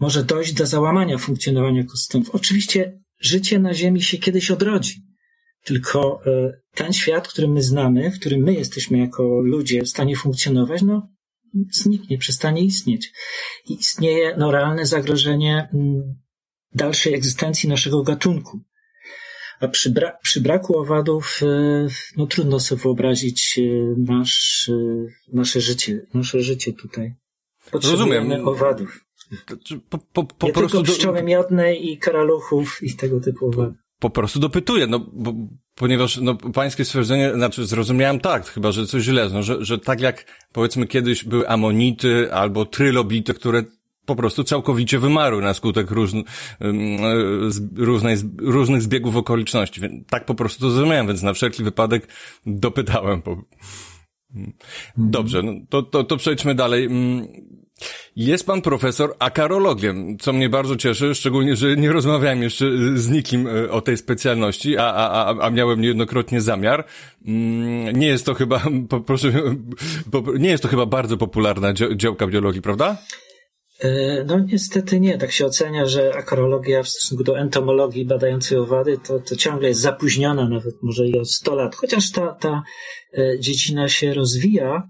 Może dojść do załamania funkcjonowania ekosystemów. Oczywiście życie na Ziemi się kiedyś odrodzi. Tylko y, ten świat, który my znamy, w którym my jesteśmy jako ludzie w stanie funkcjonować, no zniknie, przestanie istnieć. I istnieje no, realne zagrożenie mm, dalszej egzystencji naszego gatunku. A przy, bra przy braku owadów, e, no trudno sobie wyobrazić e, nasz, e, nasze życie, nasze życie tutaj. Potrzebujemy Rozumiem. owadów. Po, po, po, po Nie tylko pszczoły miodne i karaluchów i tego typu owadów. po prostu dopytuję, no, bo, ponieważ, no, pańskie stwierdzenie, znaczy, zrozumiałem tak, chyba, że coś źle, no, że, że tak jak, powiedzmy, kiedyś były amonity albo trylobity, które po prostu całkowicie wymarły na skutek różn, różnej, różnych zbiegów okoliczności. Tak po prostu to zrozumiałem, więc na wszelki wypadek dopytałem. Dobrze, no to, to, to przejdźmy dalej. Jest pan profesor akarologiem, co mnie bardzo cieszy, szczególnie, że nie rozmawiałem jeszcze z nikim e, o tej specjalności, a, a, a, a miałem niejednokrotnie zamiar. Mm, nie jest to chyba, [laughs] proszę, nie jest to chyba bardzo popularna działka biologii, prawda? E, no niestety nie. Tak się ocenia, że akarologia w stosunku do entomologii badającej owady to, to ciągle jest zapóźniona, nawet może i o 100 lat. Chociaż ta, ta e, dziedzina się rozwija,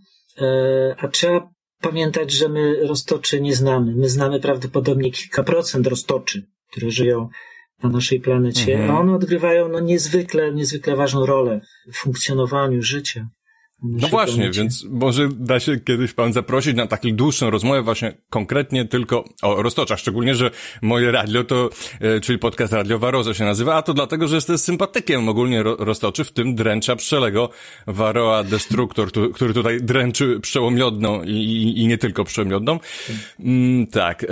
a trzeba pamiętać, że my roztoczy nie znamy. My znamy prawdopodobnie kilka procent roztoczy, które żyją na naszej planecie, mhm. a one odgrywają no, niezwykle, niezwykle ważną rolę w funkcjonowaniu życia. No właśnie, więc może da się kiedyś pan zaprosić na taką dłuższą rozmowę właśnie konkretnie tylko o roztoczach, szczególnie, że moje radio to, e, czyli podcast radiowa Roza się nazywa, a to dlatego, że jestem sympatykiem ogólnie ro, roztoczy, w tym dręcza pszczelego Varroa Destructor, tu, który tutaj dręczy pszczołą miodną i, i, nie tylko pszczołą miodną. Mm, tak.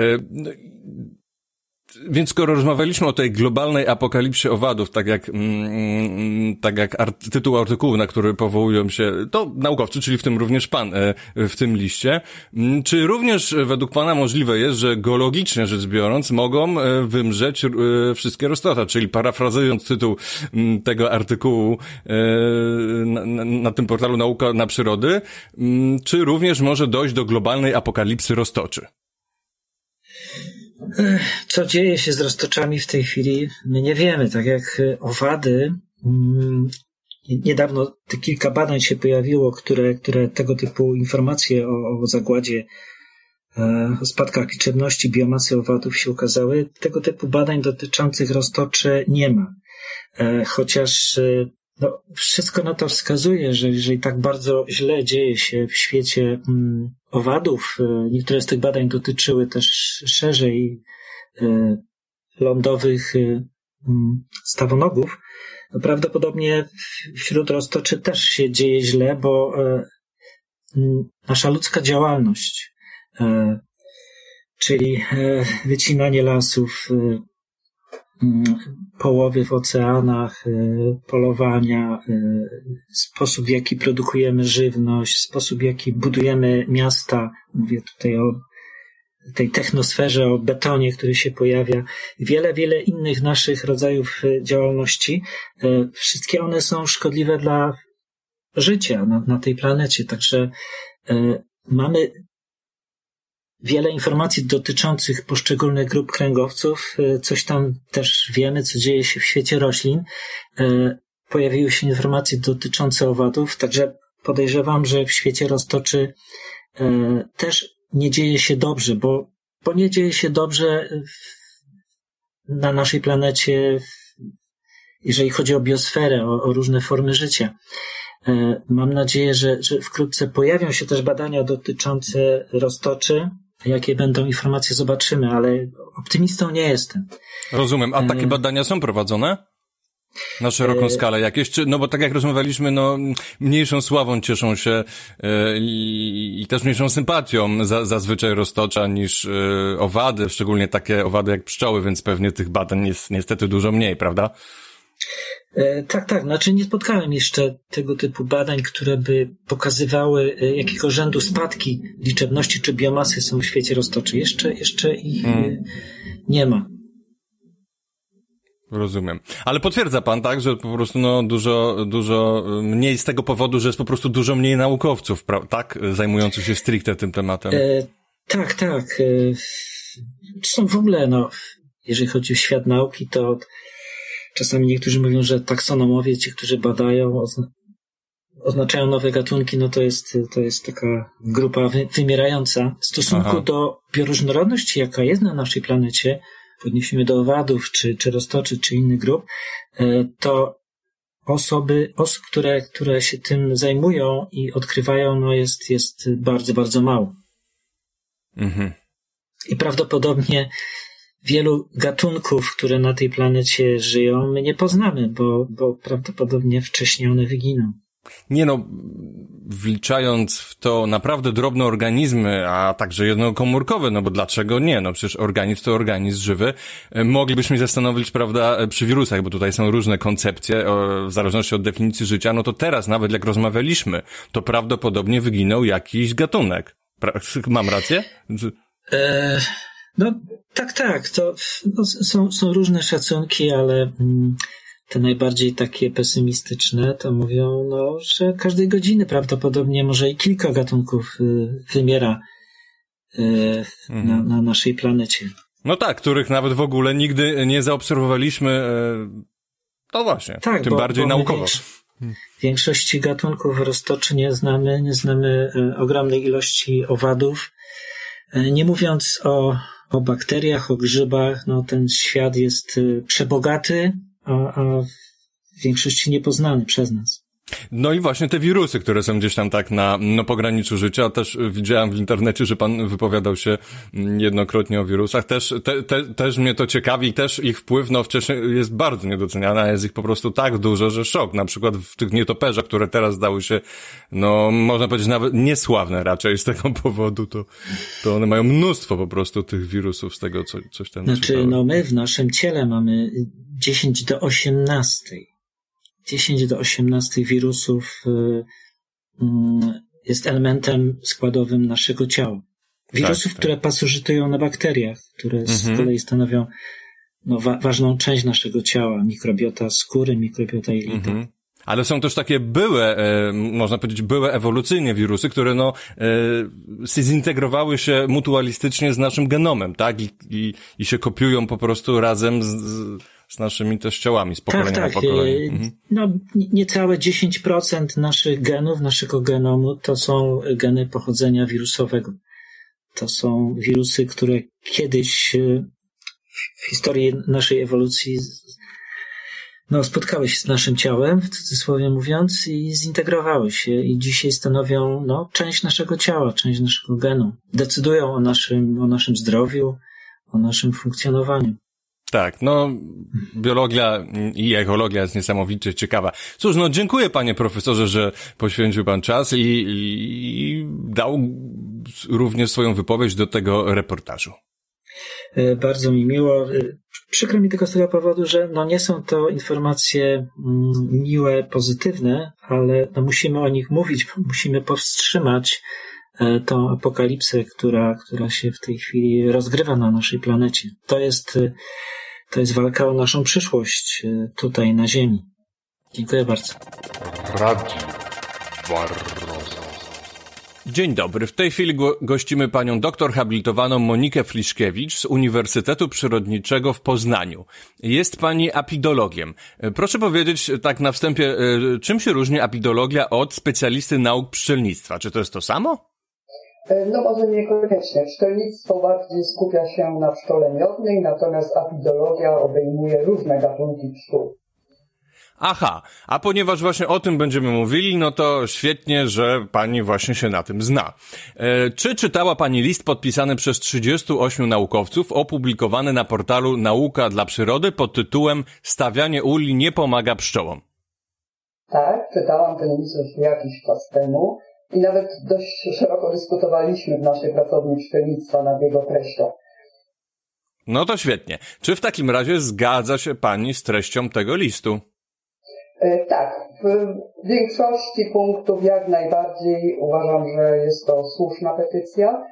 E, więc skoro rozmawialiśmy o tej globalnej apokalipsie owadów, tak jak, mm, tak jak art, tytuł artykułu, na który powołują się, to naukowcy, czyli w tym również pan e, w tym liście, mm, czy również według pana możliwe jest, że geologicznie rzecz biorąc mogą e, wymrzeć e, wszystkie roztocze, czyli parafrazując tytuł mm, tego artykułu na, na, na tym portalu Nauka na Przyrody, czy również może dojść do globalnej apokalipsy roztoczy? Co dzieje się z roztoczami w tej chwili? My nie wiemy. Tak jak e, owady, mm, niedawno te kilka badań się pojawiło, które, które tego typu informacje o, o zagładzie, e, o spadkach liczebności biomasy owadów się ukazały. Tego typu badań dotyczących roztoczy nie ma. E, chociaż no, wszystko na to wskazuje, że jeżeli tak bardzo źle dzieje się w świecie mm, owadów, e, niektóre z tych badań dotyczyły też szerzej e, lądowych e, mm, stawonogów, no, prawdopodobnie wśród roztoczy też się dzieje źle, bo nasza ludzka działalność, czyli wycinanie lasów, połowy w oceanach, y, polowania, y, sposób w jaki produkujemy żywność, sposób w jaki budujemy miasta. Mówię tutaj o tej technosferze, o betonie, który się pojawia, wiele, wiele innych naszych rodzajów y, działalności. Wszystkie one są szkodliwe dla życia na, na tej planecie. Także mamy wiele informacji dotyczących poszczególnych grup kręgowców. E, coś tam też wiemy, co dzieje się w świecie roślin. E, pojawiły się informacje dotyczące owadów, także podejrzewam, że w świecie roztoczy e, też nie dzieje się dobrze, bo, bo nie dzieje się dobrze na naszej planecie, jeżeli chodzi o biosferę, o, o różne formy życia. Mam nadzieję, że, że wkrótce pojawią się też badania dotyczące roztoczy, Jakie będą informacje, zobaczymy, ale optymistą nie jestem. Rozumiem. A takie e, badania są prowadzone? Na szeroką e, skalę jakieś? Czy, no bo tak jak rozmawialiśmy, no mniejszą sławą cieszą się e, i, też mniejszą sympatią za, zazwyczaj roztocza niż e, owady, szczególnie takie owady jak pszczoły, więc pewnie tych badań jest niestety dużo mniej, prawda? E, tak, tak. Znaczy nie spotkałem jeszcze tego typu badań, które by pokazywały, e, jakiego rzędu spadki liczebności czy biomasy są w świecie roztoczy. Jeszcze, jeszcze ich hmm. nie ma. Rozumiem. Ale potwierdza pan, tak, że po prostu no, dużo, dużo mniej z tego powodu, że jest po prostu dużo mniej naukowców, tak, zajmujących się stricte tym tematem. E, tak, tak. E, zresztą w ogóle, no, jeżeli chodzi o świat nauki, to Czasami niektórzy mówią, że taksonomowie, ci, którzy badają, oznaczają nowe gatunki, no to jest, to jest taka grupa wy, wymierająca. W stosunku Aha. do bioróżnorodności, jaka jest na naszej planecie, w odniesieniu do owadów, czy, czy roztoczy, czy innych grup, e, to osoby, osób, które, które się tym zajmują i odkrywają, no jest, jest bardzo, bardzo mało. Mhm. I prawdopodobnie wielu gatunków, które na tej planecie żyją, my nie poznamy, bo, bo prawdopodobnie wcześniej one wyginą. Nie no, wliczając w to naprawdę drobne organizmy, a także jednokomórkowe, no bo dlaczego nie? No przecież organizm to organizm żywy. Moglibyśmy zastanowić, prawda, przy wirusach, bo tutaj są różne koncepcje, w zależności od definicji życia, no to teraz nawet jak rozmawialiśmy, to prawdopodobnie wyginął jakiś gatunek. Mam rację? E, no tak, tak. To no, są, są różne szacunki, ale mm, te najbardziej takie pesymistyczne to mówią, no, że każdej godziny prawdopodobnie może i kilka gatunków y, wymiera y, mhm. na, na naszej planecie. No tak, których nawet w ogóle nigdy nie zaobserwowaliśmy. To właśnie. Tak, tym bo, bardziej bo naukowo. Większo większości gatunków roztoczy nie znamy, nie znamy e, ogromnej ilości owadów. E, nie mówiąc o, o bakteriach, o grzybach, no ten świat jest przebogaty, a, a w większości niepoznany przez nas. No i właśnie te wirusy, które są gdzieś tam tak na no, pograniczu życia. Też widziałem w internecie, że pan wypowiadał się jednokrotnie o wirusach. Też, te, te, też mnie to ciekawi też ich wpływ no, wcześniej jest bardzo niedoceniany, a jest ich po prostu tak dużo, że szok. Na przykład w tych nietoperzach, które teraz dały się, no można powiedzieć nawet niesławne raczej z tego [laughs] powodu, to, to one mają mnóstwo po prostu tych wirusów z tego, co, coś tam Znaczy, czytałem. no my w naszym ciele mamy 10 do 18 10 do 18 wirusów y, mm, jest elementem składowym naszego ciała. Wirusów, tak, tak. które pasożytują na bakteriach, które mhm. z kolei stanowią no, wa ważną część naszego ciała, mikrobiota skóry, mikrobiota jelita. Mhm. Ale są też takie byłe, e, można powiedzieć, byłe ewolucyjnie wirusy, które no, e, zintegrowały się mutualistycznie z naszym genomem, tak? I, i, i się kopiują po prostu razem z, z z naszymi też ciałami, z pokolenia tak, tak. na pokolenie. Mhm. No, niecałe 10% naszych genów, naszego genomu to są geny pochodzenia wirusowego. To są wirusy, które kiedyś e, w historii naszej ewolucji no, spotkały się z naszym ciałem, w cudzysłowie mówiąc, i zintegrowały się i dzisiaj stanowią no, część naszego ciała, część naszego genu. Decydują o naszym, o naszym zdrowiu, o naszym funkcjonowaniu. Tak, no biologia i ekologia jest niesamowicie ciekawa. Cóż, no dziękuję panie profesorze, że poświęcił pan czas i, i dał również swoją wypowiedź do tego reportażu. E, bardzo mi miło. E, przykro mi tylko z tego powodu, że no nie są to informacje mm, miłe, pozytywne, ale no musimy o nich mówić, musimy powstrzymać tą apokalipsę, która, która się w tej chwili rozgrywa na naszej planecie. To jest to jest walka o naszą przyszłość e, tutaj na Ziemi. Dziękuję bardzo. Dzień dobry. W tej chwili go gościmy panią doktor habilitowaną Monikę Fliszkiewicz z Uniwersytetu Przyrodniczego w Poznaniu. Jest pani apidologiem. E, proszę powiedzieć tak na wstępie, e, czym się różni apidologia od specjalisty nauk pszczelnictwa? Czy to jest to samo? E, no może niekoniecznie. Pszczelnictwo bardziej skupia się na pszczole miodnej, natomiast apidologia obejmuje różne gatunki pszczół. Aha, a ponieważ właśnie o tym będziemy mówili, no to świetnie, że pani właśnie się na tym zna. E, czy czytała pani list podpisany przez 38 naukowców opublikowany na portalu Nauka dla Przyrody pod tytułem Stawianie uli nie pomaga pszczołom? Tak, czytałam ten list już jakiś czas temu i nawet dość szeroko dyskutowaliśmy w naszej pracowni pszczelnictwa nad jego treścią. No to świetnie. Czy w takim razie zgadza się Pani z treścią tego listu? E, tak, w większości punktów jak najbardziej uważam, że jest to słuszna petycja.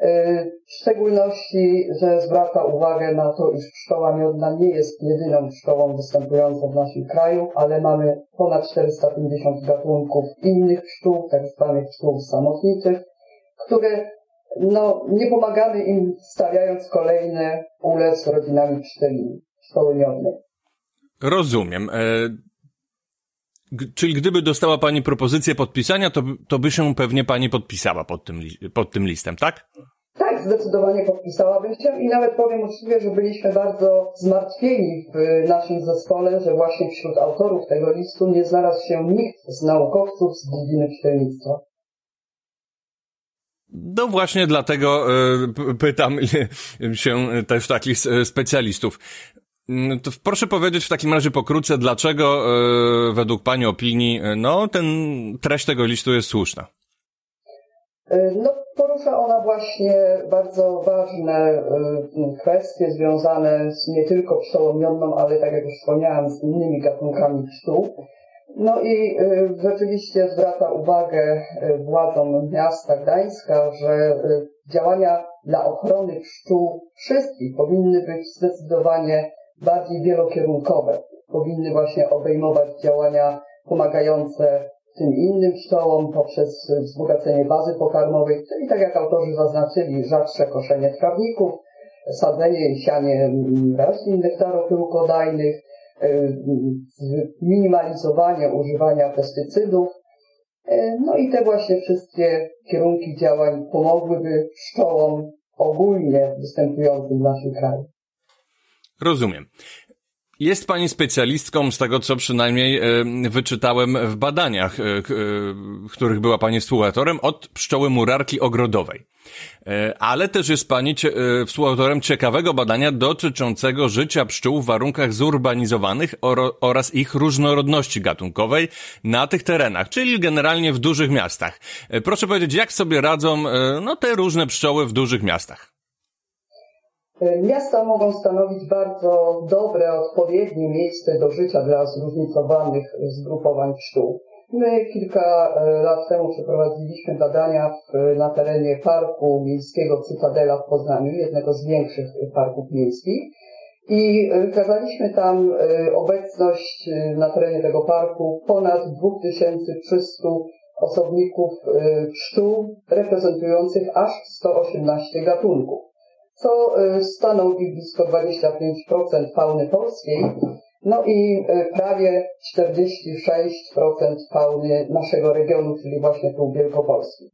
E, w szczególności, że zwraca uwagę na to, iż pszczoła miodna nie jest jedyną pszczołą występującą w naszym kraju, ale mamy ponad 450 gatunków innych pszczół, tak zwanych pszczół samotniczych, które no, nie pomagamy im stawiając kolejne ule z rodzinami pszczelimi, pszczoły miodnej. Rozumiem. Czyli gdyby dostała Pani propozycję podpisania, to, to by się pewnie Pani podpisała pod tym, pod tym listem, tak? Tak, zdecydowanie podpisałabym się i nawet powiem uczciwie, że byliśmy bardzo zmartwieni w naszym zespole, że właśnie wśród autorów tego listu nie znalazł się nikt z naukowców z dziedziny pszczelnictwa. No właśnie dlatego pytam [laughs] się też takich specjalistów. Mm, to proszę powiedzieć w takim razie pokrótce, dlaczego według Pani opinii no, ten treść tego listu jest słuszna? No, porusza ona właśnie bardzo ważne kwestie związane z nie tylko pszczołą miodną, ale tak jak już wspomniałam, z innymi gatunkami pszczół. No i y, rzeczywiście zwraca uwagę władzom miasta Gdańska, że y, działania dla ochrony pszczół wszystkich powinny być zdecydowanie bardziej wielokierunkowe. Powinny właśnie obejmować działania pomagające tym innym pszczołom poprzez wzbogacenie bazy pokarmowej, czyli tak jak autorzy zaznaczyli, rzadsze koszenie trawników, sadzenie i sianie roślin nektaropyłkodajnych, minimalizowanie używania pestycydów. E, no i te właśnie wszystkie kierunki działań pomogłyby pszczołom ogólnie występującym w naszym kraju. Rozumiem. Jest pani specjalistką z tego, co przynajmniej e, wyczytałem w badaniach, e, których była pani współautorem, od pszczoły murarki ogrodowej. E, ale też jest pani współautorem ciekawego badania dotyczącego życia pszczół w warunkach zurbanizowanych oraz ich różnorodności gatunkowej na tych terenach, czyli generalnie w dużych miastach. Proszę powiedzieć, jak sobie radzą no, te różne pszczoły w dużych miastach? E, miasta mogą stanowić bardzo dobre, odpowiednie miejsce do życia dla zróżnicowanych zgrupowań pszczół. My kilka e, lat temu przeprowadziliśmy badania na terenie Parku Miejskiego Cytadela w Poznaniu, jednego z większych parków miejskich. I wykazaliśmy tam e, obecność na terenie tego parku ponad 2300 osobników pszczół reprezentujących aż 118 gatunków co y, stanowi blisko 25% fauny polskiej, no i y, prawie 46% fauny naszego regionu, czyli właśnie tu Wielkopolski.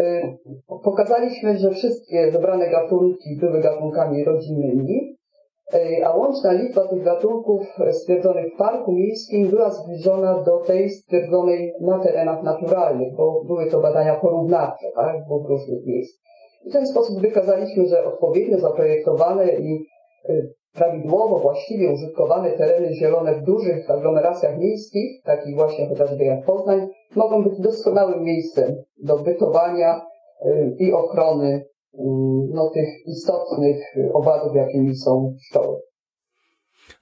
Y, pokazaliśmy, że wszystkie wybrane gatunki były gatunkami rodzimymi, a łączna liczba tych gatunków stwierdzonych w parku miejskim była zbliżona do tej stwierdzonej na terenach naturalnych, bo były to badania porównawcze, tak, w różnych miejsc. W ten sposób wykazaliśmy, że odpowiednio zaprojektowane i y, prawidłowo, właściwie użytkowane tereny zielone w dużych aglomeracjach miejskich, takich właśnie chociażby jak Poznań, mogą być doskonałym miejscem do bytowania y, i ochrony y, no, tych istotnych owadów, jakimi są pszczoły.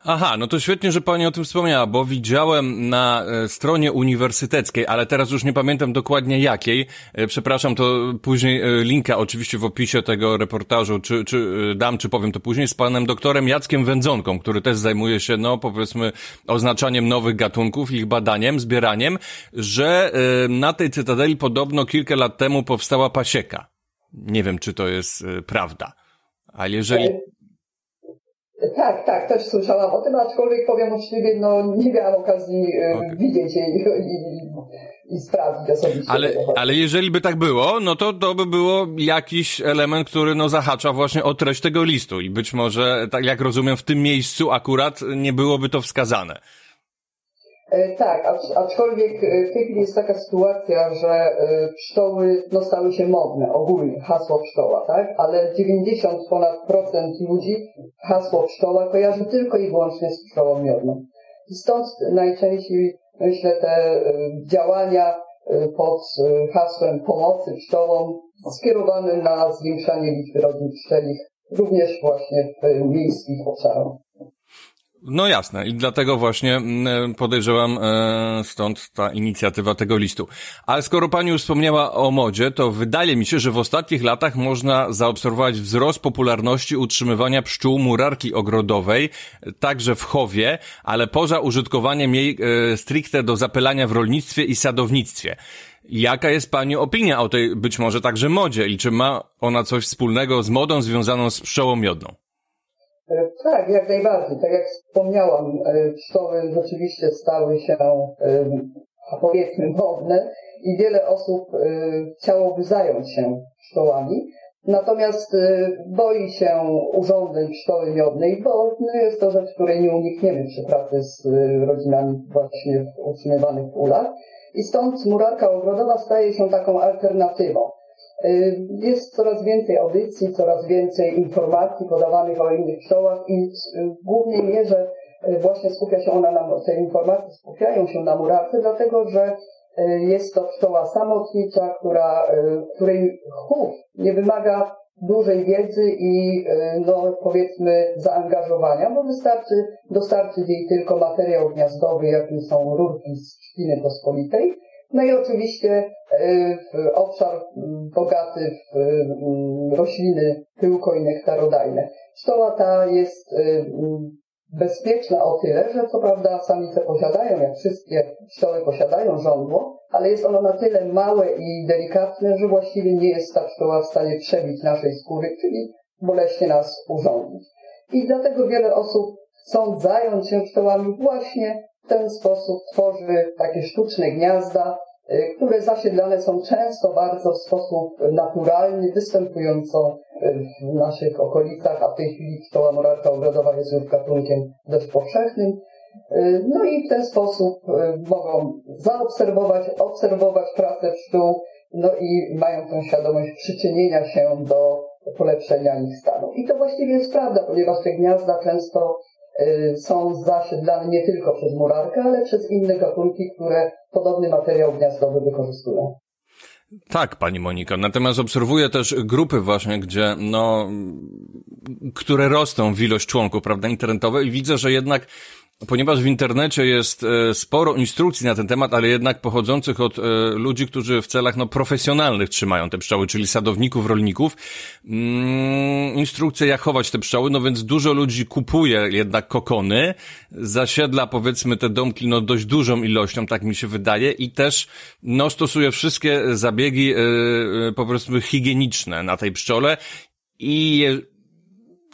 Aha, no to świetnie, że pani o tym wspomniała, bo widziałem na e, stronie uniwersyteckiej, ale teraz już nie pamiętam dokładnie jakiej. E, przepraszam, to później e, linka oczywiście w opisie tego reportażu, czy, czy dam, czy powiem to później, z panem doktorem Jackiem Wędzonką, który też zajmuje się, no powiedzmy, oznaczaniem nowych gatunków, ich badaniem, zbieraniem, że na tej cytadeli podobno kilka lat temu powstała pasieka. Nie wiem, czy to jest prawda. Ale jeżeli... Tak, tak, też słyszałam o tym, aczkolwiek powiem uczciwie, no nie miałam okazji e, okay. widzieć jej i, i, i sprawdzić osobiście. Ale, ale jeżeli by tak było, no to to by było jakiś element, który no zahacza właśnie o treść tego listu i być może, tak jak rozumiem, w tym miejscu akurat nie byłoby to wskazane. E, tak, aczkolwiek e, w tej chwili jest taka sytuacja, że e, pszczoły no, stały się modne, ogólnie hasło pszczoła, tak? Ale 90 ponad procent ludzi hasło pszczoła kojarzy tylko i wyłącznie z pszczołą miodną. Stąd najczęściej, myślę, te działania pod hasłem pomocy pszczołom skierowane na zwiększanie liczby rodzin pszczelich, również właśnie w miejskich obszarach. No jasne i dlatego właśnie mm, podejrzewam e, stąd ta inicjatywa tego listu. Ale skoro pani już wspomniała o modzie, to wydaje mi się, że w ostatnich latach można zaobserwować wzrost popularności utrzymywania pszczół murarki ogrodowej, także w chowie, ale poza użytkowaniem jej e, stricte do zapylania w rolnictwie i sadownictwie. Jaka jest Pani opinia o tej być może także modzie i czy ma ona coś wspólnego z modą związaną z pszczołą miodną? E, tak, jak najbardziej. Tak jak wspomniałam, e, pszczoły rzeczywiście stały się, e, powiedzmy, modne i wiele osób chciałoby zająć się pszczołami. Natomiast boi się urządzeń pszczoły miodnej, bo no, jest to rzecz, której nie unikniemy przy pracy z rodzinami właśnie utrzymywanych w ulach. I stąd murarka ogrodowa staje się taką alternatywą. Jest coraz więcej audycji, coraz więcej informacji podawanych o innych pszczołach i w głównej mierze właśnie skupia się ona na, te informacje skupiają się na murarce, dlatego że jest to pszczoła samotnicza, która, której chów nie wymaga dużej wiedzy i no, powiedzmy zaangażowania, bo wystarczy dostarczyć jej tylko materiał gniazdowy, jakim są rurki z trzciny pospolitej no i oczywiście e, obszar bogaty w rośliny tyłko i nektarodajne. Pszczoła ta jest e, bezpieczna o tyle, że co prawda samice posiadają, jak wszystkie pszczoły posiadają żądło, ale jest ono na tyle małe i delikatne, że właściwie nie jest ta pszczoła w stanie przebić naszej skóry, czyli boleśnie nas urządzić. I dlatego wiele osób chcą zająć się pszczołami właśnie w ten sposób tworzy takie sztuczne gniazda, y, które zasiedlane są często bardzo w sposób naturalny, występującą y, w naszych okolicach, a w tej chwili pszczoła morarka ogrodowa jest już gatunkiem dość powszechnym. Y, no i w ten sposób mogą zaobserwować, obserwować pracę pszczół, no i mają tę świadomość przyczynienia się do polepszenia ich stanu. I to właściwie jest prawda, ponieważ te gniazda często są zasiedlane nie tylko przez murarkę, ale przez inne gatunki, które podobny materiał gniazdowy wykorzystują. Tak, pani Moniko. Natomiast obserwuję też grupy właśnie, gdzie, no, które rosną w ilość członków, prawda, internetowe i widzę, że jednak Ponieważ w internecie jest e, sporo instrukcji na ten temat, ale jednak pochodzących od e, ludzi, którzy w celach no, profesjonalnych trzymają te pszczoły, czyli sadowników, rolników, mm, instrukcje jak chować te pszczoły, no więc dużo ludzi kupuje jednak kokony, zasiedla powiedzmy te domki no dość dużą ilością, tak mi się wydaje i też no stosuje wszystkie zabiegi yy, po prostu higieniczne na tej pszczole. I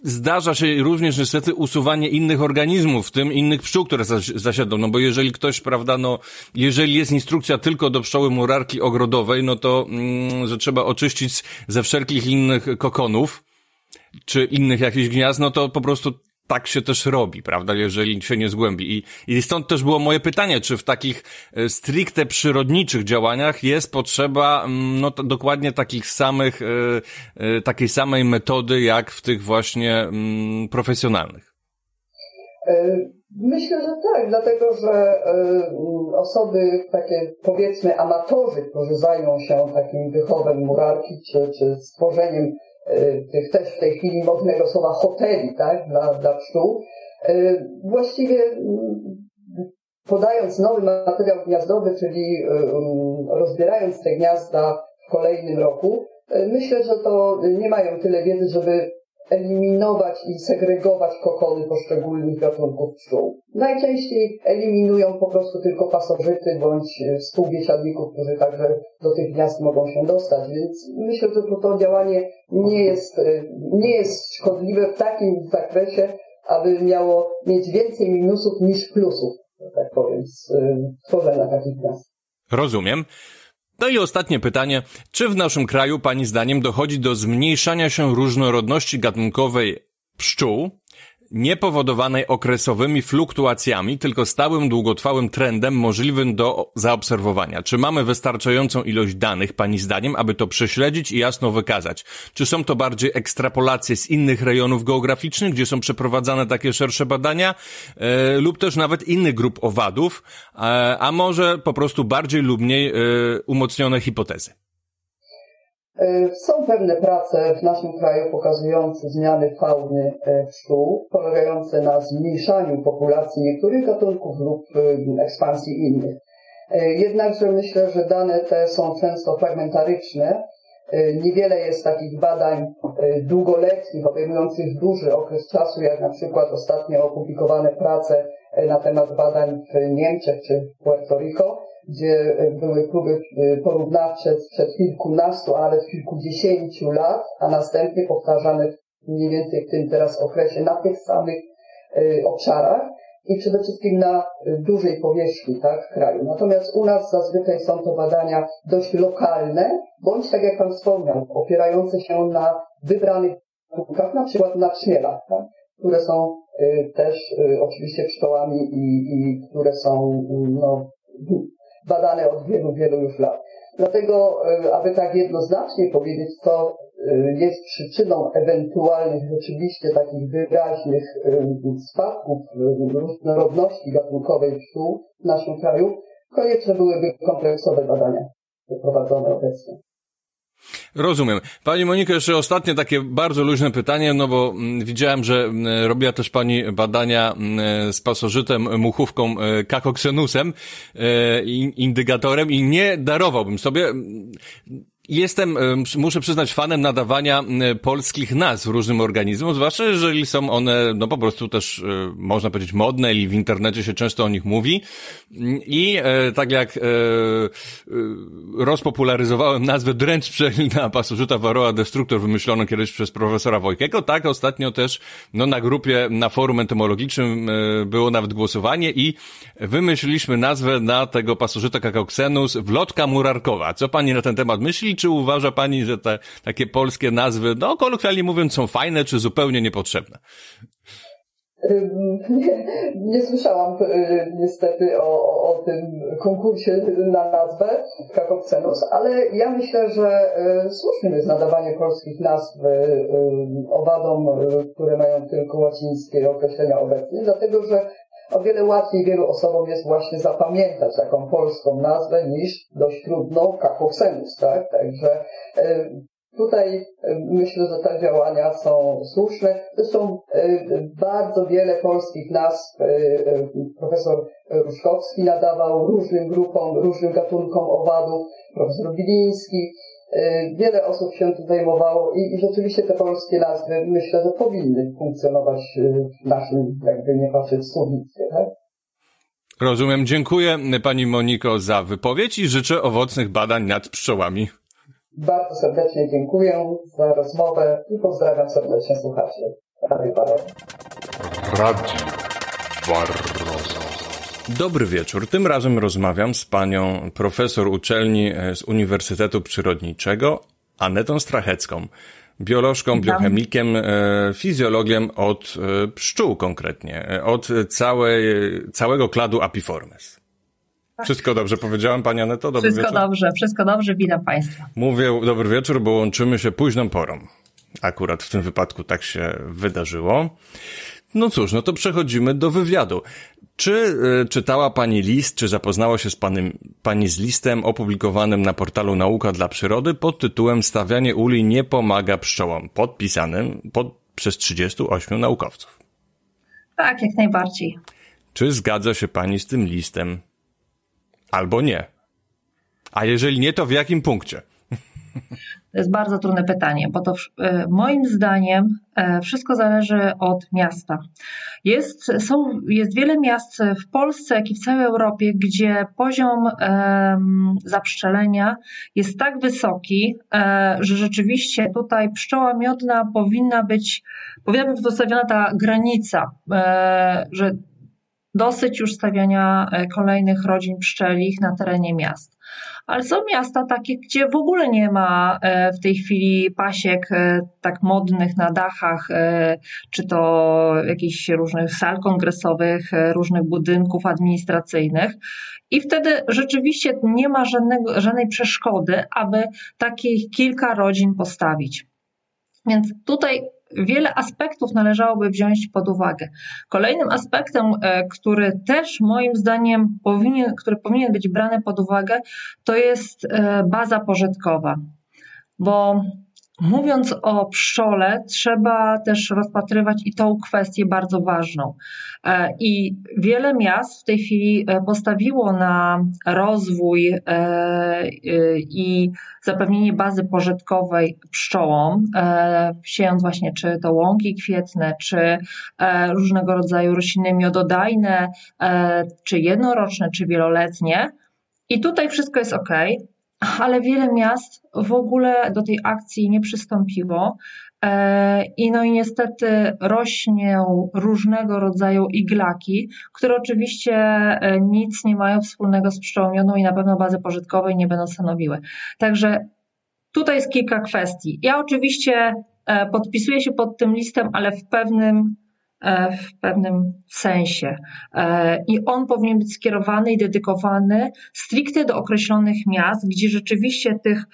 zdarza się również niestety usuwanie innych organizmów, w tym innych pszczół, które zasiadą, no bo jeżeli ktoś, prawda, no, jeżeli jest instrukcja tylko do pszczoły murarki ogrodowej, no to, mm, że trzeba oczyścić ze wszelkich innych kokonów, czy innych jakichś gniazd, no to po prostu tak się też robi, prawda, jeżeli się nie zgłębi. I, I stąd też było moje pytanie, czy w takich e, stricte przyrodniczych działaniach jest potrzeba, mm, no dokładnie takich samych, e, e, takiej samej metody, jak w tych właśnie mm, profesjonalnych? Myślę, że tak, dlatego że osoby takie powiedzmy amatorzy, którzy zajmą się takim wychowem murarki czy, czy stworzeniem tych też w tej chwili modnego słowa hoteli, tak, dla, dla pszczół, y, właściwie mm, podając nowy materiał gniazdowy, czyli y, rozbierając te gniazda w kolejnym roku, myślę, że to nie mają tyle wiedzy, żeby eliminować i segregować kokony poszczególnych gatunków pszczół. Najczęściej eliminują po prostu tylko pasożyty bądź współbiesiadników, którzy także do tych gniazd mogą się dostać, więc myślę, że to, to działanie nie jest, nie jest szkodliwe w takim zakresie, aby miało mieć więcej minusów niż plusów, tak powiem, z tworzenia takich gniazd. Rozumiem. No i ostatnie pytanie. Czy w naszym kraju, Pani zdaniem, dochodzi do zmniejszania się różnorodności gatunkowej pszczół, niepowodowanej okresowymi fluktuacjami, tylko stałym, długotrwałym trendem możliwym do zaobserwowania. Czy mamy wystarczającą ilość danych, Pani zdaniem, aby to prześledzić i jasno wykazać? Czy są to bardziej ekstrapolacje z innych rejonów geograficznych, gdzie są przeprowadzane takie szersze badania, e, lub też nawet innych grup owadów, e, a może po prostu bardziej lub mniej e, umocnione hipotezy? E, są pewne prace w naszym kraju pokazujące zmiany fauny e, pszczół, polegające na zmniejszaniu populacji niektórych gatunków lub e, ekspansji innych. Jednakże myślę, że dane te są często fragmentaryczne. Niewiele jest takich badań długoletnich, obejmujących duży okres czasu, jak na przykład ostatnio opublikowane prace na temat badań w Niemczech czy w Puerto Rico, gdzie e, były próby e, porównawcze sprzed kilkunastu, a nawet kilkudziesięciu lat, a następnie powtarzane mniej więcej w tym teraz okresie na tych samych e, obszarach i przede wszystkim na dużej powierzchni tak, kraju. Natomiast u nas zazwyczaj są to badania dość lokalne, bądź tak jak Pan wspomniał, opierające się na wybranych gatunkach, na przykład na trzmielach, tak, które są też oczywiście pszczołami i, i które są no, badane od wielu, wielu już lat. Dlatego, aby tak jednoznacznie powiedzieć, co jest przyczyną ewentualnych rzeczywiście takich wyraźnych spadków różnorodności gatunkowej pszczół w naszym kraju, konieczne byłyby kompleksowe badania prowadzone obecnie. Rozumiem. Pani Moniko, jeszcze ostatnie takie bardzo luźne pytanie, no bo mm, widziałem, że mm, robiła też Pani badania mm, z pasożytem, muchówką, e, kakoksenusem, e, indygatorem i nie darowałbym sobie Jestem, muszę przyznać, fanem nadawania polskich nazw różnym organizmom, zwłaszcza jeżeli są one, no po prostu też, e, można powiedzieć, modne i w internecie się często o nich mówi. I e, tak jak e, rozpopularyzowałem nazwę dręcz pszczelina pasożyta Varroa Destructor wymyśloną kiedyś przez profesora Wojkiego, tak ostatnio też no, na grupie, na forum entomologicznym było nawet głosowanie i wymyśliliśmy nazwę na tego pasożyta Cacauxenus wlotka murarkowa. Co pani na ten temat myśli? Czy uważa pani, że te takie polskie nazwy, no kolokwialnie mówiąc, są fajne, czy zupełnie niepotrzebne? Nie, [laughs] nie słyszałam y, niestety o, o tym konkursie na nazwę Kakopcenus, ale ja myślę, że y, słusznym jest nadawanie polskich nazw y, owadom, które mają tylko łacińskie określenia obecnie, dlatego że o wiele łatwiej wielu osobom jest właśnie zapamiętać taką polską nazwę niż dość trudną kakoksenus, tak? Także e, Tutaj e, myślę, że te działania są słuszne. Zresztą e, bardzo wiele polskich nazw profesor Ruszkowski nadawał różnym grupom, różnym gatunkom owadów, profesor Biliński. Y, wiele osób się tym zajmowało i, i rzeczywiście te polskie nazwy myślę, że powinny funkcjonować y, w naszym, jakby nie patrzeć, słownictwie. Tak? Rozumiem. Dziękuję Pani Moniko za wypowiedź i życzę owocnych badań nad pszczołami. Bardzo serdecznie dziękuję za rozmowę i pozdrawiam serdecznie słuchaczy. Radio Barroso. Dobry wieczór. Tym razem rozmawiam z panią profesor uczelni e, z Uniwersytetu Przyrodniczego, Anetą Strachecką, biolożką, biochemikiem, e, fizjologiem od e, pszczół konkretnie, od całej, całego kladu Apiformes. Wszystko dobrze powiedziałem, Pani Aneto? Dobry wszystko wieczór. dobrze, wszystko dobrze, witam Państwa. Mówię dobry wieczór, bo łączymy się późną porą. Akurat w tym wypadku tak się wydarzyło. No cóż, no to przechodzimy do wywiadu. Czy y, czytała Pani list, czy zapoznała się z panem, Pani z listem opublikowanym na portalu Nauka dla Przyrody pod tytułem Stawianie uli nie pomaga pszczołom, podpisanym pod, przez 38 naukowców? Tak, jak najbardziej. Czy zgadza się Pani z tym listem? Albo nie? A jeżeli nie, to w jakim punkcie? [laughs] To jest bardzo trudne pytanie, bo to e, moim zdaniem e, wszystko zależy od miasta. Jest, są, jest wiele miast w Polsce, jak i w całej Europie, gdzie poziom zapszczelenia jest tak wysoki, e, że rzeczywiście tutaj pszczoła miodna powinna być, powinna być postawiona ta granica, że dosyć już stawiania kolejnych rodzin pszczelich na terenie miast ale są miasta takie, gdzie w ogóle nie ma e, w tej chwili pasiek e, tak modnych na dachach, e, czy to jakichś różnych sal kongresowych, różnych budynków administracyjnych. I wtedy rzeczywiście nie ma żadnego, żadnej przeszkody, aby takich kilka rodzin postawić. Więc tutaj wiele aspektów należałoby wziąć pod uwagę. Kolejnym aspektem, e, który też moim zdaniem powinien, który powinien być brany pod uwagę, to jest e, baza pożytkowa. Bo Mówiąc o pszczole, trzeba też rozpatrywać i tą kwestię bardzo ważną. E, I wiele miast w tej chwili e, postawiło na rozwój e, i zapewnienie bazy pożytkowej pszczołom, siejąc właśnie czy to łąki kwietne, czy różnego rodzaju rośliny miododajne, czy jednoroczne, czy wieloletnie. I tutaj wszystko jest ok, ale wiele miast w ogóle do tej akcji nie przystąpiło. E, I no i niestety rośnią różnego rodzaju iglaki, które oczywiście e, nic nie mają wspólnego z pszczołomioną i na pewno bazy pożytkowej nie będą stanowiły. Także tutaj jest kilka kwestii. Ja oczywiście e, podpisuję się pod tym listem, ale w pewnym w pewnym sensie. I on powinien być skierowany i dedykowany stricte do określonych miast, gdzie rzeczywiście tych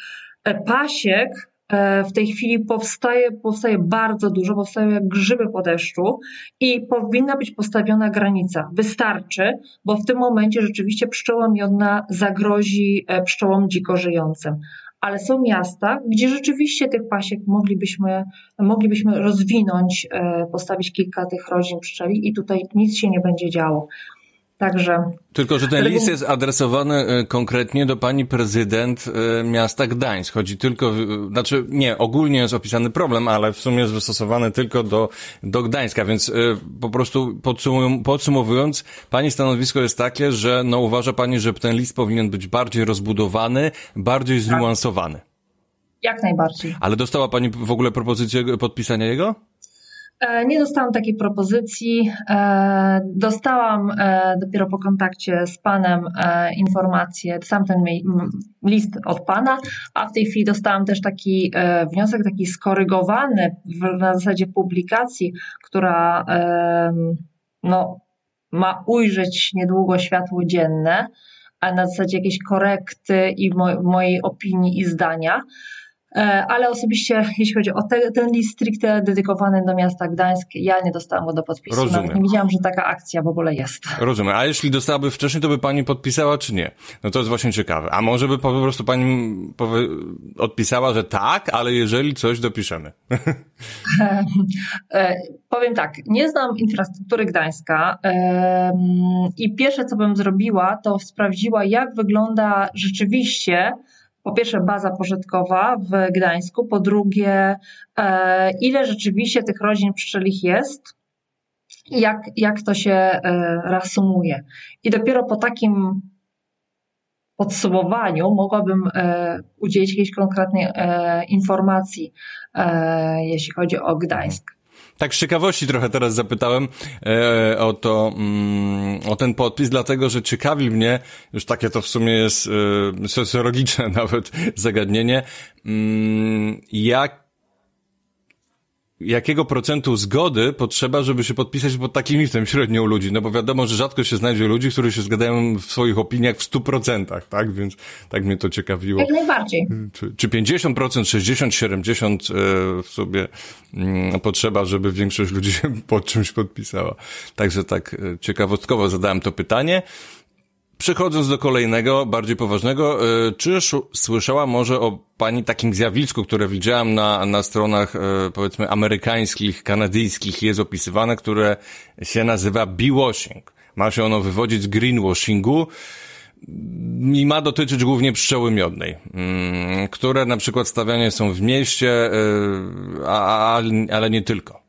pasiek E, w tej chwili powstaje, powstaje bardzo dużo, powstają jak grzyby po deszczu i powinna być postawiona granica. Wystarczy, bo w tym momencie rzeczywiście pszczoła miodna zagrozi e, pszczołom dziko żyjącym. Ale są miasta, gdzie rzeczywiście tych pasiek moglibyśmy, moglibyśmy rozwinąć, e, postawić kilka tych rodzin pszczeli i tutaj nic się nie będzie działo. Także. Tylko, że ten list jest adresowany e, konkretnie do pani prezydent e, miasta Gdańsk. Chodzi tylko, znaczy nie, ogólnie jest opisany problem, ale w sumie jest wystosowany tylko do, do Gdańska, więc e, po prostu podsumowując, pani stanowisko jest takie, że no uważa pani, że ten list powinien być bardziej rozbudowany, bardziej tak. zniuansowany. Jak najbardziej. Ale dostała pani w ogóle propozycję podpisania jego? E, nie dostałam takiej propozycji. E, dostałam e, dopiero po kontakcie z panem informację, sam ten list od pana, a w tej chwili dostałam też taki wniosek, taki skorygowany na zasadzie publikacji, która no, ma ujrzeć niedługo światło dzienne, a na zasadzie jakiejś korekty i mojej opinii i zdania. E, ale osobiście, jeśli chodzi o te, ten list stricte dedykowany do miasta Gdańsk, ja nie dostałam go do podpisu. Rozumiem. Nawet nie widziałam, że taka akcja w ogóle jest. Rozumiem. A jeśli dostałaby wcześniej, to by pani podpisała, czy nie? No to jest właśnie ciekawe. A może by po prostu pani odpisała, że tak, ale jeżeli coś dopiszemy. [laughs] E, powiem tak, nie znam infrastruktury Gdańska i pierwsze, co bym zrobiła, to sprawdziła, jak wygląda rzeczywiście po pierwsze baza pożytkowa w Gdańsku, po drugie e, ile rzeczywiście tych rodzin pszczelich jest i jak, jak to się e, reasumuje. I dopiero po takim podsumowaniu mogłabym e, udzielić jakiejś konkretnej informacji, jeśli chodzi o Gdańsk. Tak z ciekawości trochę teraz zapytałem e, o to, mm, o ten podpis, dlatego że ciekawi mnie, już takie to w sumie jest e, socjologiczne [laughs] nawet zagadnienie, mm, jak jakiego procentu zgody potrzeba, żeby się podpisać pod takim listem średnią ludzi, no bo wiadomo, że rzadko się znajdzie ludzi, którzy się zgadzają w swoich opiniach w stu procentach, tak? Więc tak mnie to ciekawiło. Jak najbardziej. Czy, czy 50%, 60, 70 w sobie mm, potrzeba, żeby większość ludzi się [laughs] pod czymś podpisała. Także tak e, ciekawostkowo zadałem to pytanie. Przechodząc do kolejnego, bardziej poważnego, e, czy słyszała może o pani takim zjawisku, które widziałam na, na stronach, e, powiedzmy, amerykańskich, kanadyjskich, jest opisywane, które się nazywa bee-washing. Ma się ono wywodzić z greenwashingu i ma dotyczyć głównie pszczoły miodnej, mm, które na przykład stawiane są w mieście, e, a, ale nie tylko.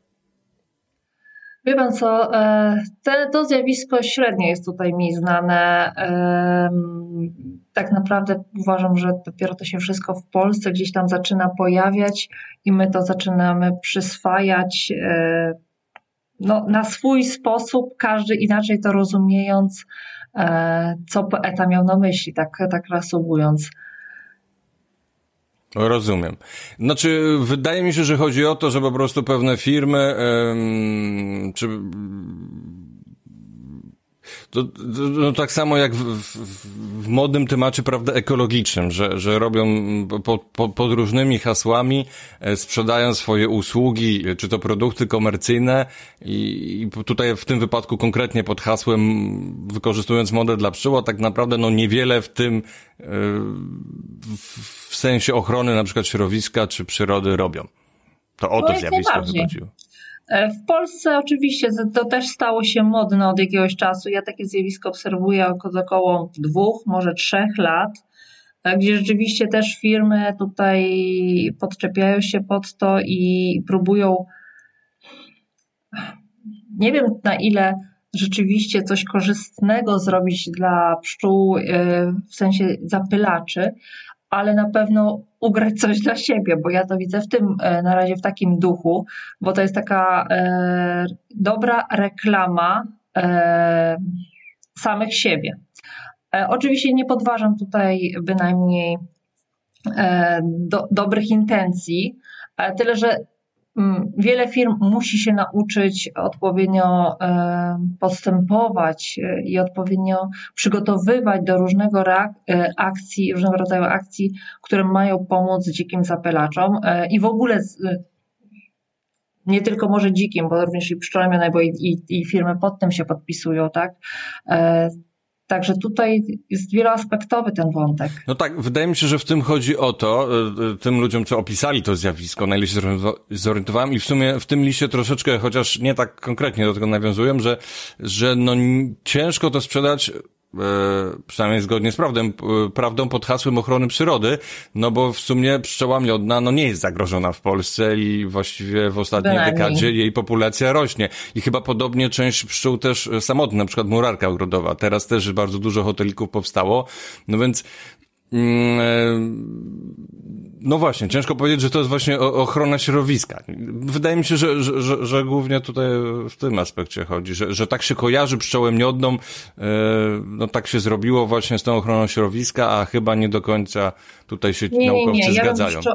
Wie pan co, e, te, to zjawisko średnio jest tutaj mi znane. Tak naprawdę uważam, że dopiero to się wszystko w Polsce gdzieś tam zaczyna pojawiać i my to zaczynamy przyswajać e, no, na swój sposób, każdy inaczej to rozumiejąc, e, co poeta miał na myśli, tak, tak reasumując. Rozumiem. Znaczy, wydaje mi się, że chodzi o to, że po prostu pewne firmy, czy to, to, no tak samo jak w, w, w modnym temacie, prawda, ekologicznym, że, że robią po, po, pod różnymi hasłami, e, sprzedają swoje usługi, czy to produkty komercyjne i, i tutaj w tym wypadku konkretnie pod hasłem, wykorzystując model dla pszczół, a tak naprawdę no niewiele w tym, e, w sensie ochrony na przykład środowiska czy przyrody robią. To o to zjawisko chodziło. E, w Polsce oczywiście to też stało się modne od jakiegoś czasu. Ja takie zjawisko obserwuję około dwóch, może trzech lat, e, gdzie rzeczywiście też firmy tutaj podczepiają się pod to i próbują, nie wiem na ile rzeczywiście coś korzystnego zrobić dla pszczół e, w sensie zapylaczy, ale na pewno ugrać coś dla siebie, bo ja to widzę w tym, e, na razie w takim duchu, bo to jest taka e, dobra reklama e, samych siebie. E, oczywiście nie podważam tutaj bynajmniej e, do, dobrych intencji, tyle że wiele firm musi się nauczyć odpowiednio e, postępować e, i odpowiednio przygotowywać do różnego akcji, różnego rodzaju akcji, które mają pomóc dzikim zapylaczom i w ogóle nie tylko może dzikim, bo również i pszczołom, bo i, i, i firmy pod tym się podpisują, tak? Także tutaj jest wieloaspektowy ten wątek. No tak, wydaje mi się, że w tym chodzi o to, e, e, tym ludziom, co opisali to zjawisko, na się zorientowałem i w sumie w tym liście troszeczkę, chociaż nie tak konkretnie do tego nawiązuję, że, że no ciężko to sprzedać przynajmniej zgodnie z prawdą, e, prawdą pod hasłem ochrony przyrody, no bo w sumie pszczoła miodna no nie jest zagrożona w Polsce i właściwie w ostatniej dekadzie jej populacja rośnie. I chyba podobnie część pszczół też samotna, na przykład murarka ogrodowa. Teraz też bardzo dużo hotelików powstało, no więc e, no właśnie, ciężko powiedzieć, że to jest właśnie ochrona środowiska. Wydaje mi się, że, że, że, że głównie tutaj w tym aspekcie chodzi, że, że tak się kojarzy pszczołę miodną, e, no tak się zrobiło właśnie z tą ochroną środowiska, a chyba nie do końca tutaj się nie, naukowcy nie, nie. Ja zgadzają. Pszczo...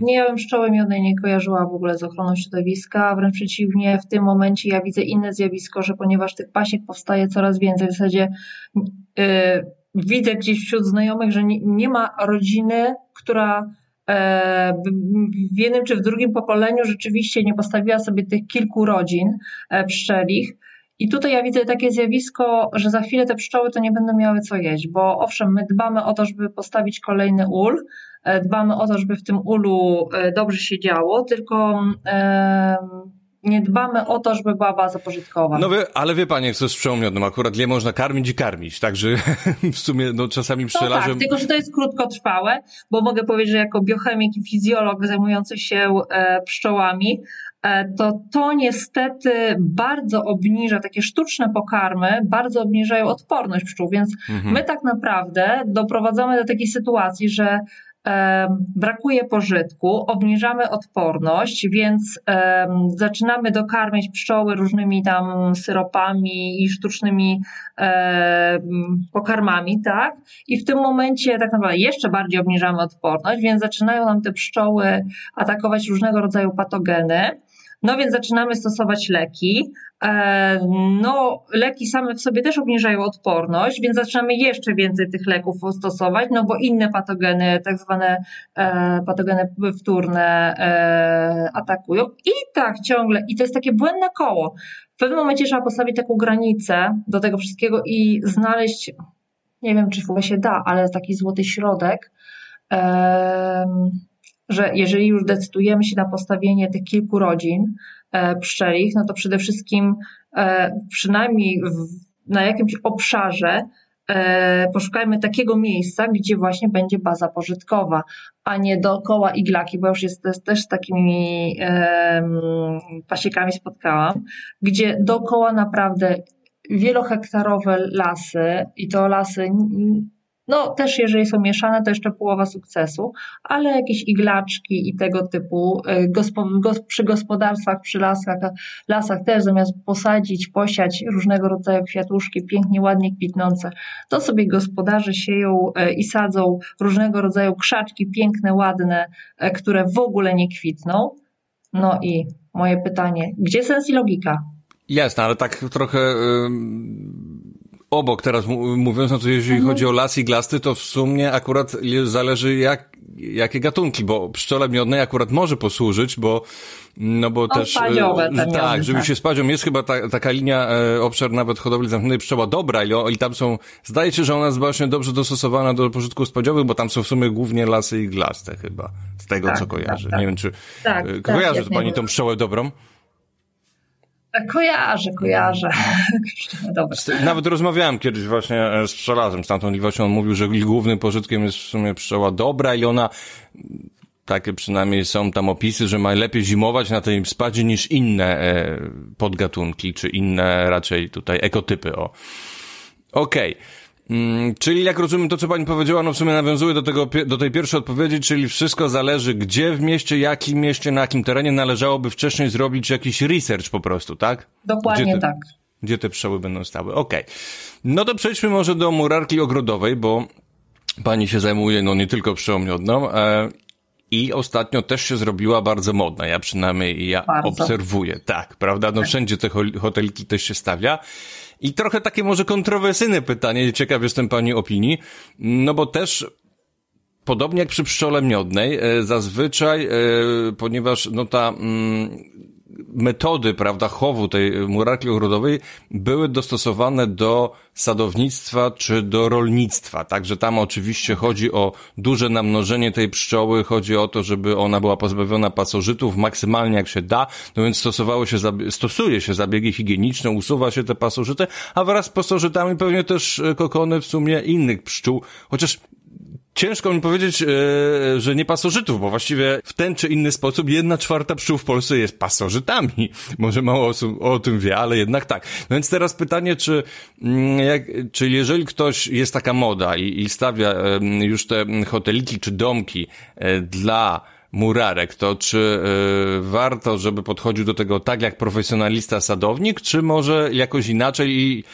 Nie, ja bym pszczoły miodnej nie kojarzyła w ogóle z ochroną środowiska, wręcz przeciwnie, w tym momencie ja widzę inne zjawisko, że ponieważ tych pasiek powstaje coraz więcej, w zasadzie yy, widzę gdzieś wśród znajomych, że nie, nie ma rodziny, która e, w jednym czy w drugim pokoleniu rzeczywiście nie postawiła sobie tych kilku rodzin e, pszczelich. I tutaj ja widzę takie zjawisko, że za chwilę te pszczoły to nie będą miały co jeść, bo owszem, my dbamy o to, żeby postawić kolejny ul, e, dbamy o to, żeby w tym ulu dobrze się działo, tylko nie dbamy o to, żeby była baza pożytkowa. No wie, ale wie pani, co jest przełomionym, akurat je można karmić i karmić, także [laughs] w sumie no, czasami pszczelarzem... No tak, tylko że to jest krótkotrwałe, bo mogę powiedzieć, że jako biochemik i fizjolog zajmujący się e, pszczołami, e, to to niestety bardzo obniża, takie sztuczne pokarmy bardzo obniżają odporność pszczół, więc mhm. my tak naprawdę doprowadzamy do takiej sytuacji, że brakuje pożytku, obniżamy odporność, więc zaczynamy dokarmiać pszczoły różnymi tam syropami i sztucznymi pokarmami, tak? I w tym momencie tak naprawdę jeszcze bardziej obniżamy odporność, więc zaczynają nam te pszczoły atakować różnego rodzaju patogeny. No więc zaczynamy stosować leki. E, no, leki same w sobie też obniżają odporność, więc zaczynamy jeszcze więcej tych leków stosować, no bo inne patogeny, tak zwane e, patogeny wtórne e, atakują. I tak ciągle, i to jest takie błędne koło. W pewnym momencie trzeba postawić taką granicę do tego wszystkiego i znaleźć, nie wiem czy w ogóle się da, ale taki złoty środek, że jeżeli już decydujemy się na postawienie tych kilku rodzin e, pszczelich, no to przede wszystkim e, przynajmniej na jakimś obszarze e, poszukajmy takiego miejsca, gdzie właśnie będzie baza pożytkowa, a nie dookoła iglaki, bo już jest też z takimi pasiekami spotkałam, gdzie dookoła naprawdę wielohektarowe lasy i to lasy no też jeżeli są mieszane, to jeszcze połowa sukcesu, ale jakieś iglaczki i tego typu y, przy gospodarstwach, przy lasach, lasach też zamiast posadzić, posiać różnego rodzaju kwiatuszki, pięknie, ładnie kwitnące, to sobie gospodarze sieją y, i sadzą różnego rodzaju krzaczki piękne, ładne, y, które w ogóle nie kwitną. No i moje pytanie, gdzie sens i logika? Jasne, ale tak trochę obok teraz mówiąc, no to jeżeli mhm. chodzi o las i glasty, to w sumie akurat zależy jak, jakie gatunki, bo pszczole miodnej akurat może posłużyć, bo no bo o, też spadziowe, e, tak, żeby tak. się spadzią. Jest chyba ta, taka linia, e, obszar nawet hodowli zamkniętej pszczoła dobra i, i tam są, zdaje się, że ona jest właśnie dobrze dostosowana do pożytków spadziowych, bo tam są w sumie głównie lasy i glaste chyba, z tego tak, co kojarzę. Tak, tak. Nie wiem, czy tak, e, kojarzy tak, pani tą pszczołę dobrą? Kojarzę, kojarzę. [laughs] Dobra. Nawet rozmawiałem kiedyś właśnie e, z pszczelarzem stamtąd i właśnie on mówił, że głównym pożytkiem jest w sumie pszczoła dobra i ona takie przynajmniej są tam opisy, że ma lepiej zimować na tej spadzie niż inne e, podgatunki, czy inne raczej tutaj ekotypy, o. Okej. Okay. Mm, czyli jak rozumiem to, co pani powiedziała, no w sumie nawiązuje do, tego, do tej pierwszej odpowiedzi, czyli wszystko zależy gdzie w mieście, jakim mieście, na jakim terenie należałoby wcześniej zrobić jakiś research po prostu, tak? Dokładnie te, tak. Gdzie te pszczoły będą stały. Okej. Okay. No to przejdźmy może do murarki ogrodowej, bo pani się zajmuje no nie tylko pszczołą miodną. E, i ostatnio też się zrobiła bardzo modna. Ja przynajmniej ja bardzo. obserwuję. Tak, prawda? No tak. wszędzie te hoteliki też się stawia. I trochę takie może kontrowersyjne pytanie, ciekaw jestem pani opinii, no bo też podobnie jak przy pszczole miodnej, e, zazwyczaj, e, ponieważ no ta mm, metody, prawda, chowu tej murarki ogrodowej były dostosowane do sadownictwa czy do rolnictwa. Także tam oczywiście chodzi o duże namnożenie tej pszczoły, chodzi o to, żeby ona była pozbawiona pasożytów maksymalnie jak się da, no więc stosowało się, stosuje się zabiegi higieniczne, usuwa się te pasożyty, a wraz z pasożytami pewnie też kokony w sumie innych pszczół, chociaż ciężko mi powiedzieć, e, że nie pasożytów, bo właściwie w ten czy inny sposób jedna czwarta pszczół w Polsce jest pasożytami. [laughs] Może mało osób o tym wie, ale jednak tak. No więc teraz pytanie, czy, mm, czy jeżeli ktoś jest taka moda i, i stawia już te hoteliki czy domki e, dla murarek, to czy y, warto, żeby podchodził do tego tak jak profesjonalista sadownik, czy może jakoś inaczej i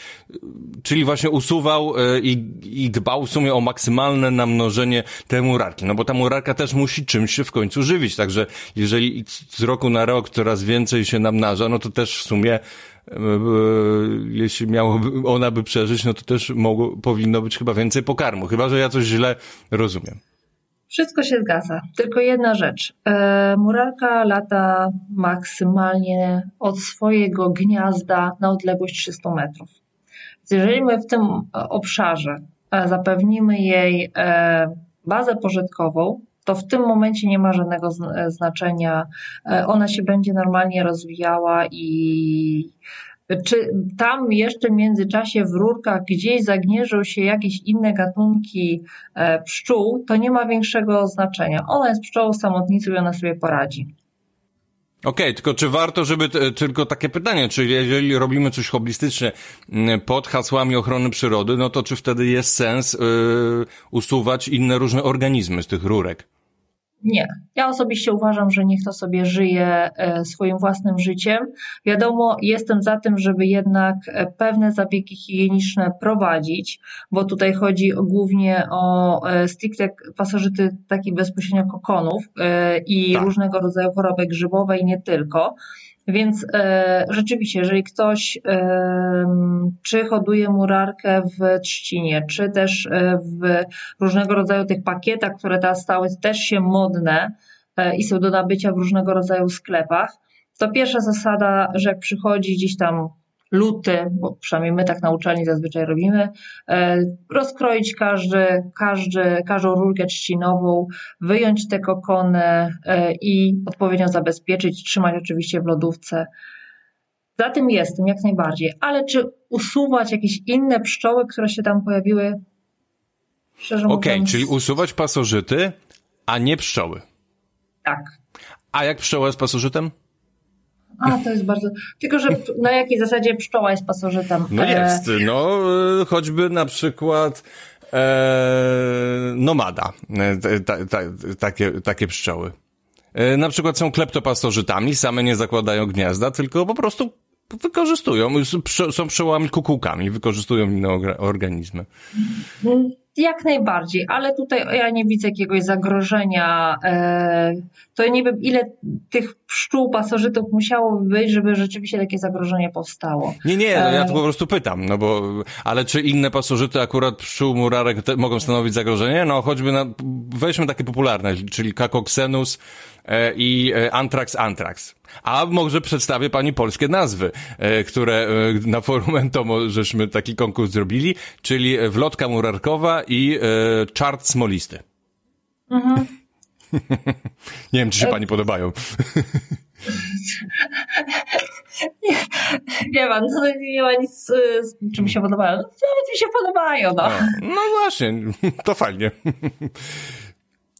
czyli właśnie usuwał y, i, dbał w sumie o maksymalne namnożenie tej murarki, no bo ta murarka też musi czymś się w końcu żywić, także jeżeli z roku na rok coraz więcej się namnaża, no to też w sumie y, jeśli miałoby ona by przeżyć, no to też mogło, powinno być chyba więcej pokarmu, chyba że ja coś źle rozumiem. Wszystko się zgadza. Tylko jedna rzecz. E, murarka lata maksymalnie od swojego gniazda na odległość 300 metrów. Jeżeli my w tym obszarze e, zapewnimy jej e, bazę pożytkową, to w tym momencie nie ma żadnego znaczenia. Ona się będzie normalnie rozwijała i czy tam jeszcze w międzyczasie w rurkach gdzieś zagnieżą się jakieś inne gatunki e, pszczół, to nie ma większego znaczenia. Ona jest pszczołą samotnicą i ona sobie poradzi. Okej, okay, tylko czy warto, żeby, tylko takie pytanie, czy jeżeli robimy coś hobbystycznie pod hasłami ochrony przyrody, no to czy wtedy jest sens yy, usuwać inne różne organizmy z tych rurek? Nie. Ja osobiście uważam, że niech to sobie żyje e, swoim własnym życiem. Wiadomo, jestem za tym, żeby jednak e, pewne zabiegi higieniczne prowadzić, bo tutaj chodzi głównie o e, stricte pasożyty takich bezpośrednio kokonów i tak. różnego rodzaju choroby grzybowe i nie tylko. Więc e, rzeczywiście, jeżeli ktoś e, czy hoduje murarkę w trzcinie, czy też e, w różnego rodzaju tych pakietach, które teraz stały też się modne e, i są do nabycia w różnego rodzaju sklepach, to pierwsza zasada, że jak przychodzi gdzieś tam luty, bo przynajmniej my tak na uczelni zazwyczaj robimy, e, rozkroić każdy, każdy, każdą rurkę trzcinową, wyjąć te kokony e, i odpowiednio zabezpieczyć, trzymać oczywiście w lodówce. Za tym jestem, jak najbardziej. Ale czy usuwać jakieś inne pszczoły, które się tam pojawiły? Okej, okay, czyli usuwać pasożyty, a nie pszczoły. Tak. A jak pszczoła z pasożytem? A, to jest bardzo... Tylko, że na jakiej zasadzie pszczoła jest pasożytem? No e, jest, no e, choćby na przykład e, nomada, e, ta, ta, takie, takie pszczoły. E, na przykład są kleptopasożytami, same nie zakładają gniazda, tylko po prostu wykorzystują, są pszczołami kukułkami, wykorzystują inne organizmy. Mhm. Jak najbardziej, ale tutaj ja nie widzę jakiegoś zagrożenia. E, to nie wiem, ile tych pszczół, pasożytów musiałoby być, żeby rzeczywiście takie zagrożenie powstało. Nie, nie, no ja e, tu po prostu pytam, no bo, ale czy inne pasożyty akurat pszczół, murarek mogą stanowić zagrożenie? No choćby na, weźmy takie popularne, czyli Cacoxenus e, i Anthrax anthrax. A może przedstawię pani polskie nazwy, e, które e, na forum Entomo żeśmy taki konkurs zrobili, czyli Wlotka Murarkowa i e, Czart Smolisty. Mhm. [laughs] nie wiem, czy się pani podobają. [laughs] nie, nie ma, no, nie ma nic, z czym się podobają. Nawet mi się podobają, no. No, no właśnie, [laughs] to fajnie.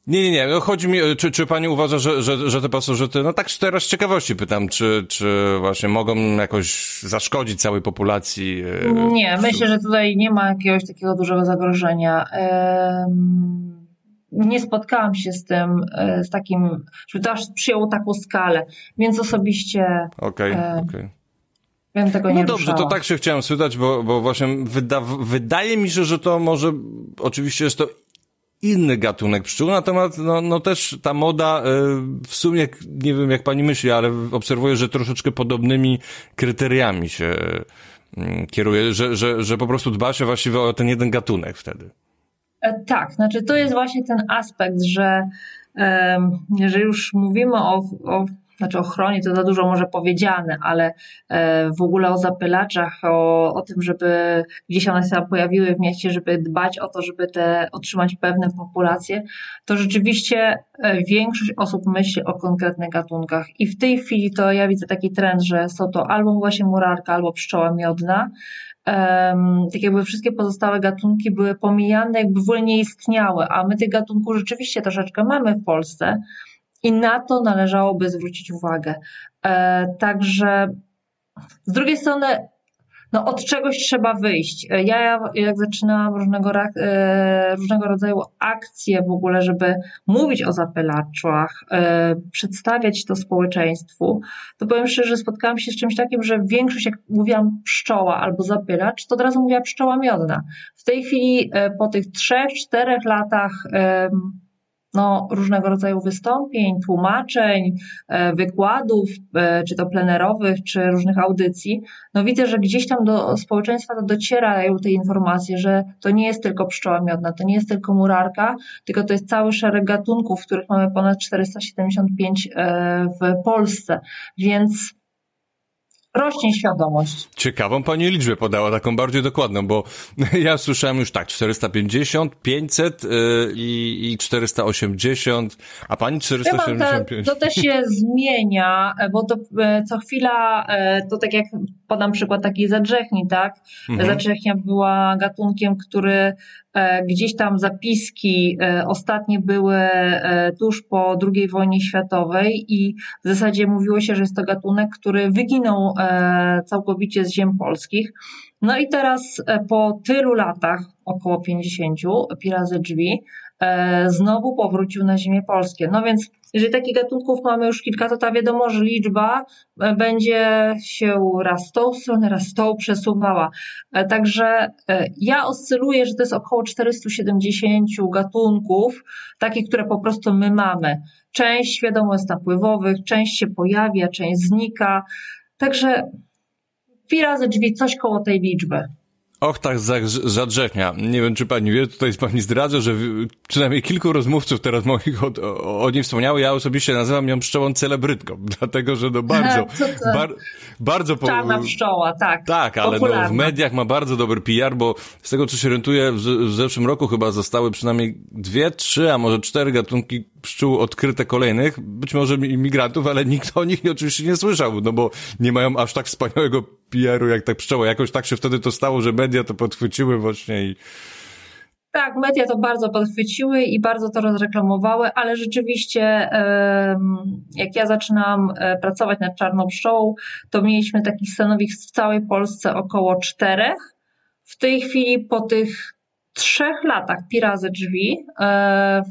Nie, nie, nie. No, chodzi mi, czy, czy pani uważa, że, że, że te pasożyty, no tak teraz z ciekawości pytam, czy, czy właśnie mogą jakoś zaszkodzić całej populacji? E, nie, myślę, że tutaj nie ma jakiegoś takiego dużego zagrożenia. Nie spotkałam się z tym, e, z takim, żeby to aż przyjęło taką skalę, więc osobiście. Okej, okay, okej. Okay. Bym tego no nie dobrze, ruszała. to tak się chciałem spytać, bo, bo właśnie wyda, wydaje mi się, że to może, oczywiście jest to inny gatunek pszczół, natomiast no, no też ta moda y, w sumie, nie wiem jak pani myśli, ale obserwuję, że troszeczkę podobnymi kryteriami się y, kieruje, że, że, że po prostu dba się właściwie o ten jeden gatunek wtedy. E, tak, znaczy to jest właśnie ten aspekt, że że już mówimy o, o znaczy ochronie to za dużo może powiedziane, ale e, w ogóle o zapylaczach, o, o tym, żeby gdzieś one się pojawiły w mieście, żeby dbać o to, żeby te, otrzymać pewne populacje, to rzeczywiście e, większość osób myśli o konkretnych gatunkach i w tej chwili to ja widzę taki trend, że są to albo właśnie murarka, albo pszczoła miodna, Um, tak jakby wszystkie pozostałe gatunki były pomijane, jakby w ogóle nie istniały, a my tych gatunków rzeczywiście troszeczkę mamy w Polsce. I na to należałoby zwrócić uwagę. E, także z drugiej strony, no od czegoś trzeba wyjść. E, ja jak zaczynałam różnego, e, różnego rodzaju akcje w ogóle, żeby mówić o zapylaczach, przedstawiać to społeczeństwu, to powiem szczerze, że spotkałam się z czymś takim, że większość, jak mówiłam pszczoła albo zapylacz, to od razu mówiła pszczoła miodna. W tej chwili po tych trzech, czterech latach no, różnego rodzaju wystąpień, tłumaczeń, e, wykładów, e, czy to plenerowych, czy różnych audycji, no widzę, że gdzieś tam do społeczeństwa to docierają te informacje, że to nie jest tylko pszczoła miodna, to nie jest tylko murarka, tylko to jest cały szereg gatunków, których mamy ponad 475 e, w Polsce, więc rośnie świadomość. Ciekawą pani liczbę podała, taką bardziej dokładną, bo [laughs] ja słyszałem już tak, 450, 500 yy, i 480, a pani 475. To, to też się zmienia, bo to e, co chwila, e, to tak jak podam przykład takiej zadrzechni, tak? Mhm. Zadrzechnia była gatunkiem, który E, gdzieś tam zapiski e, ostatnie były e, tuż po II wojnie światowej i w zasadzie mówiło się, że jest to gatunek, który wyginął całkowicie z ziem polskich. No i teraz po tylu latach, około 50, pirazy drzwi, znowu powrócił na ziemię polskie. No więc jeżeli takich gatunków mamy już kilka, to ta wiadomo, że liczba e, będzie się raz tą stronę, raz tą przesuwała. E, także e, ja oscyluję, że to jest około 470 gatunków, takich, które po prostu my mamy. Część wiadomo jest napływowych, część się pojawia, część znika. Także dwa razy drzwi, coś koło tej liczby. Och, tak zadrzewnia. Nie wiem, czy pani wie, tutaj pani zdradza, że przynajmniej kilku rozmówców teraz moich o, o, o niej wspomniało. Ja osobiście nazywam ją pszczołą celebrytką, [laughs] dlatego, że no bardzo, [laughs] bar, bardzo... Po... Czarna pszczoła, tak. Tak, ale no, w mediach ma bardzo dobry PR, bo z tego, co się orientuję, w, w zeszłym roku chyba zostały przynajmniej dwie, trzy, a może cztery gatunki pszczół odkryte kolejnych, być może imigrantów, ale nikt o nich oczywiście nie słyszał, no bo nie mają aż tak wspaniałego PR-u jak tak pszczoła. Jakoś tak się wtedy to stało, że media to podchwyciły właśnie i tak, media to bardzo podchwyciły i bardzo to rozreklamowały, ale rzeczywiście, jak ja zaczynałam e, pracować nad Czarną Pszczołą, to mieliśmy takich stanowisk w całej Polsce około czterech. W tej chwili po tych trzech latach Pirazy Drzwi e,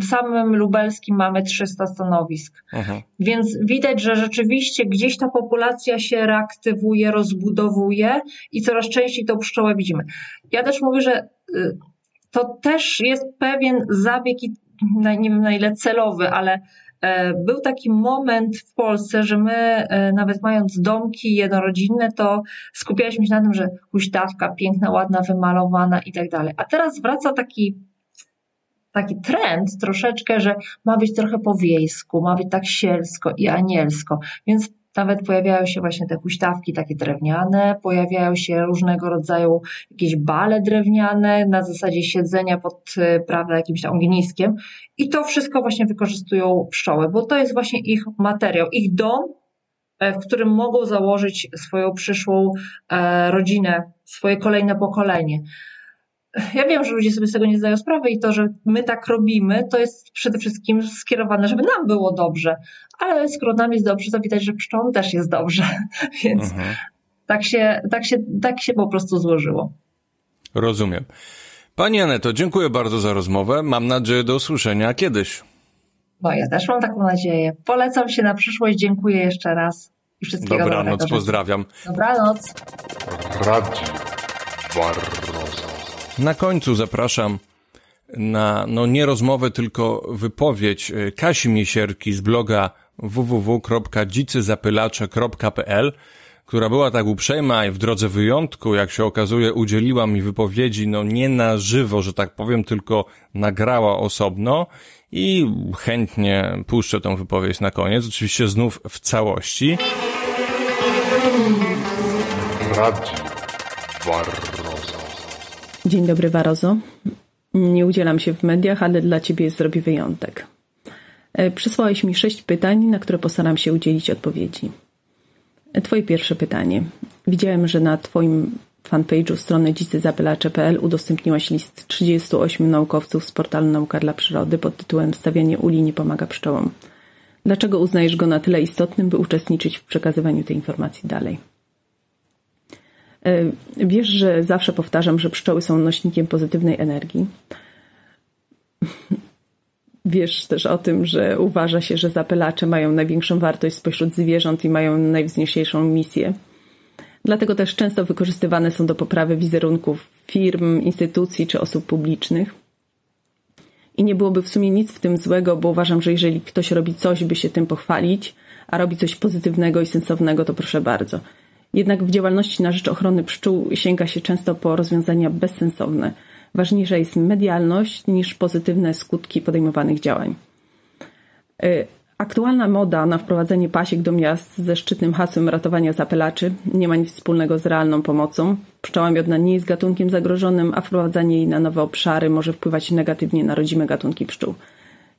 w samym lubelskim mamy 300 stanowisk. Aha. Więc widać, że rzeczywiście gdzieś ta populacja się reaktywuje, rozbudowuje i coraz częściej tą pszczołę widzimy. Ja też mówię, że y, to też jest pewien zabieg i nie wiem na ile celowy, ale e, był taki moment w Polsce, że my e, nawet mając domki jednorodzinne, to skupialiśmy się na tym, że huśtawka piękna, ładna, wymalowana i tak dalej. A teraz wraca taki taki trend troszeczkę, że ma być trochę po wiejsku, ma być tak sielsko i anielsko, więc nawet pojawiają się właśnie te huśtawki takie drewniane, pojawiają się różnego rodzaju jakieś bale drewniane na zasadzie siedzenia pod y, prawda, jakimś tam ogniskiem. I to wszystko właśnie wykorzystują pszczoły, bo to jest właśnie ich materiał, ich dom, e, w którym mogą założyć swoją przyszłą e, rodzinę, swoje kolejne pokolenie ja wiem, że ludzie sobie z tego nie zdają sprawy i to, że my tak robimy, to jest przede wszystkim skierowane, żeby nam było dobrze. Ale skoro nam jest dobrze, to widać, że pszczołom też jest dobrze. [laughs] Więc mhm. tak, się, tak, się, tak się po prostu złożyło. Rozumiem. Pani Aneto, dziękuję bardzo za rozmowę. Mam nadzieję do usłyszenia kiedyś. No ja też mam taką nadzieję. Polecam się na przyszłość. Dziękuję jeszcze raz. I wszystkiego Dobranoc, dobrego. pozdrawiam. Dobranoc. Radio Na końcu zapraszam na, no nie rozmowę, tylko wypowiedź e, Kasi Miesierki z bloga www.dzicyzapylacze.pl, która była tak uprzejma i w drodze wyjątku, jak się okazuje, udzieliła mi wypowiedzi, no nie na żywo, że tak powiem, tylko nagrała osobno i chętnie puszczę tą wypowiedź na koniec, oczywiście znów w całości. Radio. Dzień dobry, Warozo. Nie udzielam się w mediach, ale dla Ciebie zrobię wyjątek. E, przysłałeś mi sześć pytań, na które postaram się udzielić odpowiedzi. E, twoje pierwsze pytanie. Widziałem, że na Twoim fanpage'u strony dzicyzapylacze.pl udostępniłaś list 38 naukowców z portalu Nauka dla Przyrody pod tytułem Stawianie uli nie pomaga pszczołom. Dlaczego uznajesz go na tyle istotnym, by uczestniczyć w przekazywaniu tej informacji dalej? Wiesz, że zawsze powtarzam, że pszczoły są nośnikiem pozytywnej energii. [laughs] Wiesz też o tym, że uważa się, że zapylacze mają największą wartość spośród zwierząt i mają najwznieślejszą misję. Dlatego też często wykorzystywane są do poprawy wizerunków firm, instytucji czy osób publicznych. I nie byłoby w sumie nic w tym złego, bo uważam, że jeżeli ktoś robi coś, by się tym pochwalić, a robi coś pozytywnego i sensownego, to proszę bardzo. Jednak w działalności na rzecz ochrony pszczół sięga się często po rozwiązania bezsensowne. Ważniejsza jest medialność niż pozytywne skutki podejmowanych działań. Y, aktualna moda na wprowadzenie pasiek do miast ze szczytnym hasłem ratowania zapylaczy nie ma nic wspólnego z realną pomocą. Pszczoła miodna nie jest gatunkiem zagrożonym, a wprowadzanie jej na nowe obszary może wpływać negatywnie na rodzime gatunki pszczół.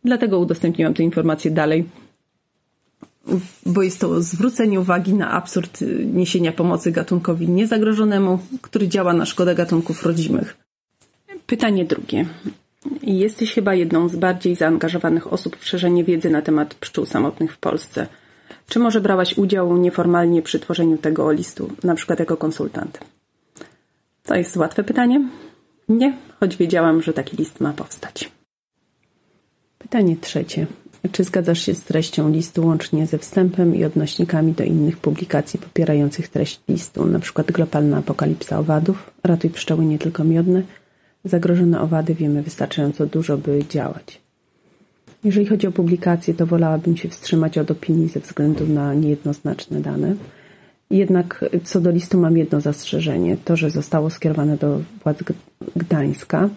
Dlatego udostępniłam tę informację dalej, bo jest to zwrócenie uwagi na absurd niesienia pomocy gatunkowi niezagrożonemu, który działa na szkodę gatunków rodzimych. Pytanie drugie. Jesteś chyba jedną z bardziej zaangażowanych osób w szerzenie wiedzy na temat pszczół samotnych w Polsce. Czy może brałaś udział nieformalnie przy tworzeniu tego listu, na przykład jako konsultant? To jest łatwe pytanie? Nie, choć wiedziałam, że taki list ma powstać. Pytanie trzecie. Czy zgadzasz się z treścią listu łącznie ze wstępem i odnośnikami do innych publikacji popierających treść listu, np. Globalna apokalipsa owadów, Ratuj pszczoły nie tylko miodne, Zagrożone owady wiemy wystarczająco dużo, by działać. Jeżeli chodzi o publikacje, to wolałabym się wstrzymać od opinii ze względu na niejednoznaczne dane. Jednak co do listu mam jedno zastrzeżenie. To, że zostało skierowane do władz Gdańska,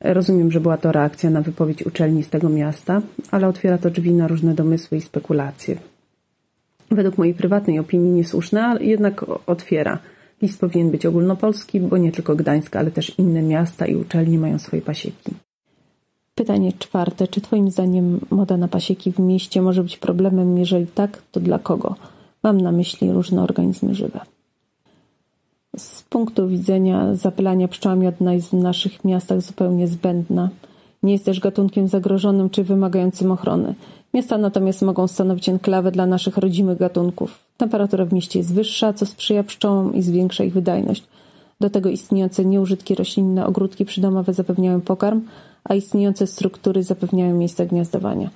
Rozumiem, że była to reakcja na wypowiedź uczelni z tego miasta, ale otwiera to drzwi na różne domysły i spekulacje. Według mojej prywatnej opinii niesłuszne, ale jednak otwiera. List powinien być ogólnopolski, bo nie tylko Gdańsk, ale też inne miasta i uczelnie mają swoje pasieki. Pytanie czwarte. Czy Twoim zdaniem moda na pasieki w mieście może być problemem? Jeżeli tak, to dla kogo? Mam na myśli różne organizmy żywe. Z punktu widzenia zapylania pszczoła miodna jest w naszych miastach zupełnie zbędna. Nie jest też gatunkiem zagrożonym czy wymagającym ochrony. Miasta natomiast mogą stanowić enklawę dla naszych rodzimych gatunków. Temperatura w mieście jest wyższa, co sprzyja pszczołom i zwiększa ich wydajność. Do tego istniejące nieużytki roślinne ogródki przydomowe zapewniają pokarm, a istniejące struktury zapewniają miejsca gniazdowania.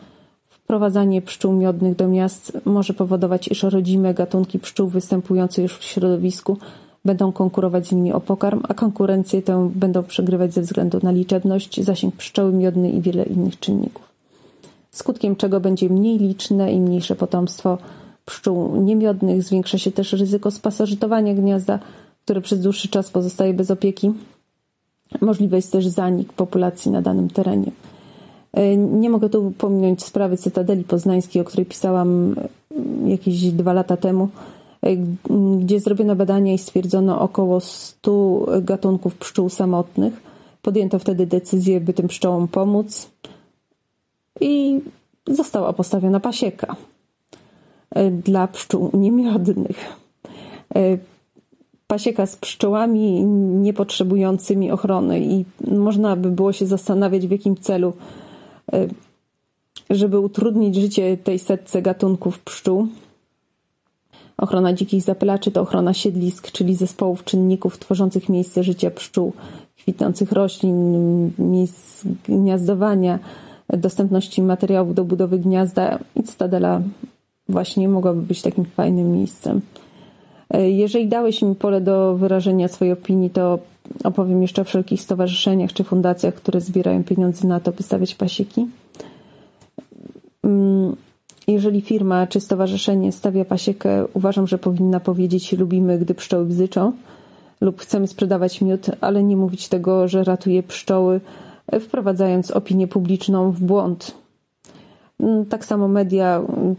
Wprowadzanie pszczół miodnych do miast może powodować, iż rodzime gatunki pszczół występujące już w środowisku będą konkurować z nimi o pokarm, a konkurencję tę będą przegrywać ze względu na liczebność, zasięg pszczoły miodnej i wiele innych czynników. Skutkiem czego będzie mniej liczne i mniejsze potomstwo pszczół niemiodnych, zwiększa się też ryzyko spasożytowania gniazda, które przez dłuższy czas pozostaje bez opieki. Możliwy jest też zanik populacji na danym terenie. E, nie mogę tu pominąć sprawy Cytadeli Poznańskiej, o której pisałam jakieś dwa lata temu, gdzie zrobiono badania i stwierdzono około 100 gatunków pszczół samotnych. Podjęto wtedy decyzję, by tym pszczołom pomóc i została postawiona pasieka. E, dla pszczół niemiodnych. E, pasieka z pszczołami niepotrzebującymi ochrony i można by było się zastanawiać w jakim celu, żeby utrudnić życie tej setce gatunków pszczół. Ochrona dzikich zapylaczy to ochrona siedlisk, czyli zespołów czynników tworzących miejsce życia pszczół, kwitnących roślin, miejsc gniazdowania, dostępności materiałów do budowy gniazda i Stadela właśnie mogłaby być takim fajnym miejscem. Jeżeli dałeś mi pole do wyrażenia swojej opinii, to opowiem jeszcze o wszelkich stowarzyszeniach czy fundacjach, które zbierają pieniądze na to, by stawiać pasieki. Jeżeli firma czy stowarzyszenie stawia pasiekę, uważam, że powinna powiedzieć lubimy, gdy pszczoły bzyczą lub chcemy sprzedawać miód, ale nie mówić tego, że ratuje pszczoły, wprowadzając opinię publiczną w błąd. Mm, tak samo media mm,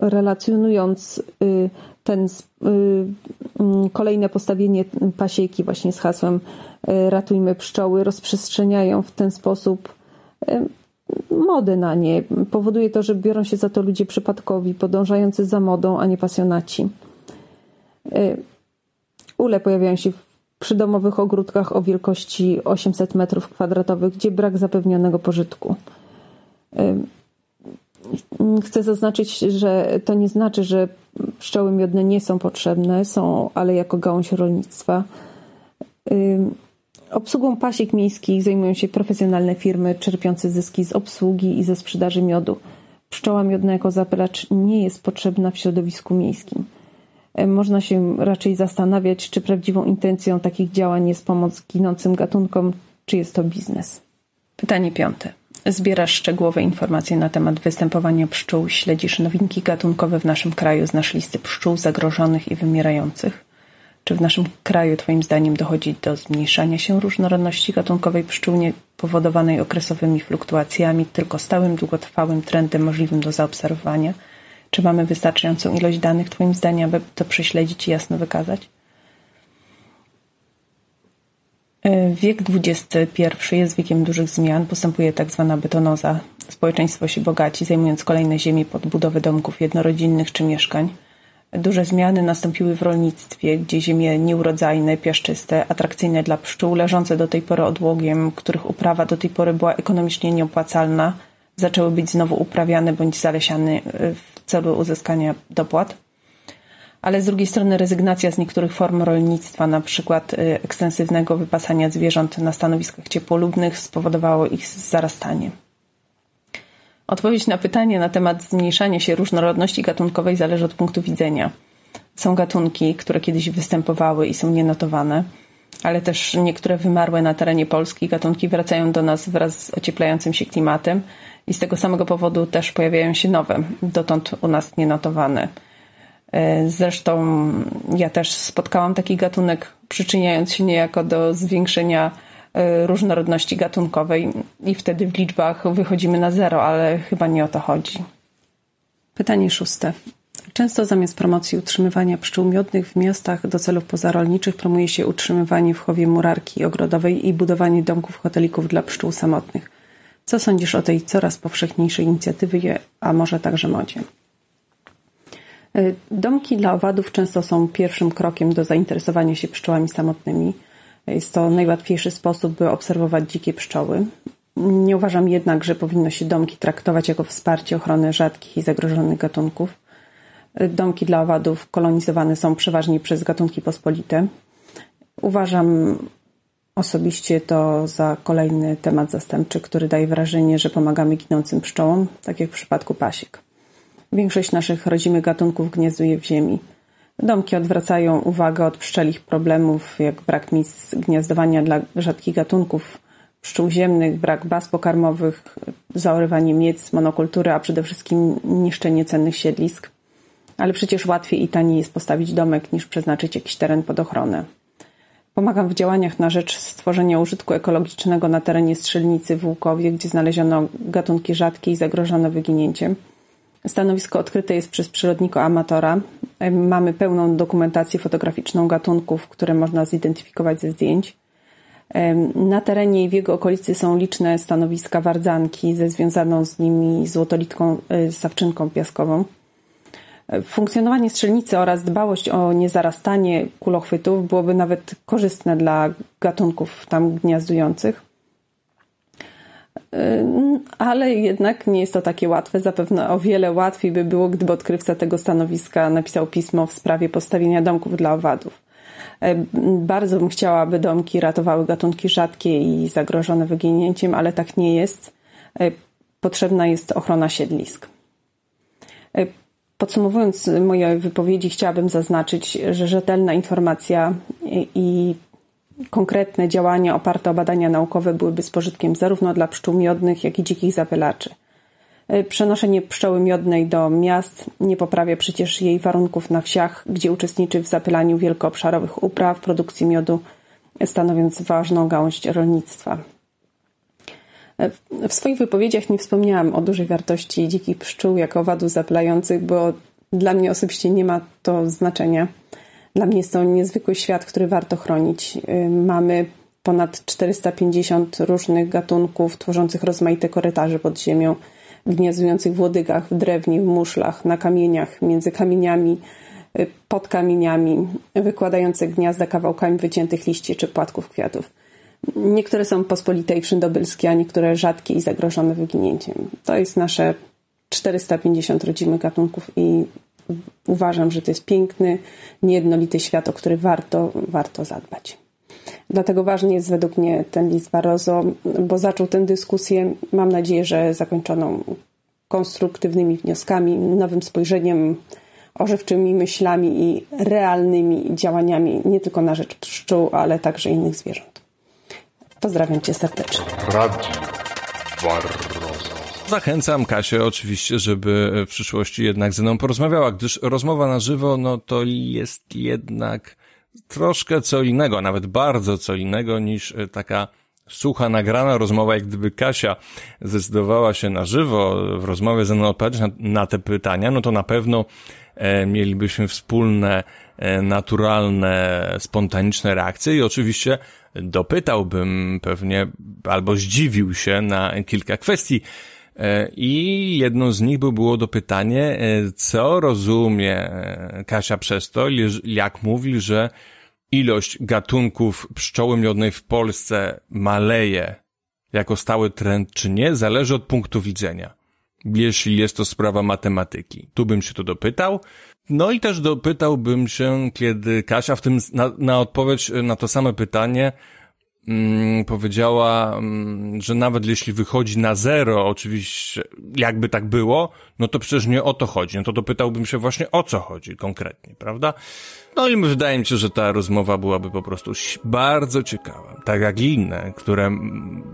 relacjonując y, ten y, mm, kolejne postawienie pasieki właśnie z hasłem y, ratujmy pszczoły rozprzestrzeniają w ten sposób mody na nie. Powoduje to, że biorą się za to ludzie przypadkowi, podążający za modą, a nie pasjonaci. Ule pojawiają się w przydomowych ogródkach o wielkości 800 m2, gdzie brak zapewnionego pożytku. Chcę zaznaczyć, że to nie znaczy, że pszczoły miodne nie są potrzebne, są, ale jako gałąź rolnictwa. Obsługą pasiek miejskich zajmują się profesjonalne firmy czerpiące zyski z obsługi i ze sprzedaży miodu. Pszczoła miodna jako zapylacz nie jest potrzebna w środowisku miejskim. Można się raczej zastanawiać, czy prawdziwą intencją takich działań jest pomoc ginącym gatunkom, czy jest to biznes. Pytanie piąte. Zbierasz szczegółowe informacje na temat występowania pszczół, śledzisz nowinki gatunkowe w naszym kraju, znasz listy pszczół zagrożonych i wymierających. Czy w naszym kraju, Twoim zdaniem, dochodzi do zmniejszania się różnorodności gatunkowej pszczół powodowanej okresowymi fluktuacjami, tylko stałym, długotrwałym trendem możliwym do zaobserwowania? Czy mamy wystarczającą ilość danych, Twoim zdaniem, aby to prześledzić i jasno wykazać? E, wiek XXI jest wiekiem dużych zmian, postępuje tak zwana betonoza. Społeczeństwo się bogaci, zajmując kolejne ziemie pod budowę domków jednorodzinnych czy mieszkań. Duże zmiany nastąpiły w rolnictwie, gdzie ziemie nieurodzajne, piaszczyste, atrakcyjne dla pszczół, leżące do tej pory odłogiem, których uprawa do tej pory była ekonomicznie nieopłacalna, zaczęły być znowu uprawiane bądź zalesiane e, w celu uzyskania dopłat ale z drugiej strony rezygnacja z niektórych form rolnictwa, na przykład y, ekstensywnego wypasania zwierząt na stanowiskach ciepłolubnych, spowodowało ich zarastanie. Odpowiedź na pytanie na temat zmniejszania się różnorodności gatunkowej zależy od punktu widzenia. Są gatunki, które kiedyś występowały i są nienotowane, ale też niektóre wymarłe na terenie Polski gatunki wracają do nas wraz z ocieplającym się klimatem i z tego samego powodu też pojawiają się nowe, dotąd u nas nienotowane E, zresztą ja też spotkałam taki gatunek, przyczyniając się niejako do zwiększenia różnorodności gatunkowej i wtedy w liczbach wychodzimy na zero, ale chyba nie o to chodzi. Pytanie szóste. Często zamiast promocji utrzymywania pszczół miodnych w miastach do celów pozarolniczych promuje się utrzymywanie w chowie murarki ogrodowej i budowanie domków hotelików dla pszczół samotnych. Co sądzisz o tej coraz powszechniejszej inicjatywie, a może także modzie? E, domki dla owadów często są pierwszym krokiem do zainteresowania się pszczołami samotnymi. Jest to najłatwiejszy sposób, by obserwować dzikie pszczoły. Nie uważam jednak, że powinno się domki traktować jako wsparcie ochrony rzadkich i zagrożonych gatunków. Domki dla owadów kolonizowane są przeważnie przez gatunki pospolite. Uważam osobiście to za kolejny temat zastępczy, który daje wrażenie, że pomagamy ginącym pszczołom, tak jak w przypadku pasiek. Większość naszych rodzimych gatunków gniezduje w ziemi. Domki odwracają uwagę od pszczelich problemów, jak brak miejsc gniazdowania dla rzadkich gatunków, pszczół ziemnych, brak baz pokarmowych, zaorywanie miec, monokultury, a przede wszystkim niszczenie cennych siedlisk. Ale przecież łatwiej i taniej jest postawić domek, niż przeznaczyć jakiś teren pod ochronę. Pomagam w działaniach na rzecz stworzenia użytku ekologicznego na terenie strzelnicy w Łukowie, gdzie znaleziono gatunki rzadkie i zagrożone wyginięciem – Stanowisko odkryte jest przez przyrodnika amatora. Mamy pełną dokumentację fotograficzną gatunków, które można zidentyfikować ze zdjęć. Na terenie i w jego okolicy są liczne stanowiska wardzanki ze związaną z nimi złotolitką e, sawczynką piaskową. Funkcjonowanie strzelnicy oraz dbałość o niezarastanie kulochwytów byłoby nawet korzystne dla gatunków tam gniazdujących. Y, ale jednak nie jest to takie łatwe. Zapewne o wiele łatwiej by było, gdyby odkrywca tego stanowiska napisał pismo w sprawie postawienia domków dla owadów. Y, bardzo bym chciała, aby domki ratowały gatunki rzadkie i zagrożone wyginięciem, ale tak nie jest. Y, potrzebna jest ochrona siedlisk. Podsumowując moje wypowiedzi, chciałabym zaznaczyć, że rzetelna informacja i konkretne działania oparte o badania naukowe byłyby z pożytkiem zarówno dla pszczół miodnych, jak i dzikich zapylaczy. E, przenoszenie pszczoły miodnej do miast nie poprawia przecież jej warunków na wsiach, gdzie uczestniczy w zapylaniu wielkoobszarowych upraw, produkcji miodu, stanowiąc ważną gałąź rolnictwa. E, w swoich wypowiedziach nie wspomniałam o dużej wartości dzikich pszczół jako owadów zapylających, bo dla mnie osobiście nie ma to znaczenia. Dla mnie jest to niezwykły świat, który warto chronić. E, mamy ponad 450 różnych gatunków tworzących rozmaite korytarze pod ziemią gniazdujących w łodygach, w drewnie, w muszlach, na kamieniach, między kamieniami, y, pod kamieniami, wykładające gniazda kawałkami wyciętych liści czy płatków kwiatów. Niektóre są pospolite i wszędobylskie, a niektóre rzadkie i zagrożone wyginięciem. To jest nasze 450 rodzimych gatunków i uważam, że to jest piękny, niejednolity świat, o który warto, warto zadbać. Dlatego ważny jest według mnie ten list Barroso, bo zaczął tę dyskusję, mam nadzieję, że zakończoną konstruktywnymi wnioskami, nowym spojrzeniem, ożywczymi myślami i realnymi działaniami nie tylko na rzecz pszczół, ale także innych zwierząt. Pozdrawiam Cię serdecznie. Radio. Zachęcam Kasię oczywiście, żeby w przyszłości jednak ze mną porozmawiała, gdyż rozmowa na żywo, no to jest jednak troszkę co innego, nawet bardzo co innego niż e, taka sucha, nagrana rozmowa, jak gdyby Kasia zdecydowała się na żywo w rozmowie ze mną odpowiedzieć na, na te pytania, no to na pewno e, mielibyśmy wspólne, e, naturalne, spontaniczne reakcje i oczywiście dopytałbym pewnie albo zdziwił się na kilka kwestii. E, I jedną z nich by było dopytanie, e, co rozumie e, Kasia przez to, jak mówi, że ilość gatunków pszczoły miodnej w Polsce maleje jako stały trend, czy nie, zależy od punktu widzenia. Jeśli jest to sprawa matematyki. Tu bym się to dopytał. No i też dopytałbym się, kiedy Kasia w tym, na, na odpowiedź na to same pytanie mm, powiedziała, mm, że nawet jeśli wychodzi na zero, oczywiście, jakby tak było, no to przecież nie o to chodzi. No to dopytałbym się właśnie o co chodzi konkretnie, prawda? No i wydaje mi się, że ta rozmowa byłaby po prostu bardzo ciekawa. Tak jak inne, które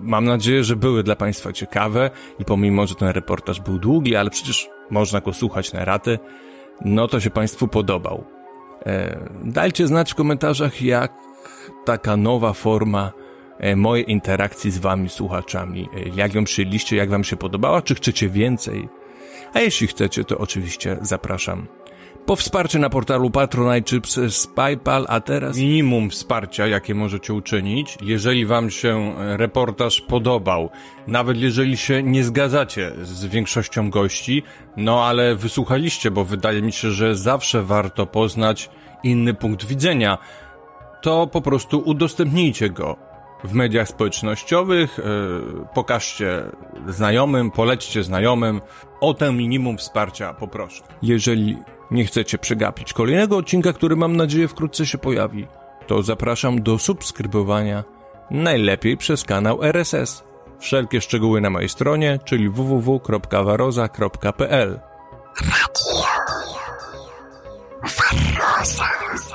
mam nadzieję, że były dla Państwa ciekawe i pomimo, że ten reportaż był długi, ale przecież można go słuchać na raty, no to się Państwu podobał. E, dajcie znać w komentarzach, jak taka nowa forma mojej interakcji z wami, słuchaczami. E, jak ją przyjęliście, jak wam się podobała, czy chcecie więcej? A jeśli chcecie, to oczywiście zapraszam po wsparcie na portalu Patronite czy przez PayPal, a teraz minimum wsparcia, jakie możecie uczynić, jeżeli wam się e, reportaż podobał, nawet jeżeli się nie zgadzacie z większością gości, no ale wysłuchaliście, bo wydaje mi się, że zawsze warto poznać inny punkt widzenia, to po prostu udostępnijcie go w mediach społecznościowych, e, pokażcie znajomym, polećcie znajomym, o ten minimum wsparcia poproszę. Jeżeli nie chcecie przegapić kolejnego odcinka, który mam nadzieję wkrótce się pojawi, to zapraszam do subskrybowania najlepiej przez kanał RSS. Wszelkie szczegóły na mojej stronie, czyli www.waroza.pl. Radio. Waroza.